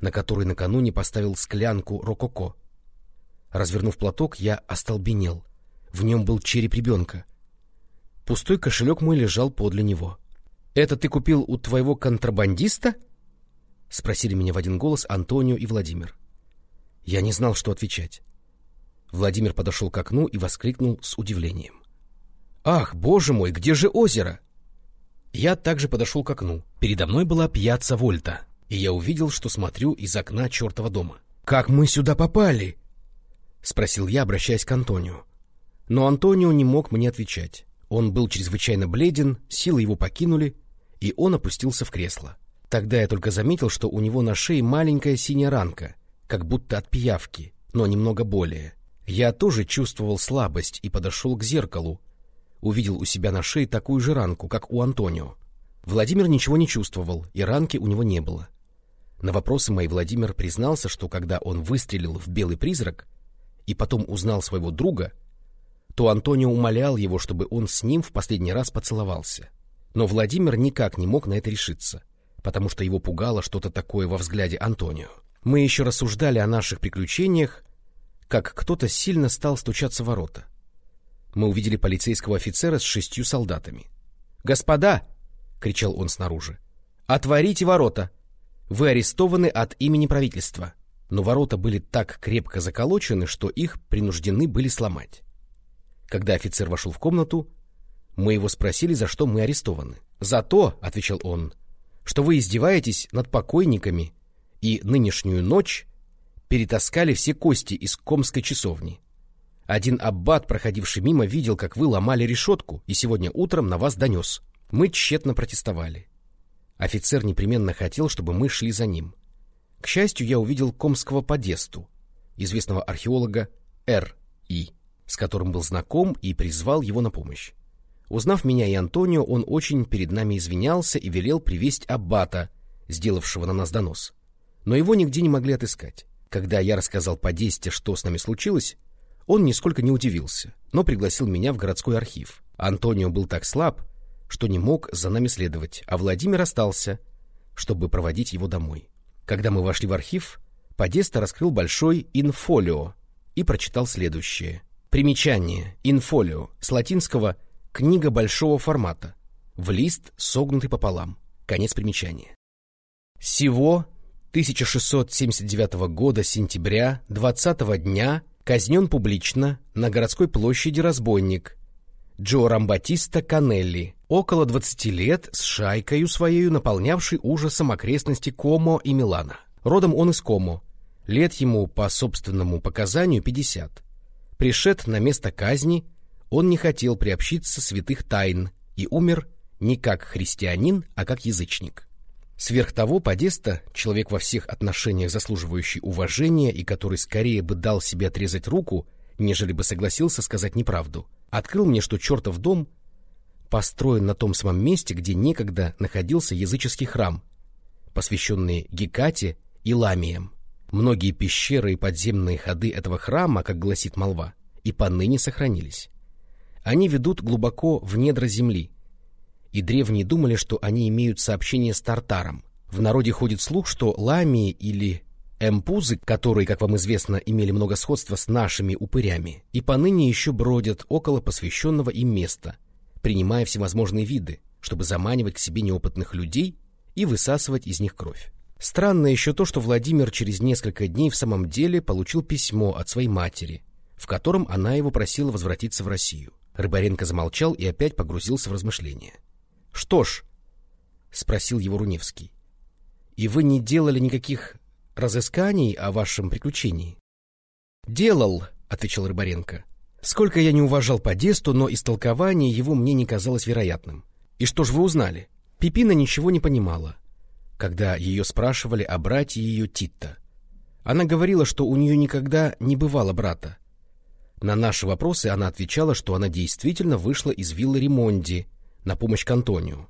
S1: на который накануне поставил склянку рококо. Развернув платок, я остолбенел. В нем был череп ребенка. Пустой кошелек мой лежал подле него. — Это ты купил у твоего контрабандиста? — спросили меня в один голос Антонио и Владимир. Я не знал, что отвечать. Владимир подошел к окну и воскликнул с удивлением. «Ах, боже мой, где же озеро?» Я также подошел к окну. Передо мной была пьяца Вольта, и я увидел, что смотрю из окна чертова дома. «Как мы сюда попали?» — спросил я, обращаясь к Антонио. Но Антонио не мог мне отвечать. Он был чрезвычайно бледен, силы его покинули, и он опустился в кресло. Тогда я только заметил, что у него на шее маленькая синяя ранка, как будто от пиявки, но немного более. Я тоже чувствовал слабость и подошел к зеркалу, увидел у себя на шее такую же ранку, как у Антонио. Владимир ничего не чувствовал, и ранки у него не было. На вопросы мои Владимир признался, что когда он выстрелил в белый призрак и потом узнал своего друга, то Антонио умолял его, чтобы он с ним в последний раз поцеловался. Но Владимир никак не мог на это решиться, потому что его пугало что-то такое во взгляде Антонио. Мы еще рассуждали о наших приключениях, как кто-то сильно стал стучаться в ворота мы увидели полицейского офицера с шестью солдатами. «Господа!» — кричал он снаружи. «Отворите ворота! Вы арестованы от имени правительства!» Но ворота были так крепко заколочены, что их принуждены были сломать. Когда офицер вошел в комнату, мы его спросили, за что мы арестованы. «За то, — отвечал он, — что вы издеваетесь над покойниками и нынешнюю ночь перетаскали все кости из комской часовни. Один аббат, проходивший мимо, видел, как вы ломали решетку, и сегодня утром на вас донес. Мы тщетно протестовали. Офицер непременно хотел, чтобы мы шли за ним. К счастью, я увидел комского подесту, известного археолога Р. И., с которым был знаком и призвал его на помощь. Узнав меня и Антонио, он очень перед нами извинялся и велел привесть аббата, сделавшего на нас донос. Но его нигде не могли отыскать. Когда я рассказал Подесте, что с нами случилось, он нисколько не удивился, но пригласил меня в городской архив. Антонио был так слаб, что не мог за нами следовать, а Владимир остался, чтобы проводить его домой. Когда мы вошли в архив, Подеста раскрыл большой инфолио и прочитал следующее. Примечание. Инфолио. С латинского «книга большого формата». В лист, согнутый пополам. Конец примечания. Всего 1679 года сентября 20 дня казнен публично на городской площади разбойник Джо Рамбатиста Канелли, около 20 лет с шайкою своею наполнявший ужасом окрестности Комо и Милана. Родом он из Комо, лет ему по собственному показанию 50. Пришед на место казни, он не хотел приобщиться святых тайн и умер не как христианин, а как язычник. Сверх того, Подеста, человек во всех отношениях заслуживающий уважения и который скорее бы дал себе отрезать руку, нежели бы согласился сказать неправду, открыл мне, что чертов дом построен на том самом месте, где некогда находился языческий храм, посвященный Гекате и Ламиям. Многие пещеры и подземные ходы этого храма, как гласит молва, и поныне сохранились. Они ведут глубоко в недра земли, и древние думали, что они имеют сообщение с Тартаром. В народе ходит слух, что ламии или эмпузы, которые, как вам известно, имели много сходства с нашими упырями, и поныне еще бродят около посвященного им места, принимая всевозможные виды, чтобы заманивать к себе неопытных людей и высасывать из них кровь. Странно еще то, что Владимир через несколько дней в самом деле получил письмо от своей матери, в котором она его просила возвратиться в Россию. Рыбаренко замолчал и опять погрузился в размышления. — Что ж, — спросил его Руневский, — и вы не делали никаких разысканий о вашем приключении? — Делал, — отвечал Рыбаренко. Сколько я не уважал Подесту, но истолкование его мне не казалось вероятным. И что ж вы узнали? Пипина ничего не понимала, когда ее спрашивали о брате ее Титта. Она говорила, что у нее никогда не бывало брата. На наши вопросы она отвечала, что она действительно вышла из виллы Ремонди на помощь к Антонию.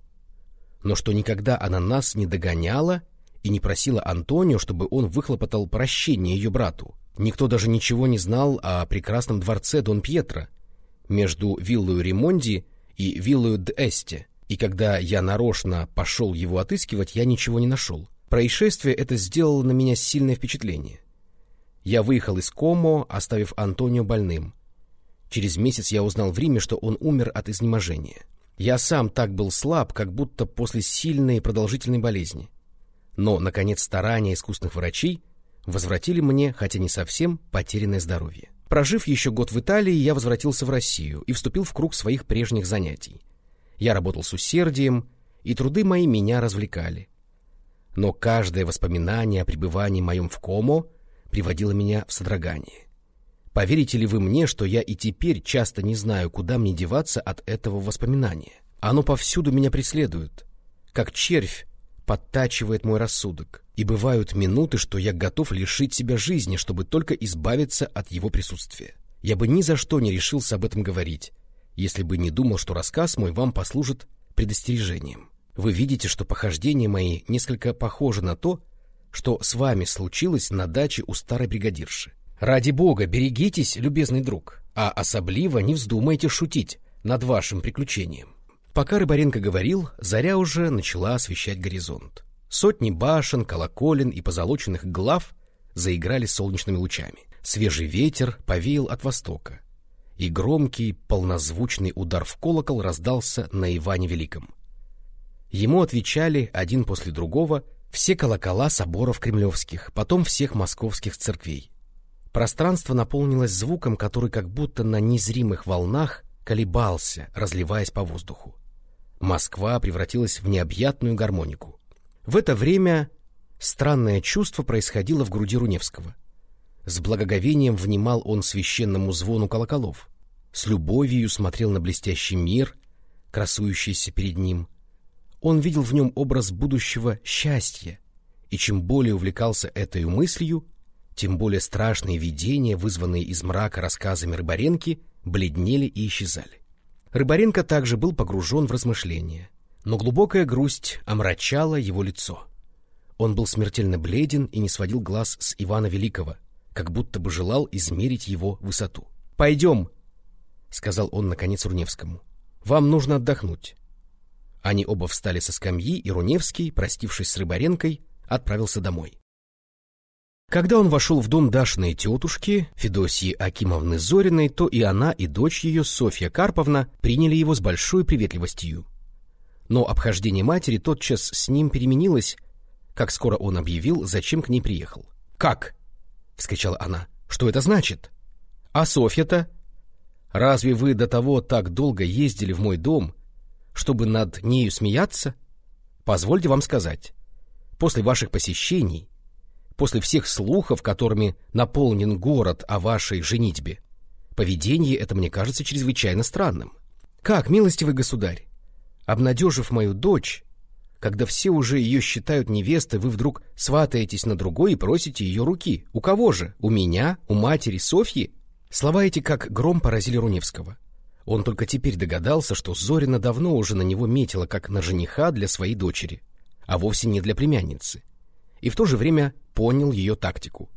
S1: Но что никогда она нас не догоняла и не просила Антонио, чтобы он выхлопотал прощение ее брату. Никто даже ничего не знал о прекрасном дворце Дон Пьетро между виллою Ремонди и виллою Д'Эсте, и когда я нарочно пошел его отыскивать, я ничего не нашел. Происшествие это сделало на меня сильное впечатление. Я выехал из Комо, оставив Антонио больным. Через месяц я узнал в Риме, что он умер от изнеможения. Я сам так был слаб, как будто после сильной и продолжительной болезни. Но, наконец, старания искусных врачей возвратили мне, хотя не совсем, потерянное здоровье. Прожив еще год в Италии, я возвратился в Россию и вступил в круг своих прежних занятий. Я работал с усердием, и труды мои меня развлекали. Но каждое воспоминание о пребывании моем в Комо приводило меня в содрогание. Поверите ли вы мне, что я и теперь часто не знаю, куда мне деваться от этого воспоминания? Оно повсюду меня преследует, как червь подтачивает мой рассудок, и бывают минуты, что я готов лишить себя жизни, чтобы только избавиться от его присутствия. Я бы ни за что не решился об этом говорить, если бы не думал, что рассказ мой вам послужит предостережением. Вы видите, что похождения мои несколько похожи на то, что с вами случилось на даче у старой бригадирши. Ради бога, берегитесь, любезный друг, а особливо не вздумайте шутить над вашим приключением. Пока Рыбаренко говорил, заря уже начала освещать горизонт. Сотни башен, колоколен и позолоченных глав заиграли солнечными лучами. Свежий ветер повеял от востока, и громкий, полнозвучный удар в колокол раздался на Иване Великом. Ему отвечали один после другого все колокола соборов кремлевских, потом всех московских церквей. Пространство наполнилось звуком, который как будто на незримых волнах колебался, разливаясь по воздуху. Москва превратилась в необъятную гармонику. В это время странное чувство происходило в груди Руневского. С благоговением внимал он священному звону колоколов, с любовью смотрел на блестящий мир, красующийся перед ним. Он видел в нем образ будущего счастья, и чем более увлекался этой мыслью, тем более страшные видения, вызванные из мрака рассказами Рыбаренки, бледнели и исчезали. Рыбаренко также был погружен в размышления, но глубокая грусть омрачала его лицо. Он был смертельно бледен и не сводил глаз с Ивана Великого, как будто бы желал измерить его высоту. «Пойдем», — сказал он наконец Руневскому. «Вам нужно отдохнуть». Они оба встали со скамьи, и Руневский, простившись с Рыбаренкой, отправился домой. Когда он вошел в дом Дашиной тетушки, Федосии Акимовны Зориной, то и она, и дочь ее, Софья Карповна, приняли его с большой приветливостью. Но обхождение матери тотчас с ним переменилось, как скоро он объявил, зачем к ней приехал. «Как?» — вскричала она. «Что это значит? А Софья-то? Разве вы до того так долго ездили в мой дом, чтобы над нею смеяться? Позвольте вам сказать, после ваших посещений, после всех слухов, которыми наполнен город о вашей женитьбе, поведение это мне кажется чрезвычайно странным. Как, милостивый государь, обнадежив мою дочь, когда все уже ее считают невестой, вы вдруг сватаетесь на другой и просите ее руки. У кого же? У меня? У матери Софьи? Слова эти как гром поразили Руневского. Он только теперь догадался, что Зорина давно уже на него метила как на жениха для своей дочери, а вовсе не для племянницы. И в то же время понял ее тактику.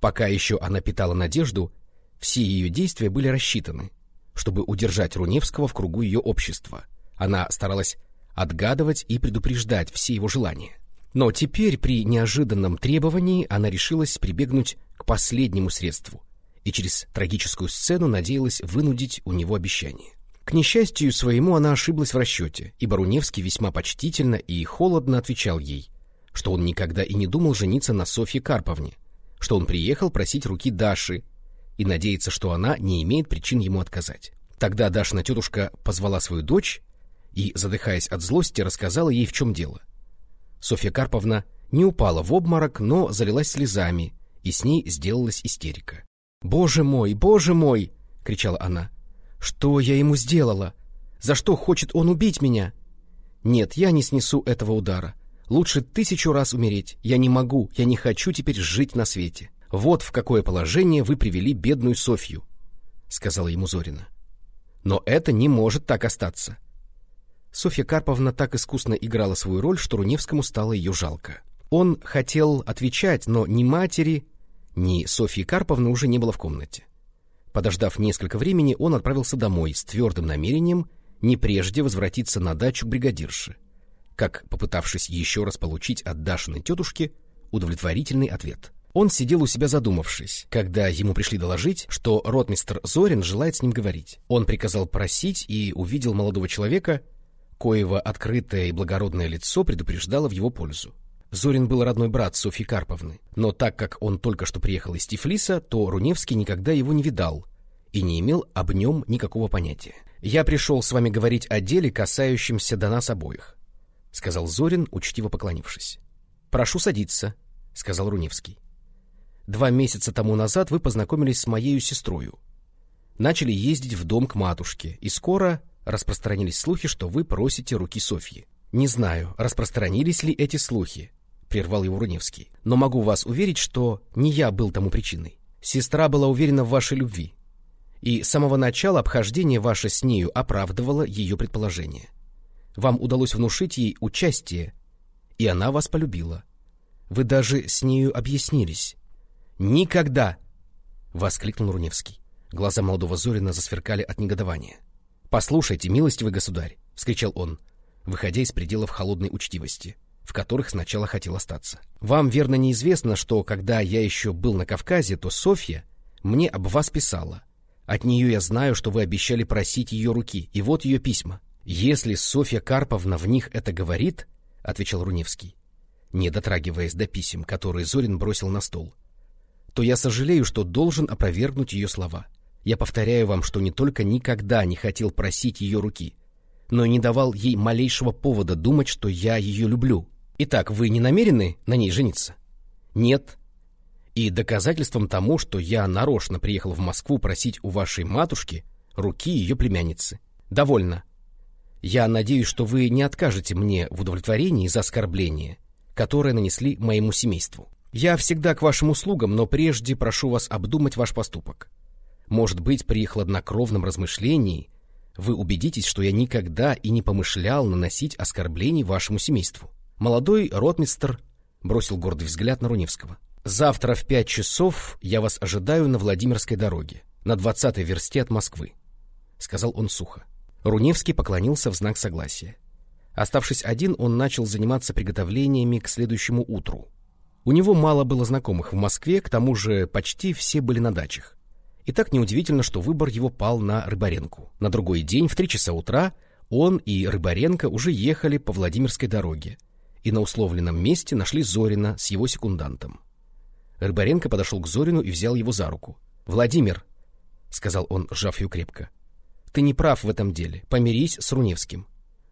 S1: Пока еще она питала надежду, все ее действия были рассчитаны, чтобы удержать Руневского в кругу ее общества. Она старалась отгадывать и предупреждать все его желания. Но теперь при неожиданном требовании она решилась прибегнуть к последнему средству и через трагическую сцену надеялась вынудить у него обещание. К несчастью своему она ошиблась в расчете, и Баруневский весьма почтительно и холодно отвечал ей, что он никогда и не думал жениться на Софье Карповне, что он приехал просить руки Даши и надеется, что она не имеет причин ему отказать. Тогда Дашина тетушка позвала свою дочь и, задыхаясь от злости, рассказала ей, в чем дело. Софья Карповна не упала в обморок, но залилась слезами, и с ней сделалась истерика. «Боже мой, боже мой!» — кричала она. «Что я ему сделала? За что хочет он убить меня? Нет, я не снесу этого удара. Лучше тысячу раз умереть. Я не могу, я не хочу теперь жить на свете. Вот в какое положение вы привели бедную Софью», — сказала ему Зорина. «Но это не может так остаться. Софья Карповна так искусно играла свою роль, что Руневскому стало ее жалко. Он хотел отвечать, но ни матери, ни Софьи Карповны уже не было в комнате. Подождав несколько времени, он отправился домой с твердым намерением не прежде возвратиться на дачу к бригадирше, как попытавшись еще раз получить от Дашиной тетушки удовлетворительный ответ. Он сидел у себя задумавшись, когда ему пришли доложить, что ротмистр Зорин желает с ним говорить. Он приказал просить и увидел молодого человека, коего открытое и благородное лицо предупреждало в его пользу. Зорин был родной брат Софьи Карповны, но так как он только что приехал из Тифлиса, то Руневский никогда его не видал и не имел об нем никакого понятия. «Я пришел с вами говорить о деле, касающемся до нас обоих», — сказал Зорин, учтиво поклонившись. «Прошу садиться», — сказал Руневский. «Два месяца тому назад вы познакомились с моею сестрою. Начали ездить в дом к матушке, и скоро распространились слухи, что вы просите руки Софьи. Не знаю, распространились ли эти слухи, прервал его Руневский. Но могу вас уверить, что не я был тому причиной. Сестра была уверена в вашей любви. И с самого начала обхождение ваше с нею оправдывало ее предположение. Вам удалось внушить ей участие, и она вас полюбила. Вы даже с нею объяснились. «Никогда!» — воскликнул Руневский. Глаза молодого Зорина засверкали от негодования. «Послушайте, милостивый государь!» — вскричал он, выходя из пределов холодной учтивости, в которых сначала хотел остаться. «Вам, верно, неизвестно, что, когда я еще был на Кавказе, то Софья мне об вас писала. От нее я знаю, что вы обещали просить ее руки, и вот ее письма. Если Софья Карповна в них это говорит, — отвечал Руневский, не дотрагиваясь до писем, которые Зорин бросил на стол, — то я сожалею, что должен опровергнуть ее слова. Я повторяю вам, что не только никогда не хотел просить ее руки, но и не давал ей малейшего повода думать, что я ее люблю. Итак, вы не намерены на ней жениться? Нет. И доказательством тому, что я нарочно приехал в Москву просить у вашей матушки руки ее племянницы. Довольно. Я надеюсь, что вы не откажете мне в удовлетворении за оскорбление, которое нанесли моему семейству. Я всегда к вашим услугам, но прежде прошу вас обдумать ваш поступок. Может быть, при хладнокровном размышлении вы убедитесь, что я никогда и не помышлял наносить оскорблений вашему семейству. Молодой ротмистр бросил гордый взгляд на Руневского. «Завтра в пять часов я вас ожидаю на Владимирской дороге, на двадцатой версте от Москвы», — сказал он сухо. Руневский поклонился в знак согласия. Оставшись один, он начал заниматься приготовлениями к следующему утру. У него мало было знакомых в Москве, к тому же почти все были на дачах. И так неудивительно, что выбор его пал на Рыбаренку. На другой день в три часа утра он и Рыбаренко уже ехали по Владимирской дороге и на условленном месте нашли Зорина с его секундантом. Рыбаренко подошел к Зорину и взял его за руку. — Владимир, — сказал он, сжав ее крепко, — ты не прав в этом деле. Помирись с Руневским.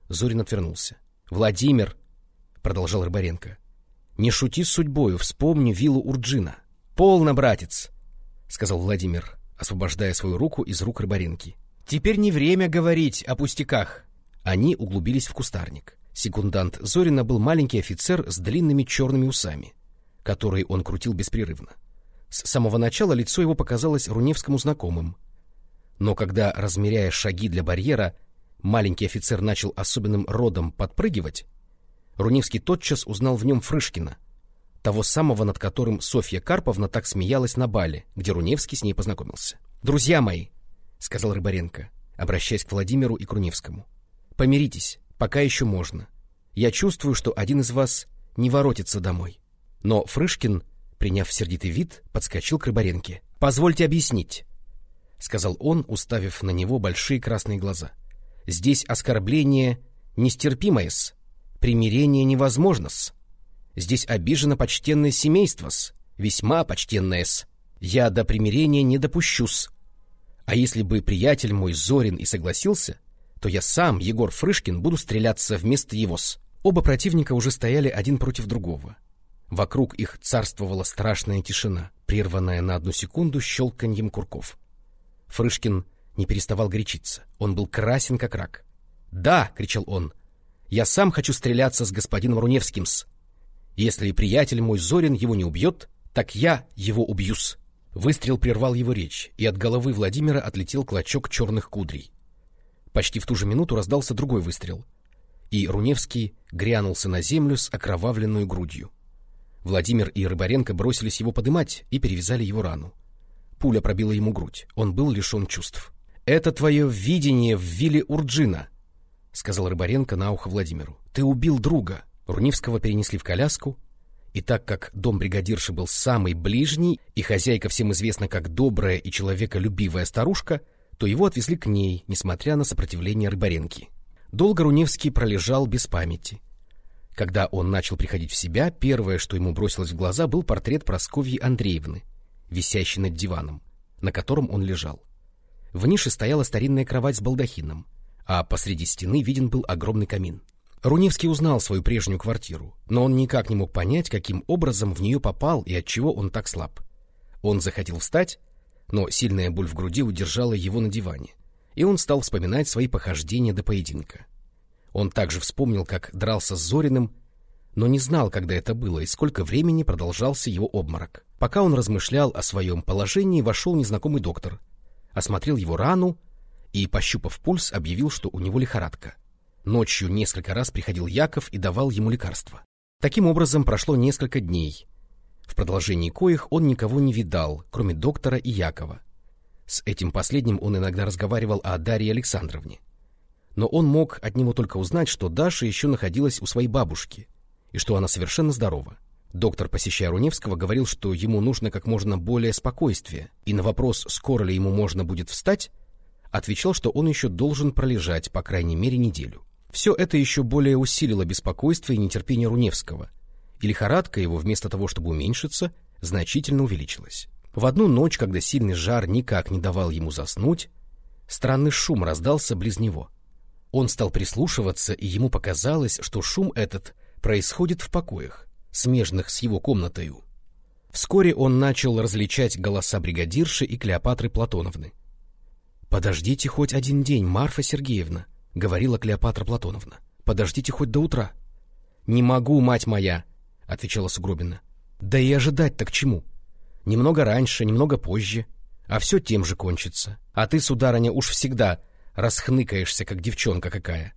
S1: Зорин отвернулся. — Владимир, — продолжал Рыбаренко, — не шути с судьбою, вспомни виллу Урджина. — Полно, братец, — сказал Владимир, освобождая свою руку из рук Рыбаренки. — Теперь не время говорить о пустяках. Они углубились в кустарник. Секундант Зорина был маленький офицер с длинными черными усами, которые он крутил беспрерывно. С самого начала лицо его показалось Руневскому знакомым. Но когда, размеряя шаги для барьера, маленький офицер начал особенным родом подпрыгивать, Руневский тотчас узнал в нем Фрышкина, того самого, над которым Софья Карповна так смеялась на бале, где Руневский с ней познакомился. «Друзья мои», — сказал Рыбаренко, обращаясь к Владимиру и Круневскому, — «помиритесь, пока еще можно. Я чувствую, что один из вас не воротится домой». Но Фрышкин, приняв сердитый вид, подскочил к Рыбаренке. «Позвольте объяснить», — сказал он, уставив на него большие красные глаза. «Здесь оскорбление нестерпимое-с, примирение невозможно-с. Здесь обижено почтенное семейство-с, весьма почтенное-с. Я до примирения не допущусь. А если бы приятель мой Зорин и согласился, то я сам, Егор Фрышкин, буду стреляться вместо его-с». Оба противника уже стояли один против другого. Вокруг их царствовала страшная тишина, прерванная на одну секунду щелканьем курков. Фрышкин не переставал горячиться. Он был красен, как рак. «Да!» — кричал он. «Я сам хочу стреляться с господином Руневским-с. Если приятель мой Зорин его не убьет, так я его убьюсь». Выстрел прервал его речь, и от головы Владимира отлетел клочок черных кудрей. Почти в ту же минуту раздался другой выстрел, и Руневский грянулся на землю с окровавленной грудью. Владимир и Рыбаренко бросились его подымать и перевязали его рану. Пуля пробила ему грудь. Он был лишен чувств. — Это твое видение в вилле Урджина, — сказал Рыбаренко на ухо Владимиру. — Ты убил друга. Рунивского перенесли в коляску, и так как дом бригадирши был самый ближний, и хозяйка всем известна как добрая и человеколюбивая старушка, то его отвезли к ней, несмотря на сопротивление Рыбаренки. Долго Руневский пролежал без памяти. Когда он начал приходить в себя, первое, что ему бросилось в глаза, был портрет Просковьи Андреевны, висящий над диваном, на котором он лежал. В нише стояла старинная кровать с балдахином, а посреди стены виден был огромный камин. Руневский узнал свою прежнюю квартиру, но он никак не мог понять, каким образом в нее попал и отчего он так слаб. Он захотел встать, но сильная боль в груди удержала его на диване, и он стал вспоминать свои похождения до поединка. Он также вспомнил, как дрался с Зориным, но не знал, когда это было и сколько времени продолжался его обморок. Пока он размышлял о своем положении, вошел незнакомый доктор, осмотрел его рану и, пощупав пульс, объявил, что у него лихорадка. Ночью несколько раз приходил Яков и давал ему лекарства. Таким образом, прошло несколько дней, в продолжении коих он никого не видал, кроме доктора и Якова. С этим последним он иногда разговаривал о Дарье Александровне но он мог от него только узнать, что Даша еще находилась у своей бабушки и что она совершенно здорова. Доктор, посещая Руневского, говорил, что ему нужно как можно более спокойствия, и на вопрос, скоро ли ему можно будет встать, отвечал, что он еще должен пролежать по крайней мере неделю. Все это еще более усилило беспокойство и нетерпение Руневского, и лихорадка его, вместо того, чтобы уменьшиться, значительно увеличилась. В одну ночь, когда сильный жар никак не давал ему заснуть, странный шум раздался близ него — он стал прислушиваться, и ему показалось, что шум этот происходит в покоях, смежных с его комнатою. Вскоре он начал различать голоса бригадирши и Клеопатры Платоновны. «Подождите хоть один день, Марфа Сергеевна», — говорила Клеопатра Платоновна. «Подождите хоть до утра». «Не могу, мать моя», — отвечала Сугробина. «Да и ожидать-то к чему? Немного раньше, немного позже, а все тем же кончится. А ты, сударыня, уж всегда расхныкаешься, как девчонка какая.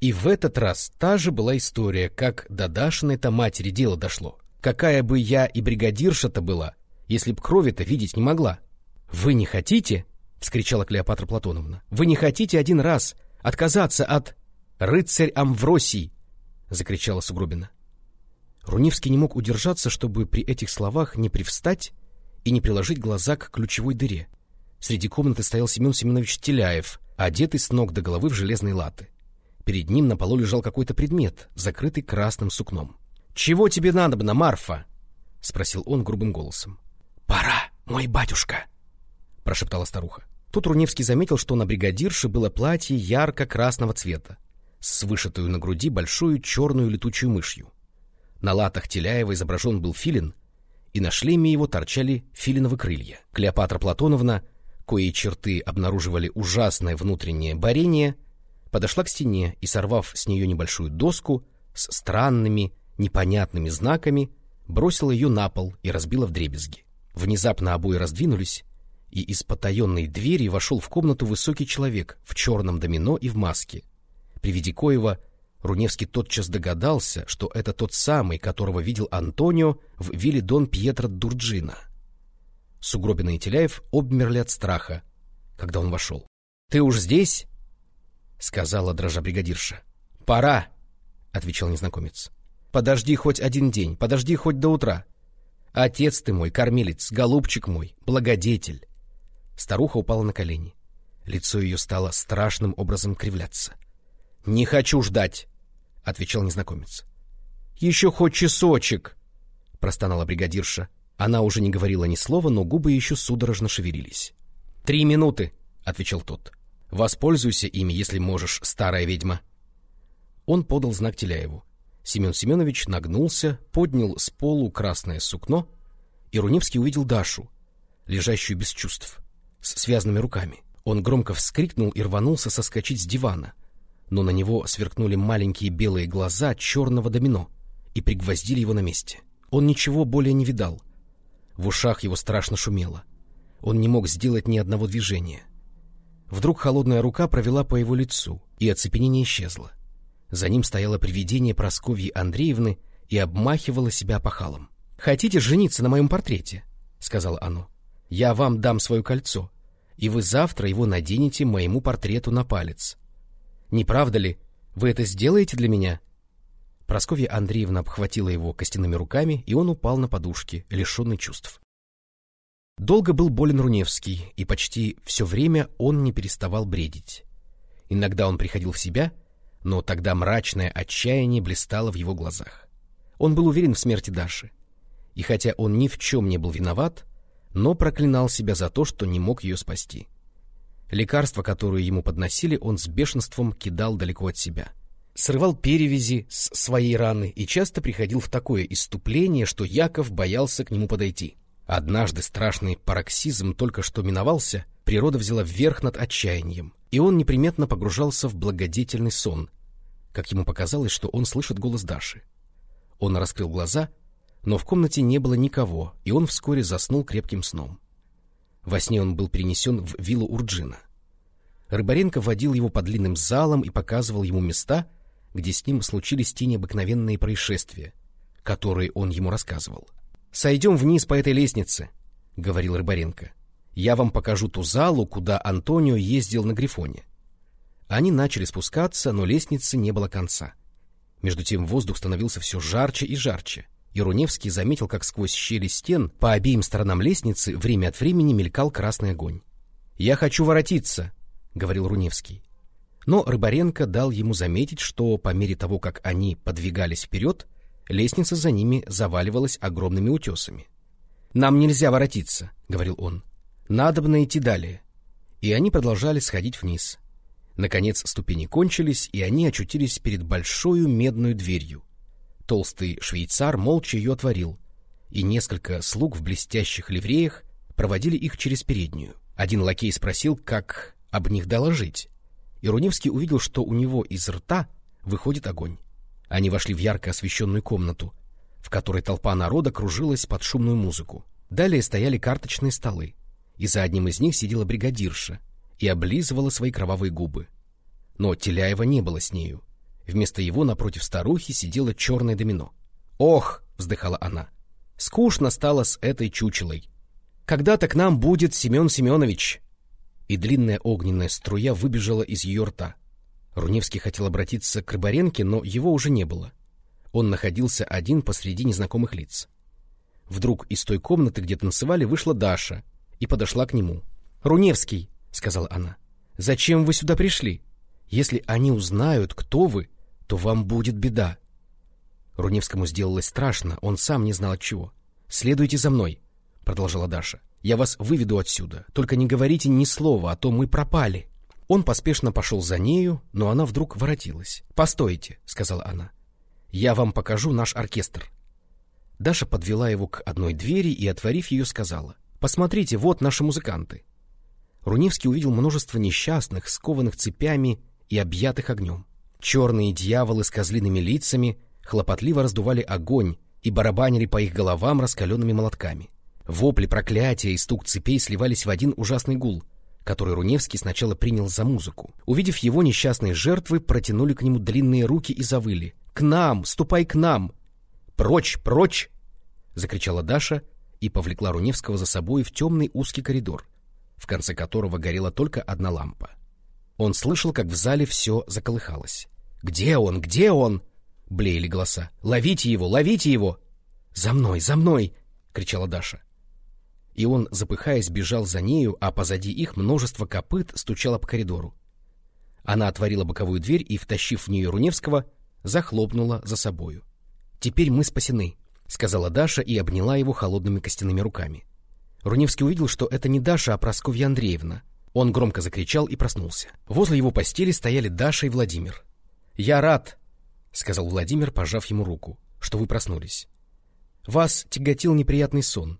S1: И в этот раз та же была история, как до Дашиной-то матери дело дошло. Какая бы я и бригадирша-то была, если б крови-то видеть не могла. — Вы не хотите? — вскричала Клеопатра Платоновна. — Вы не хотите один раз отказаться от... — Рыцарь Амвросий! — закричала Сугробина. Рунивский не мог удержаться, чтобы при этих словах не привстать и не приложить глаза к ключевой дыре. Среди комнаты стоял Семен Семенович Теляев, одетый с ног до головы в железные латы. Перед ним на полу лежал какой-то предмет, закрытый красным сукном. — Чего тебе надобно, Марфа? — спросил он грубым голосом. — Пора, мой батюшка! — прошептала старуха. Тут Руневский заметил, что на бригадирше было платье ярко-красного цвета, с вышитую на груди большую черную летучую мышью. На латах Теляева изображен был филин, и на шлеме его торчали филиновы крылья. Клеопатра Платоновна, кои черты обнаруживали ужасное внутреннее борение, подошла к стене и, сорвав с нее небольшую доску с странными, непонятными знаками, бросила ее на пол и разбила в дребезги. Внезапно обои раздвинулись, и из потаенной двери вошел в комнату высокий человек в черном домино и в маске. При виде коего Руневский тотчас догадался, что это тот самый, которого видел Антонио в вилле Дон Пьетро Дурджина. Сугробина и Теляев обмерли от страха, когда он вошел. — Ты уж здесь? — сказала дрожа бригадирша. — Пора, — отвечал незнакомец. — Подожди хоть один день, подожди хоть до утра. Отец ты мой, кормилец, голубчик мой, благодетель. Старуха упала на колени. Лицо ее стало страшным образом кривляться. — Не хочу ждать, — отвечал незнакомец. — Еще хоть часочек, — простонала бригадирша. Она уже не говорила ни слова, но губы еще судорожно шевелились. — Три минуты, — отвечал тот. — Воспользуйся ими, если можешь, старая ведьма. Он подал знак Теляеву. Семен Семенович нагнулся, поднял с полу красное сукно, и Руневский увидел Дашу, лежащую без чувств, с связанными руками. Он громко вскрикнул и рванулся соскочить с дивана, но на него сверкнули маленькие белые глаза черного домино и пригвоздили его на месте. Он ничего более не видал. В ушах его страшно шумело. Он не мог сделать ни одного движения. Вдруг холодная рука провела по его лицу, и оцепенение исчезло. За ним стояло привидение Просковьи Андреевны и обмахивало себя пахалом. — Хотите жениться на моем портрете? — сказала оно. — Я вам дам свое кольцо, и вы завтра его наденете моему портрету на палец. Не правда ли, вы это сделаете для меня? Просковья Андреевна обхватила его костяными руками, и он упал на подушки, лишенный чувств. Долго был болен Руневский, и почти все время он не переставал бредить. Иногда он приходил в себя, но тогда мрачное отчаяние блистало в его глазах. Он был уверен в смерти Даши. И хотя он ни в чем не был виноват, но проклинал себя за то, что не мог ее спасти. Лекарства, которые ему подносили, он с бешенством кидал далеко от себя. Срывал перевязи с своей раны и часто приходил в такое иступление, что Яков боялся к нему подойти. Однажды страшный пароксизм только что миновался, природа взяла вверх над отчаянием, и он неприметно погружался в благодетельный сон, как ему показалось, что он слышит голос Даши. Он раскрыл глаза, но в комнате не было никого, и он вскоре заснул крепким сном. Во сне он был перенесен в виллу Урджина. Рыбаренко водил его по длинным залам и показывал ему места, где с ним случились те необыкновенные происшествия, которые он ему рассказывал. «Сойдем вниз по этой лестнице», — говорил Рыбаренко. «Я вам покажу ту залу, куда Антонио ездил на Грифоне». Они начали спускаться, но лестницы не было конца. Между тем воздух становился все жарче и жарче. И Руневский заметил, как сквозь щели стен по обеим сторонам лестницы время от времени мелькал красный огонь. «Я хочу воротиться», — говорил Руневский. Но Рыбаренко дал ему заметить, что по мере того, как они подвигались вперед, лестница за ними заваливалась огромными утесами. «Нам нельзя воротиться», — говорил он. «Надобно идти далее». И они продолжали сходить вниз. Наконец ступени кончились, и они очутились перед большой медной дверью, Толстый швейцар молча ее отворил, и несколько слуг в блестящих ливреях проводили их через переднюю. Один лакей спросил, как об них доложить, и Руневский увидел, что у него из рта выходит огонь. Они вошли в ярко освещенную комнату, в которой толпа народа кружилась под шумную музыку. Далее стояли карточные столы, и за одним из них сидела бригадирша и облизывала свои кровавые губы. Но Теляева не было с нею. Вместо его напротив старухи сидела черное домино. «Ох!» — вздыхала она. «Скучно стало с этой чучелой. Когда-то к нам будет Семен Семенович!» И длинная огненная струя выбежала из ее рта. Руневский хотел обратиться к Рыбаренке, но его уже не было. Он находился один посреди незнакомых лиц. Вдруг из той комнаты, где танцевали, вышла Даша и подошла к нему. «Руневский!» — сказала она. «Зачем вы сюда пришли? Если они узнают, кто вы, то вам будет беда. Руневскому сделалось страшно, он сам не знал от чего. «Следуйте за мной», — продолжала Даша. «Я вас выведу отсюда. Только не говорите ни слова, а то мы пропали». Он поспешно пошел за нею, но она вдруг воротилась. «Постойте», — сказала она. «Я вам покажу наш оркестр». Даша подвела его к одной двери и, отворив ее, сказала. «Посмотрите, вот наши музыканты». Руневский увидел множество несчастных, скованных цепями и объятых огнем. Черные дьяволы с козлиными лицами хлопотливо раздували огонь и барабанили по их головам раскаленными молотками. Вопли, проклятия и стук цепей сливались в один ужасный гул, который Руневский сначала принял за музыку. Увидев его, несчастные жертвы протянули к нему длинные руки и завыли. «К нам! Ступай к нам!» «Прочь! Прочь!» — закричала Даша и повлекла Руневского за собой в темный узкий коридор, в конце которого горела только одна лампа. Он слышал, как в зале все заколыхалось. «Где он? Где он?» — блеяли голоса. «Ловите его! Ловите его!» «За мной! За мной!» — кричала Даша. И он, запыхаясь, бежал за нею, а позади их множество копыт стучало по коридору. Она отворила боковую дверь и, втащив в нее Руневского, захлопнула за собою. «Теперь мы спасены», — сказала Даша и обняла его холодными костяными руками. Руневский увидел, что это не Даша, а Прасковья Андреевна. Он громко закричал и проснулся. Возле его постели стояли Даша и Владимир. «Я рад», — сказал Владимир, пожав ему руку, — «что вы проснулись. Вас тяготил неприятный сон,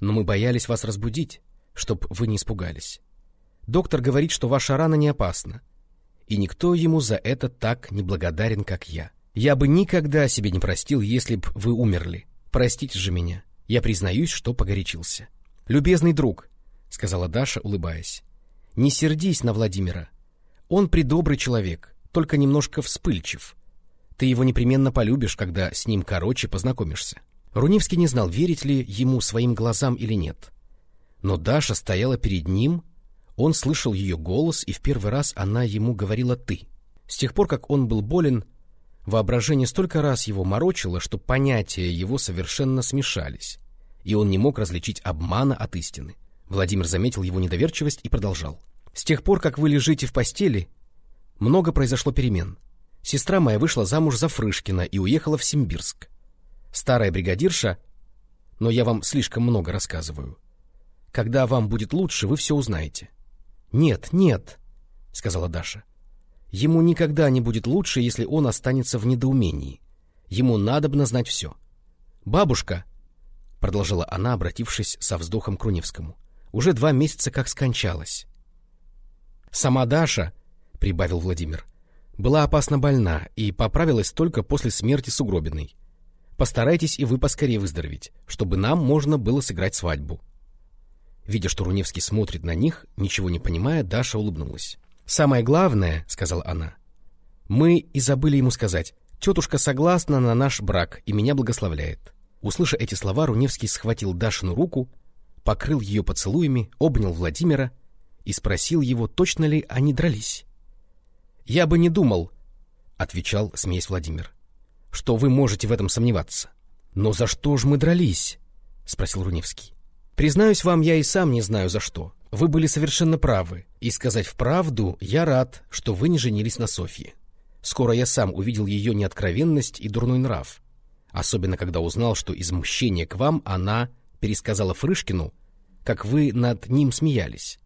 S1: но мы боялись вас разбудить, чтоб вы не испугались. Доктор говорит, что ваша рана не опасна, и никто ему за это так не благодарен, как я. Я бы никогда себе не простил, если б вы умерли. Простите же меня. Я признаюсь, что погорячился. Любезный друг, — сказала Даша, улыбаясь, — не сердись на Владимира. Он придобрый человек, только немножко вспыльчив. Ты его непременно полюбишь, когда с ним короче познакомишься. Руневский не знал, верить ли ему своим глазам или нет. Но Даша стояла перед ним, он слышал ее голос, и в первый раз она ему говорила «ты». С тех пор, как он был болен, воображение столько раз его морочило, что понятия его совершенно смешались, и он не мог различить обмана от истины. Владимир заметил его недоверчивость и продолжал. «С тех пор, как вы лежите в постели, много произошло перемен. Сестра моя вышла замуж за Фрышкина и уехала в Симбирск. Старая бригадирша... Но я вам слишком много рассказываю. Когда вам будет лучше, вы все узнаете. — Нет, нет, — сказала Даша. — Ему никогда не будет лучше, если он останется в недоумении. Ему надобно знать все. — Бабушка, — продолжала она, обратившись со вздохом к Руневскому, — уже два месяца как скончалась. Сама Даша — прибавил Владимир, — была опасно больна и поправилась только после смерти Сугробиной. Постарайтесь и вы поскорее выздороветь, чтобы нам можно было сыграть свадьбу. Видя, что Руневский смотрит на них, ничего не понимая, Даша улыбнулась. «Самое главное, — сказала она, — мы и забыли ему сказать, тетушка согласна на наш брак и меня благословляет». Услыша эти слова, Руневский схватил Дашину руку, покрыл ее поцелуями, обнял Владимира и спросил его, точно ли они дрались. «Я бы не думал», — отвечал, смеясь Владимир, — «что вы можете в этом сомневаться». «Но за что ж мы дрались?» — спросил Руневский. «Признаюсь вам, я и сам не знаю за что. Вы были совершенно правы, и сказать вправду, я рад, что вы не женились на Софье. Скоро я сам увидел ее неоткровенность и дурной нрав, особенно когда узнал, что из мщения к вам она пересказала Фрышкину, как вы над ним смеялись.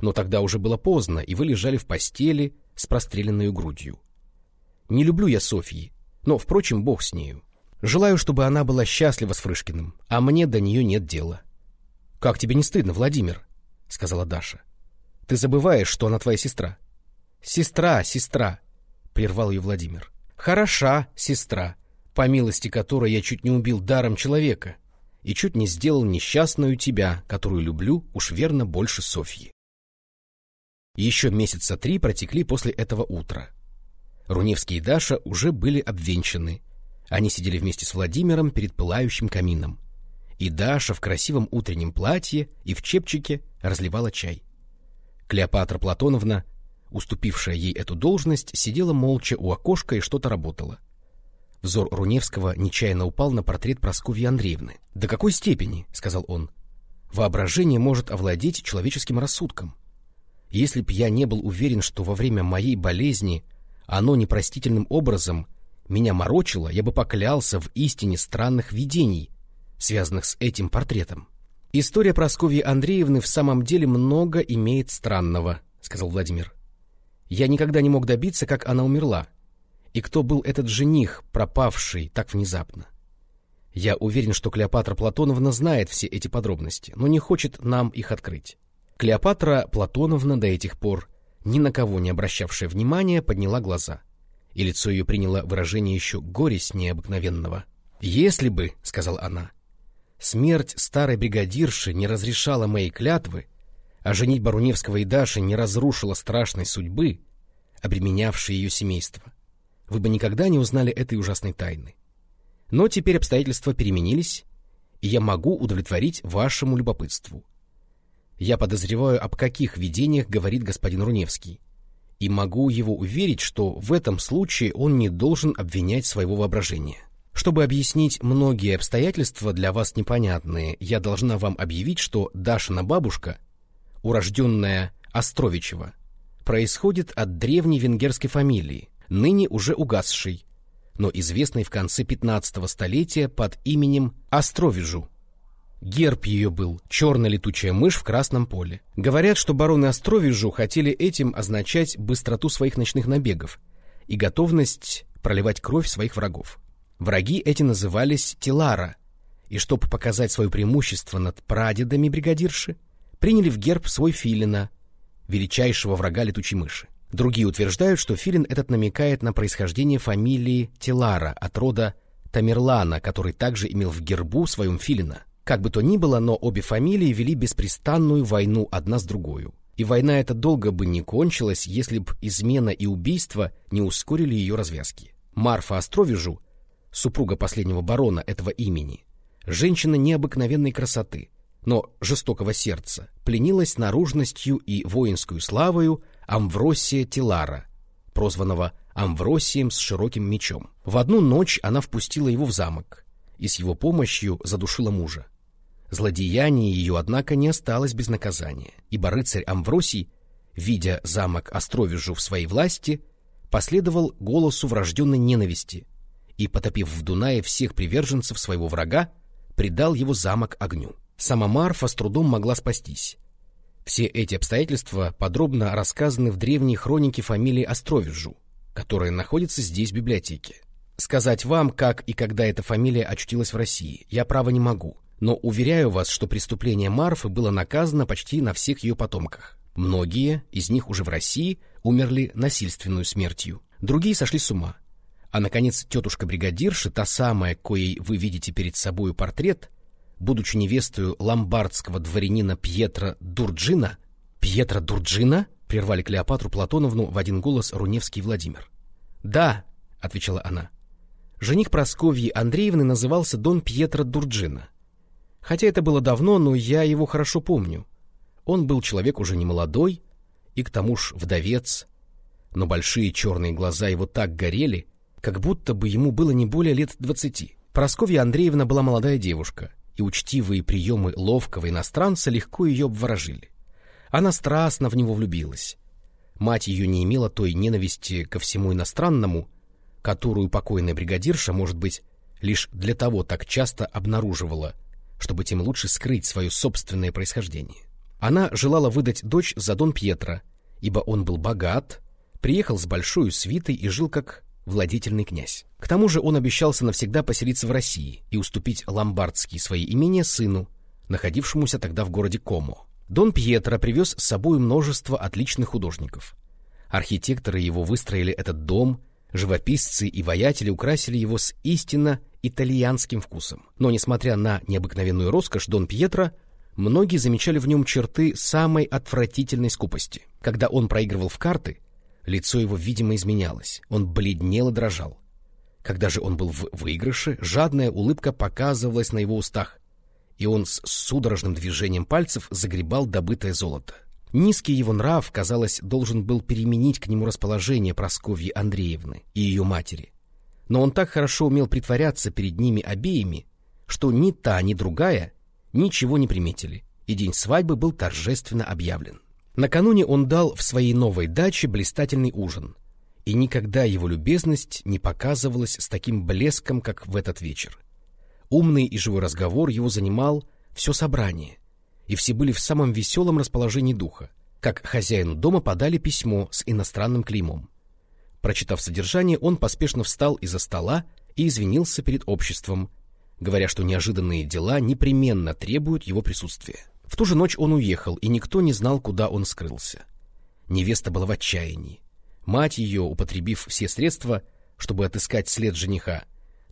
S1: Но тогда уже было поздно, и вы лежали в постели, с простреленной грудью. Не люблю я Софьи, но, впрочем, бог с нею. Желаю, чтобы она была счастлива с Фрышкиным, а мне до нее нет дела. — Как тебе не стыдно, Владимир? — сказала Даша. — Ты забываешь, что она твоя сестра. — Сестра, сестра, — прервал ее Владимир. — Хороша сестра, по милости которой я чуть не убил даром человека и чуть не сделал несчастную тебя, которую люблю уж верно больше Софьи. Еще месяца три протекли после этого утра. Руневский и Даша уже были обвенчаны. Они сидели вместе с Владимиром перед пылающим камином. И Даша в красивом утреннем платье и в чепчике разливала чай. Клеопатра Платоновна, уступившая ей эту должность, сидела молча у окошка и что-то работала. Взор Руневского нечаянно упал на портрет Прасковьи Андреевны. «До какой степени, — сказал он, — воображение может овладеть человеческим рассудком? Если б я не был уверен, что во время моей болезни оно непростительным образом меня морочило, я бы поклялся в истине странных видений, связанных с этим портретом. История Прасковьи Андреевны в самом деле много имеет странного, сказал Владимир. Я никогда не мог добиться, как она умерла, и кто был этот жених, пропавший так внезапно. Я уверен, что Клеопатра Платоновна знает все эти подробности, но не хочет нам их открыть. Клеопатра Платоновна до этих пор, ни на кого не обращавшая внимания, подняла глаза, и лицо ее приняло выражение еще горесть необыкновенного. «Если бы, — сказала она, — смерть старой бригадирши не разрешала моей клятвы, а женить Баруневского и Даши не разрушила страшной судьбы, обременявшей ее семейство, вы бы никогда не узнали этой ужасной тайны. Но теперь обстоятельства переменились, и я могу удовлетворить вашему любопытству. Я подозреваю, об каких видениях говорит господин Руневский, и могу его уверить, что в этом случае он не должен обвинять своего воображения. Чтобы объяснить многие обстоятельства для вас непонятные, я должна вам объявить, что Дашина бабушка, урожденная Островичева, происходит от древней венгерской фамилии, ныне уже угасшей, но известной в конце 15 столетия под именем Островижу. Герб ее был черная летучая мышь в красном поле. Говорят, что бароны Островижу хотели этим означать быстроту своих ночных набегов и готовность проливать кровь своих врагов. Враги эти назывались Тилара, и чтобы показать свое преимущество над прадедами бригадирши, приняли в герб свой филина, величайшего врага летучей мыши. Другие утверждают, что филин этот намекает на происхождение фамилии Тилара от рода Тамерлана, который также имел в гербу своем филина. Как бы то ни было, но обе фамилии вели беспрестанную войну одна с другой. И война эта долго бы не кончилась, если б измена и убийство не ускорили ее развязки. Марфа Островижу, супруга последнего барона этого имени, женщина необыкновенной красоты, но жестокого сердца, пленилась наружностью и воинскую славою Амвросия Тилара, прозванного Амвросием с широким мечом. В одну ночь она впустила его в замок и с его помощью задушила мужа. Злодеяние ее, однако, не осталось без наказания, ибо рыцарь Амвросий, видя замок Островижу в своей власти, последовал голосу врожденной ненависти и, потопив в Дунае всех приверженцев своего врага, предал его замок огню. Сама Марфа с трудом могла спастись. Все эти обстоятельства подробно рассказаны в древней хронике фамилии Островижу, которая находится здесь в библиотеке. Сказать вам, как и когда эта фамилия очутилась в России, я право не могу — но уверяю вас, что преступление Марфы было наказано почти на всех ее потомках. Многие из них уже в России умерли насильственную смертью, другие сошли с ума. А, наконец, тетушка-бригадирша, та самая, коей вы видите перед собою портрет, будучи невестою ломбардского дворянина Пьетра Дурджина... — Пьетра Дурджина? — прервали Клеопатру Платоновну в один голос Руневский Владимир. — Да, — отвечала она. Жених Просковьи Андреевны назывался Дон Пьетро Дурджина. Хотя это было давно, но я его хорошо помню. Он был человек уже не молодой и к тому ж вдовец, но большие черные глаза его так горели, как будто бы ему было не более лет двадцати. Просковья Андреевна была молодая девушка, и учтивые приемы ловкого иностранца легко ее обворожили. Она страстно в него влюбилась. Мать ее не имела той ненависти ко всему иностранному, которую покойная бригадирша, может быть, лишь для того так часто обнаруживала — чтобы тем лучше скрыть свое собственное происхождение. Она желала выдать дочь за Дон Пьетро, ибо он был богат, приехал с большой свитой и жил как владетельный князь. К тому же он обещался навсегда поселиться в России и уступить ломбардские свои имения сыну, находившемуся тогда в городе Комо. Дон Пьетро привез с собой множество отличных художников. Архитекторы его выстроили этот дом, живописцы и воятели украсили его с истинно итальянским вкусом. Но, несмотря на необыкновенную роскошь Дон Пьетро, многие замечали в нем черты самой отвратительной скупости. Когда он проигрывал в карты, лицо его, видимо, изменялось, он бледнел и дрожал. Когда же он был в выигрыше, жадная улыбка показывалась на его устах, и он с судорожным движением пальцев загребал добытое золото. Низкий его нрав, казалось, должен был переменить к нему расположение Просковьи Андреевны и ее матери — но он так хорошо умел притворяться перед ними обеими, что ни та, ни другая ничего не приметили, и день свадьбы был торжественно объявлен. Накануне он дал в своей новой даче блистательный ужин, и никогда его любезность не показывалась с таким блеском, как в этот вечер. Умный и живой разговор его занимал все собрание, и все были в самом веселом расположении духа, как хозяину дома подали письмо с иностранным клеймом. Прочитав содержание, он поспешно встал из-за стола и извинился перед обществом, говоря, что неожиданные дела непременно требуют его присутствия. В ту же ночь он уехал, и никто не знал, куда он скрылся. Невеста была в отчаянии. Мать ее, употребив все средства, чтобы отыскать след жениха,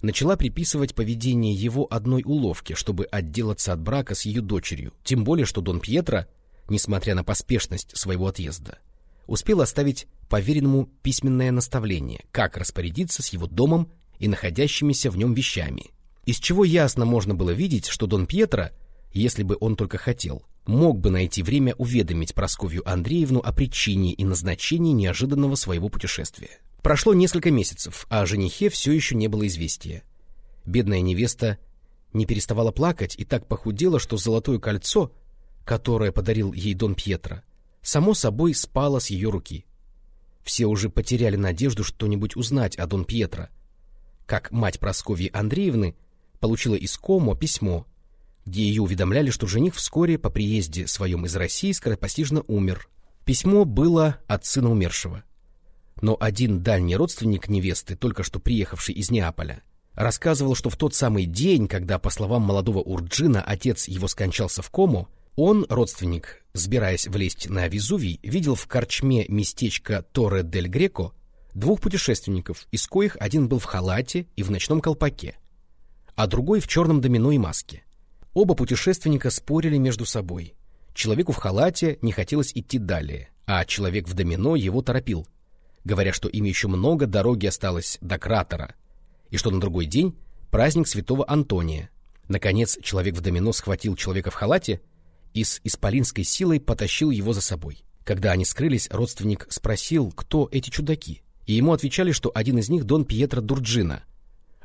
S1: начала приписывать поведение его одной уловке, чтобы отделаться от брака с ее дочерью, тем более, что Дон Пьетро, несмотря на поспешность своего отъезда, успел оставить поверенному письменное наставление, как распорядиться с его домом и находящимися в нем вещами, из чего ясно можно было видеть, что Дон Пьетро, если бы он только хотел, мог бы найти время уведомить Просковью Андреевну о причине и назначении неожиданного своего путешествия. Прошло несколько месяцев, а о женихе все еще не было известия. Бедная невеста не переставала плакать и так похудела, что золотое кольцо, которое подарил ей Дон Пьетро, само собой спало с ее руки. Все уже потеряли надежду что-нибудь узнать о Дон Пьетро, как мать Просковьи Андреевны получила из Комо письмо, где ее уведомляли, что жених вскоре по приезде своем из России скоропостижно умер. Письмо было от сына умершего. Но один дальний родственник невесты, только что приехавший из Неаполя, рассказывал, что в тот самый день, когда, по словам молодого Урджина, отец его скончался в Комо, он, родственник, сбираясь влезть на Везувий, видел в корчме местечко Торе-дель-Греко двух путешественников, из коих один был в халате и в ночном колпаке, а другой в черном домино и маске. Оба путешественника спорили между собой. Человеку в халате не хотелось идти далее, а человек в домино его торопил — говоря, что им еще много дороги осталось до кратера, и что на другой день праздник святого Антония. Наконец, человек в домино схватил человека в халате и с исполинской силой потащил его за собой. Когда они скрылись, родственник спросил, кто эти чудаки, и ему отвечали, что один из них Дон Пьетро Дурджина,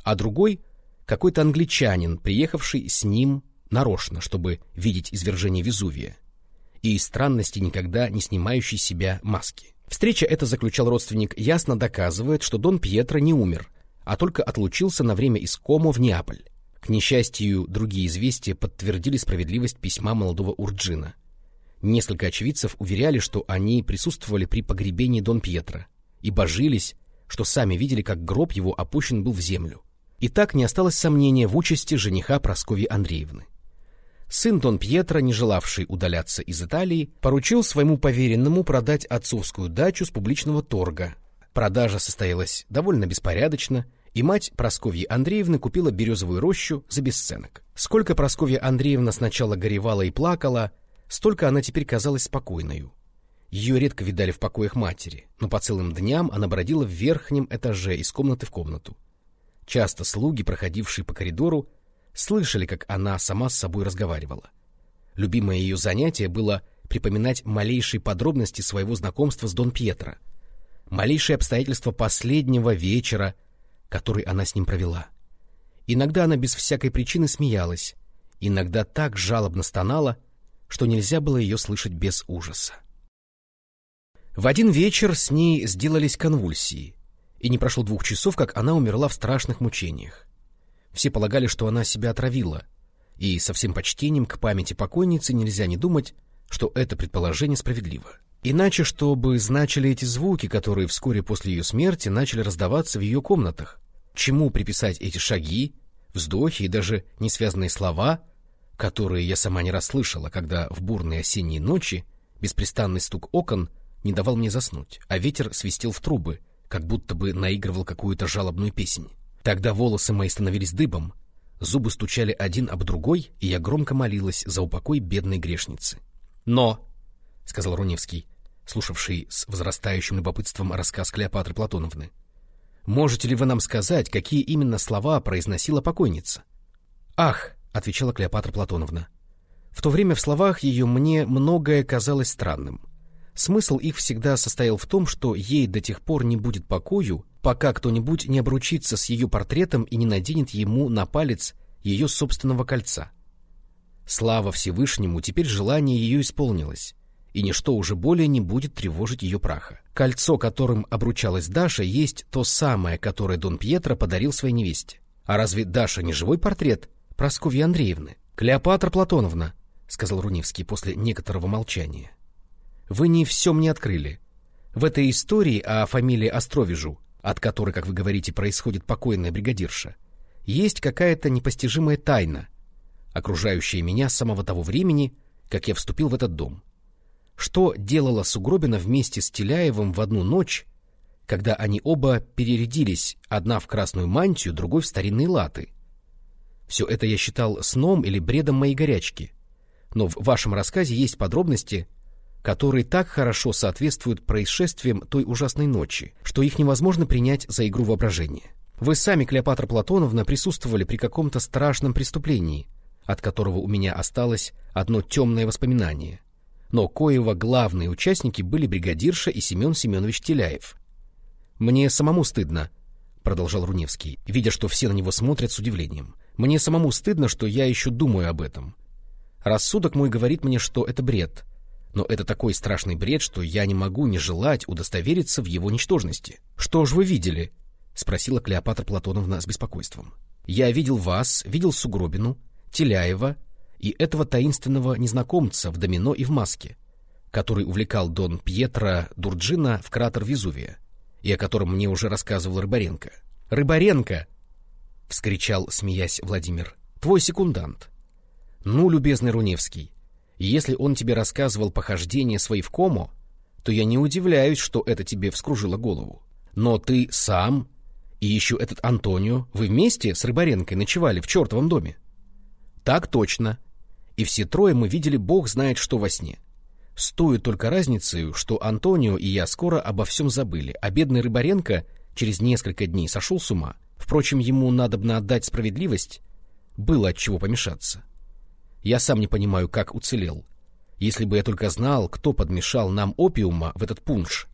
S1: а другой — какой-то англичанин, приехавший с ним нарочно, чтобы видеть извержение Везувия, и странности никогда не снимающий себя маски. Встреча эта, заключал родственник, ясно доказывает, что Дон Пьетро не умер, а только отлучился на время из Комо в Неаполь. К несчастью, другие известия подтвердили справедливость письма молодого Урджина. Несколько очевидцев уверяли, что они присутствовали при погребении Дон Пьетро и божились, что сами видели, как гроб его опущен был в землю. И так не осталось сомнения в участи жениха Прасковьи Андреевны. Сын Дон Пьетро, не желавший удаляться из Италии, поручил своему поверенному продать отцовскую дачу с публичного торга. Продажа состоялась довольно беспорядочно, и мать Просковьи Андреевны купила березовую рощу за бесценок. Сколько Просковья Андреевна сначала горевала и плакала, столько она теперь казалась спокойною. Ее редко видали в покоях матери, но по целым дням она бродила в верхнем этаже из комнаты в комнату. Часто слуги, проходившие по коридору, слышали, как она сама с собой разговаривала. Любимое ее занятие было припоминать малейшие подробности своего знакомства с Дон Пьетро, малейшие обстоятельства последнего вечера, который она с ним провела. Иногда она без всякой причины смеялась, иногда так жалобно стонала, что нельзя было ее слышать без ужаса. В один вечер с ней сделались конвульсии, и не прошло двух часов, как она умерла в страшных мучениях. Все полагали, что она себя отравила, и со всем почтением к памяти покойницы нельзя не думать, что это предположение справедливо. Иначе что бы значили эти звуки, которые вскоре после ее смерти начали раздаваться в ее комнатах? Чему приписать эти шаги, вздохи и даже несвязанные слова, которые я сама не расслышала, когда в бурные осенние ночи беспрестанный стук окон не давал мне заснуть, а ветер свистел в трубы, как будто бы наигрывал какую-то жалобную песнь. Тогда волосы мои становились дыбом, зубы стучали один об другой, и я громко молилась за упокой бедной грешницы. «Но», — сказал Руневский, слушавший с возрастающим любопытством рассказ Клеопатры Платоновны, «можете ли вы нам сказать, какие именно слова произносила покойница?» «Ах», — отвечала Клеопатра Платоновна, — «в то время в словах ее мне многое казалось странным». Смысл их всегда состоял в том, что ей до тех пор не будет покою, пока кто-нибудь не обручится с ее портретом и не наденет ему на палец ее собственного кольца. Слава Всевышнему, теперь желание ее исполнилось, и ничто уже более не будет тревожить ее праха. Кольцо, которым обручалась Даша, есть то самое, которое Дон Пьетро подарил своей невесте. А разве Даша не живой портрет Прасковьи Андреевны? Клеопатра Платоновна, — сказал Руневский после некоторого молчания. — Вы не все мне открыли. В этой истории о фамилии Островижу, от которой, как вы говорите, происходит покойная бригадирша, есть какая-то непостижимая тайна, окружающая меня с самого того времени, как я вступил в этот дом. Что делала Сугробина вместе с Теляевым в одну ночь, когда они оба перерядились, одна в красную мантию, другой в старинные латы? Все это я считал сном или бредом моей горячки. Но в вашем рассказе есть подробности, которые так хорошо соответствуют происшествиям той ужасной ночи, что их невозможно принять за игру воображения. Вы сами, Клеопатра Платоновна, присутствовали при каком-то страшном преступлении, от которого у меня осталось одно темное воспоминание. Но коего главные участники были бригадирша и Семен Семенович Теляев. «Мне самому стыдно», — продолжал Руневский, видя, что все на него смотрят с удивлением. «Мне самому стыдно, что я еще думаю об этом. Рассудок мой говорит мне, что это бред, но это такой страшный бред, что я не могу не желать удостовериться в его ничтожности. Что ж вы видели?» — спросила Клеопатра Платоновна с беспокойством. «Я видел вас, видел Сугробину, Теляева и этого таинственного незнакомца в домино и в маске, который увлекал Дон Пьетро Дурджина в кратер Везувия, и о котором мне уже рассказывал Рыбаренко. «Рыбаренко!» — вскричал, смеясь Владимир. «Твой секундант». «Ну, любезный Руневский, если он тебе рассказывал похождения свои в Комо, то я не удивляюсь, что это тебе вскружило голову. Но ты сам и еще этот Антонио, вы вместе с Рыбаренкой ночевали в чертовом доме? Так точно. И все трое мы видели бог знает что во сне. Стоит только разницей, что Антонио и я скоро обо всем забыли, а бедный Рыбаренко через несколько дней сошел с ума. Впрочем, ему надобно отдать справедливость. Было от чего помешаться. Я сам не понимаю, как уцелел. Если бы я только знал, кто подмешал нам опиума в этот пунш,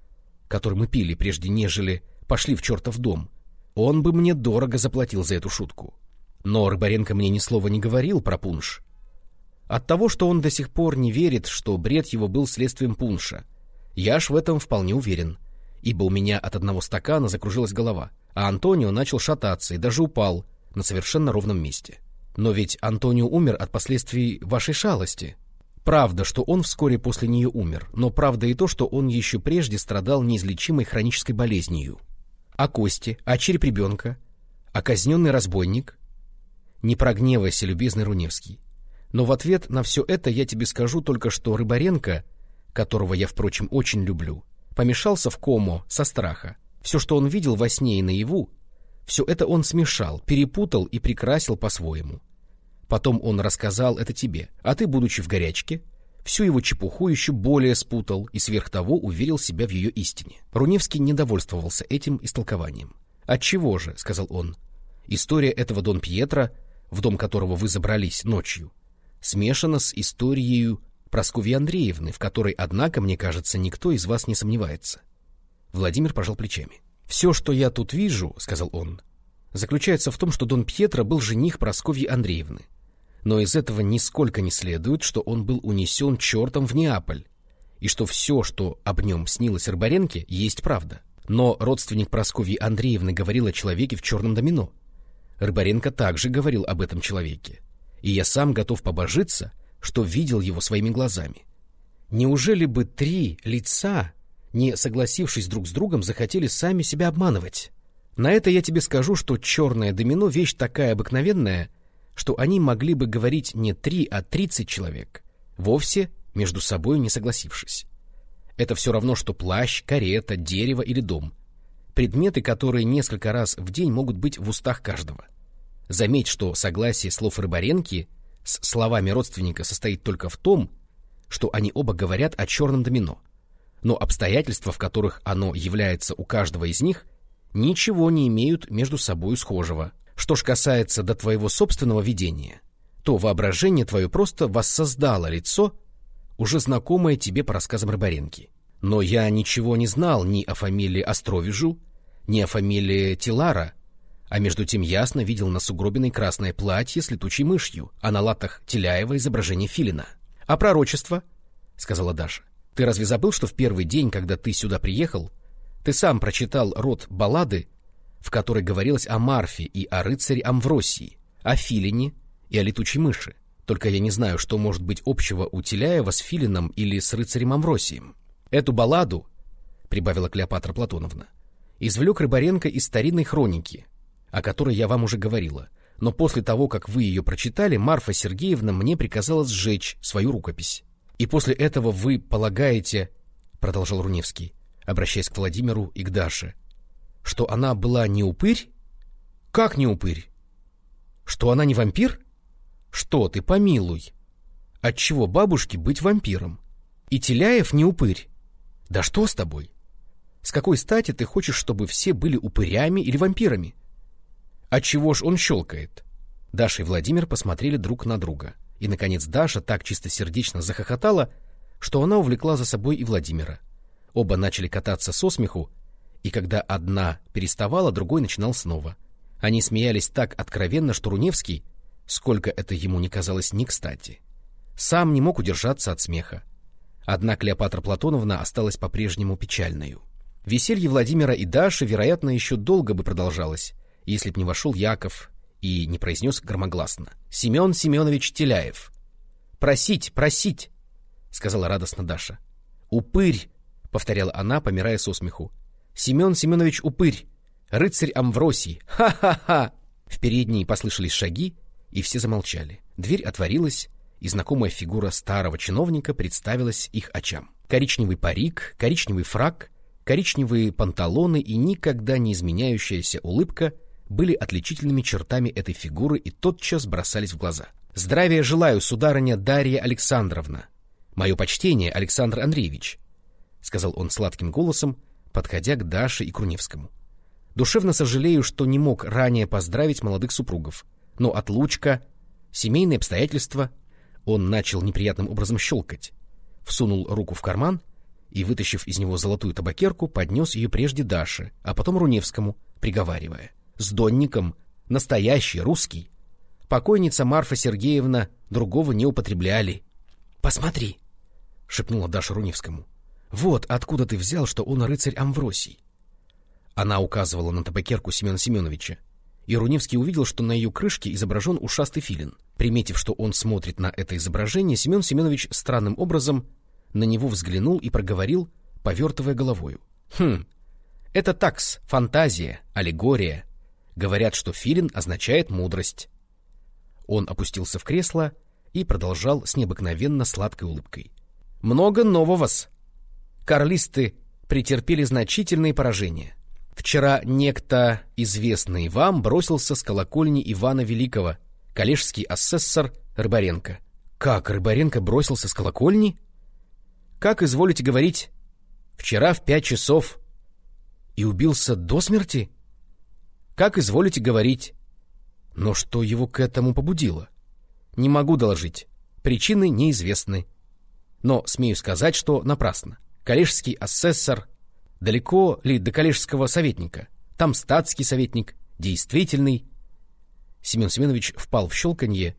S1: который мы пили, прежде нежели пошли в чертов дом, он бы мне дорого заплатил за эту шутку. Но Рыбаренко мне ни слова не говорил про пунш. От того, что он до сих пор не верит, что бред его был следствием пунша. Я ж в этом вполне уверен, ибо у меня от одного стакана закружилась голова, а Антонио начал шататься и даже упал на совершенно ровном месте. Но ведь Антонио умер от последствий вашей шалости. Правда, что он вскоре после нее умер, но правда и то, что он еще прежде страдал неизлечимой хронической болезнью а кости, а череп ребенка, а казненный разбойник? Не прогневайся, любезный Руневский. Но в ответ на все это я тебе скажу только, что Рыбаренко, которого я, впрочем, очень люблю, помешался в кому со страха. Все, что он видел во сне и наяву, все это он смешал, перепутал и прикрасил по-своему. Потом он рассказал это тебе, а ты, будучи в горячке, всю его чепуху еще более спутал и сверх того уверил себя в ее истине. Руневский недовольствовался этим истолкованием. «Отчего же?» — сказал он. «История этого Дон Пьетро, в дом которого вы забрались ночью, смешана с историей Прасковьи Андреевны, в которой, однако, мне кажется, никто из вас не сомневается». Владимир пожал плечами. «Все, что я тут вижу, — сказал он, — заключается в том, что Дон Пьетро был жених Прасковьи Андреевны но из этого нисколько не следует, что он был унесен чертом в Неаполь, и что все, что об нем снилось Рыбаренке, есть правда. Но родственник Прасковьи Андреевны говорил о человеке в черном домино. Рыбаренко также говорил об этом человеке. И я сам готов побожиться, что видел его своими глазами. Неужели бы три лица, не согласившись друг с другом, захотели сами себя обманывать? На это я тебе скажу, что черное домино — вещь такая обыкновенная — что они могли бы говорить не три, а тридцать человек, вовсе между собой не согласившись. Это все равно, что плащ, карета, дерево или дом. Предметы, которые несколько раз в день могут быть в устах каждого. Заметь, что согласие слов Рыбаренки с словами родственника состоит только в том, что они оба говорят о черном домино. Но обстоятельства, в которых оно является у каждого из них, ничего не имеют между собой схожего. Что ж касается до твоего собственного видения, то воображение твое просто воссоздало лицо, уже знакомое тебе по рассказам Рыбаренки. Но я ничего не знал ни о фамилии Островижу, ни о фамилии Тилара, а между тем ясно видел на сугробиной красное платье с летучей мышью, а на латах Теляева изображение филина. — А пророчество? — сказала Даша. — Ты разве забыл, что в первый день, когда ты сюда приехал, ты сам прочитал род баллады, в которой говорилось о Марфе и о рыцаре Амвросии, о Филине и о летучей мыши? Только я не знаю, что может быть общего у Теляева с Филином или с рыцарем Амвросием. Эту балладу, — прибавила Клеопатра Платоновна, — извлек Рыбаренко из старинной хроники, о которой я вам уже говорила, но после того, как вы ее прочитали, Марфа Сергеевна мне приказала сжечь свою рукопись. И после этого вы полагаете, — продолжал Руневский, обращаясь к Владимиру и к Даше, — что она была не упырь? Как не упырь? Что она не вампир? Что ты, помилуй! Отчего бабушке быть вампиром? И Теляев не упырь. Да что с тобой? С какой стати ты хочешь, чтобы все были упырями или вампирами? Отчего ж он щелкает? Даша и Владимир посмотрели друг на друга. И, наконец, Даша так чистосердечно захохотала, что она увлекла за собой и Владимира. Оба начали кататься со смеху, и когда одна переставала, другой начинал снова. Они смеялись так откровенно, что Руневский, сколько это ему не казалось не кстати, сам не мог удержаться от смеха. Одна Клеопатра Платоновна осталась по-прежнему печальною. Веселье Владимира и Даши, вероятно, еще долго бы продолжалось, если б не вошел Яков и не произнес громогласно. «Семен Семенович Теляев!» «Просить, просить!» — сказала радостно Даша. «Упырь!» — повторяла она, помирая со смеху. «Семен Семенович Упырь! Рыцарь Амвросий! Ха-ха-ха!» В передней послышались шаги, и все замолчали. Дверь отворилась, и знакомая фигура старого чиновника представилась их очам. Коричневый парик, коричневый фраг, коричневые панталоны и никогда не изменяющаяся улыбка были отличительными чертами этой фигуры и тотчас бросались в глаза. «Здравия желаю, сударыня Дарья Александровна! Мое почтение, Александр Андреевич!» — сказал он сладким голосом, подходя к Даше и Круневскому. «Душевно сожалею, что не мог ранее поздравить молодых супругов, но отлучка, семейные обстоятельства...» Он начал неприятным образом щелкать, всунул руку в карман и, вытащив из него золотую табакерку, поднес ее прежде Даше, а потом Руневскому, приговаривая. «С донником! Настоящий, русский! Покойница Марфа Сергеевна другого не употребляли!» «Посмотри!» — шепнула Даша Руневскому. «Вот откуда ты взял, что он рыцарь Амвросий!» Она указывала на табакерку Семена Семеновича, и Руневский увидел, что на ее крышке изображен ушастый филин. Приметив, что он смотрит на это изображение, Семен Семенович странным образом на него взглянул и проговорил, повертывая головою. «Хм, это такс, фантазия, аллегория. Говорят, что филин означает мудрость». Он опустился в кресло и продолжал с необыкновенно сладкой улыбкой. «Много нового-с. Карлисты претерпели значительные поражения. Вчера некто, известный вам, бросился с колокольни Ивана Великого, коллежский асессор Рыбаренко. Как, Рыбаренко бросился с колокольни? Как изволите говорить, вчера в пять часов и убился до смерти? Как изволите говорить. Но что его к этому побудило? Не могу доложить. Причины неизвестны. Но смею сказать, что напрасно. Коллежский асессор Далеко ли до коллежского советника? Там статский советник, действительный. Семен Семенович впал в щелканье,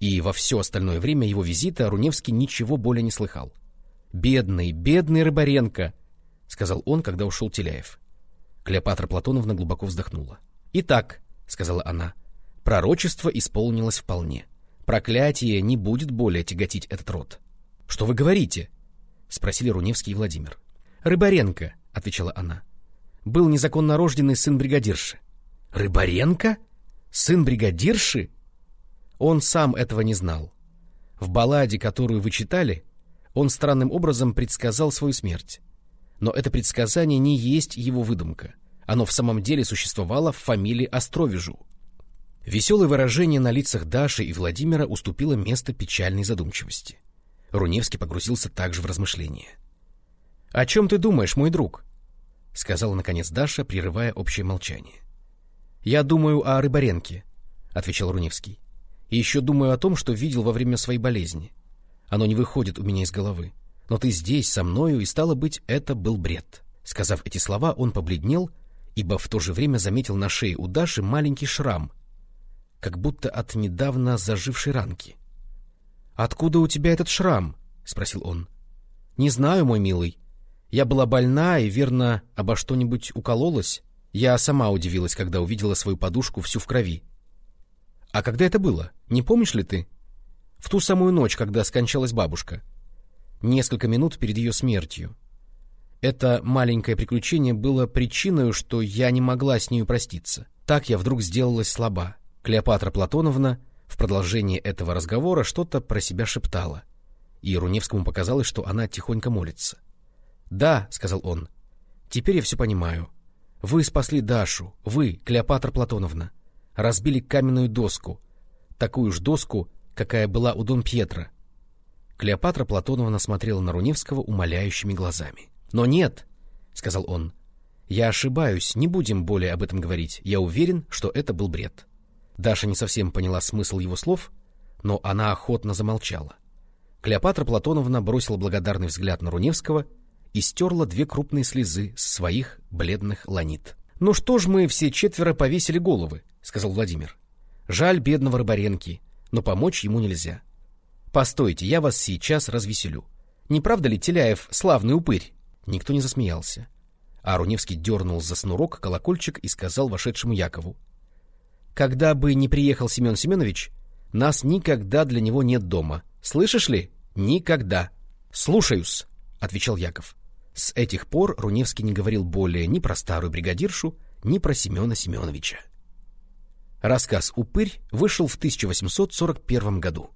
S1: и во все остальное время его визита Руневский ничего более не слыхал. «Бедный, бедный Рыбаренко!» — сказал он, когда ушел Теляев. Клеопатра Платоновна глубоко вздохнула. «Итак», — сказала она, — «пророчество исполнилось вполне. Проклятие не будет более тяготить этот род». «Что вы говорите?» — спросили Руневский и Владимир. «Рыбаренко», — отвечала она. «Был незаконно рожденный сын бригадирши». «Рыбаренко? Сын бригадирши?» Он сам этого не знал. В балладе, которую вы читали, он странным образом предсказал свою смерть. Но это предсказание не есть его выдумка. Оно в самом деле существовало в фамилии Островижу. Веселое выражение на лицах Даши и Владимира уступило место печальной задумчивости. Руневский погрузился также в размышления. — О чем ты думаешь, мой друг? — сказала, наконец, Даша, прерывая общее молчание. — Я думаю о Рыбаренке, — отвечал Руневский. — И еще думаю о том, что видел во время своей болезни. Оно не выходит у меня из головы. Но ты здесь, со мною, и, стало быть, это был бред. Сказав эти слова, он побледнел, ибо в то же время заметил на шее у Даши маленький шрам, как будто от недавно зажившей ранки. — Откуда у тебя этот шрам? — спросил он. — Не знаю, мой милый. Я была больна и, верно, обо что-нибудь укололась. Я сама удивилась, когда увидела свою подушку всю в крови. А когда это было? Не помнишь ли ты? В ту самую ночь, когда скончалась бабушка. Несколько минут перед ее смертью. Это маленькое приключение было причиной, что я не могла с нею проститься. Так я вдруг сделалась слаба. Клеопатра Платоновна в продолжении этого разговора что-то про себя шептала. И Руневскому показалось, что она тихонько молится. «Да», — сказал он, — «теперь я все понимаю. Вы спасли Дашу, вы, Клеопатра Платоновна, разбили каменную доску, такую же доску, какая была у Дон Пьетро. Клеопатра Платоновна смотрела на Руневского умоляющими глазами. «Но нет», — сказал он, — «я ошибаюсь, не будем более об этом говорить. Я уверен, что это был бред». Даша не совсем поняла смысл его слов, но она охотно замолчала. Клеопатра Платоновна бросила благодарный взгляд на Руневского и стерла две крупные слезы с своих бледных ланит. «Ну что ж мы все четверо повесили головы», — сказал Владимир. «Жаль бедного Рыбаренки, но помочь ему нельзя. Постойте, я вас сейчас развеселю. Не правда ли Теляев славный упырь?» Никто не засмеялся. А Руневский дернул за снурок колокольчик и сказал вошедшему Якову. «Когда бы не приехал Семен Семенович, нас никогда для него нет дома. Слышишь ли? Никогда!» «Слушаюсь», — отвечал Яков. С этих пор Руневский не говорил более ни про старую бригадиршу, ни про Семена Семеновича. Рассказ «Упырь» вышел в 1841 году.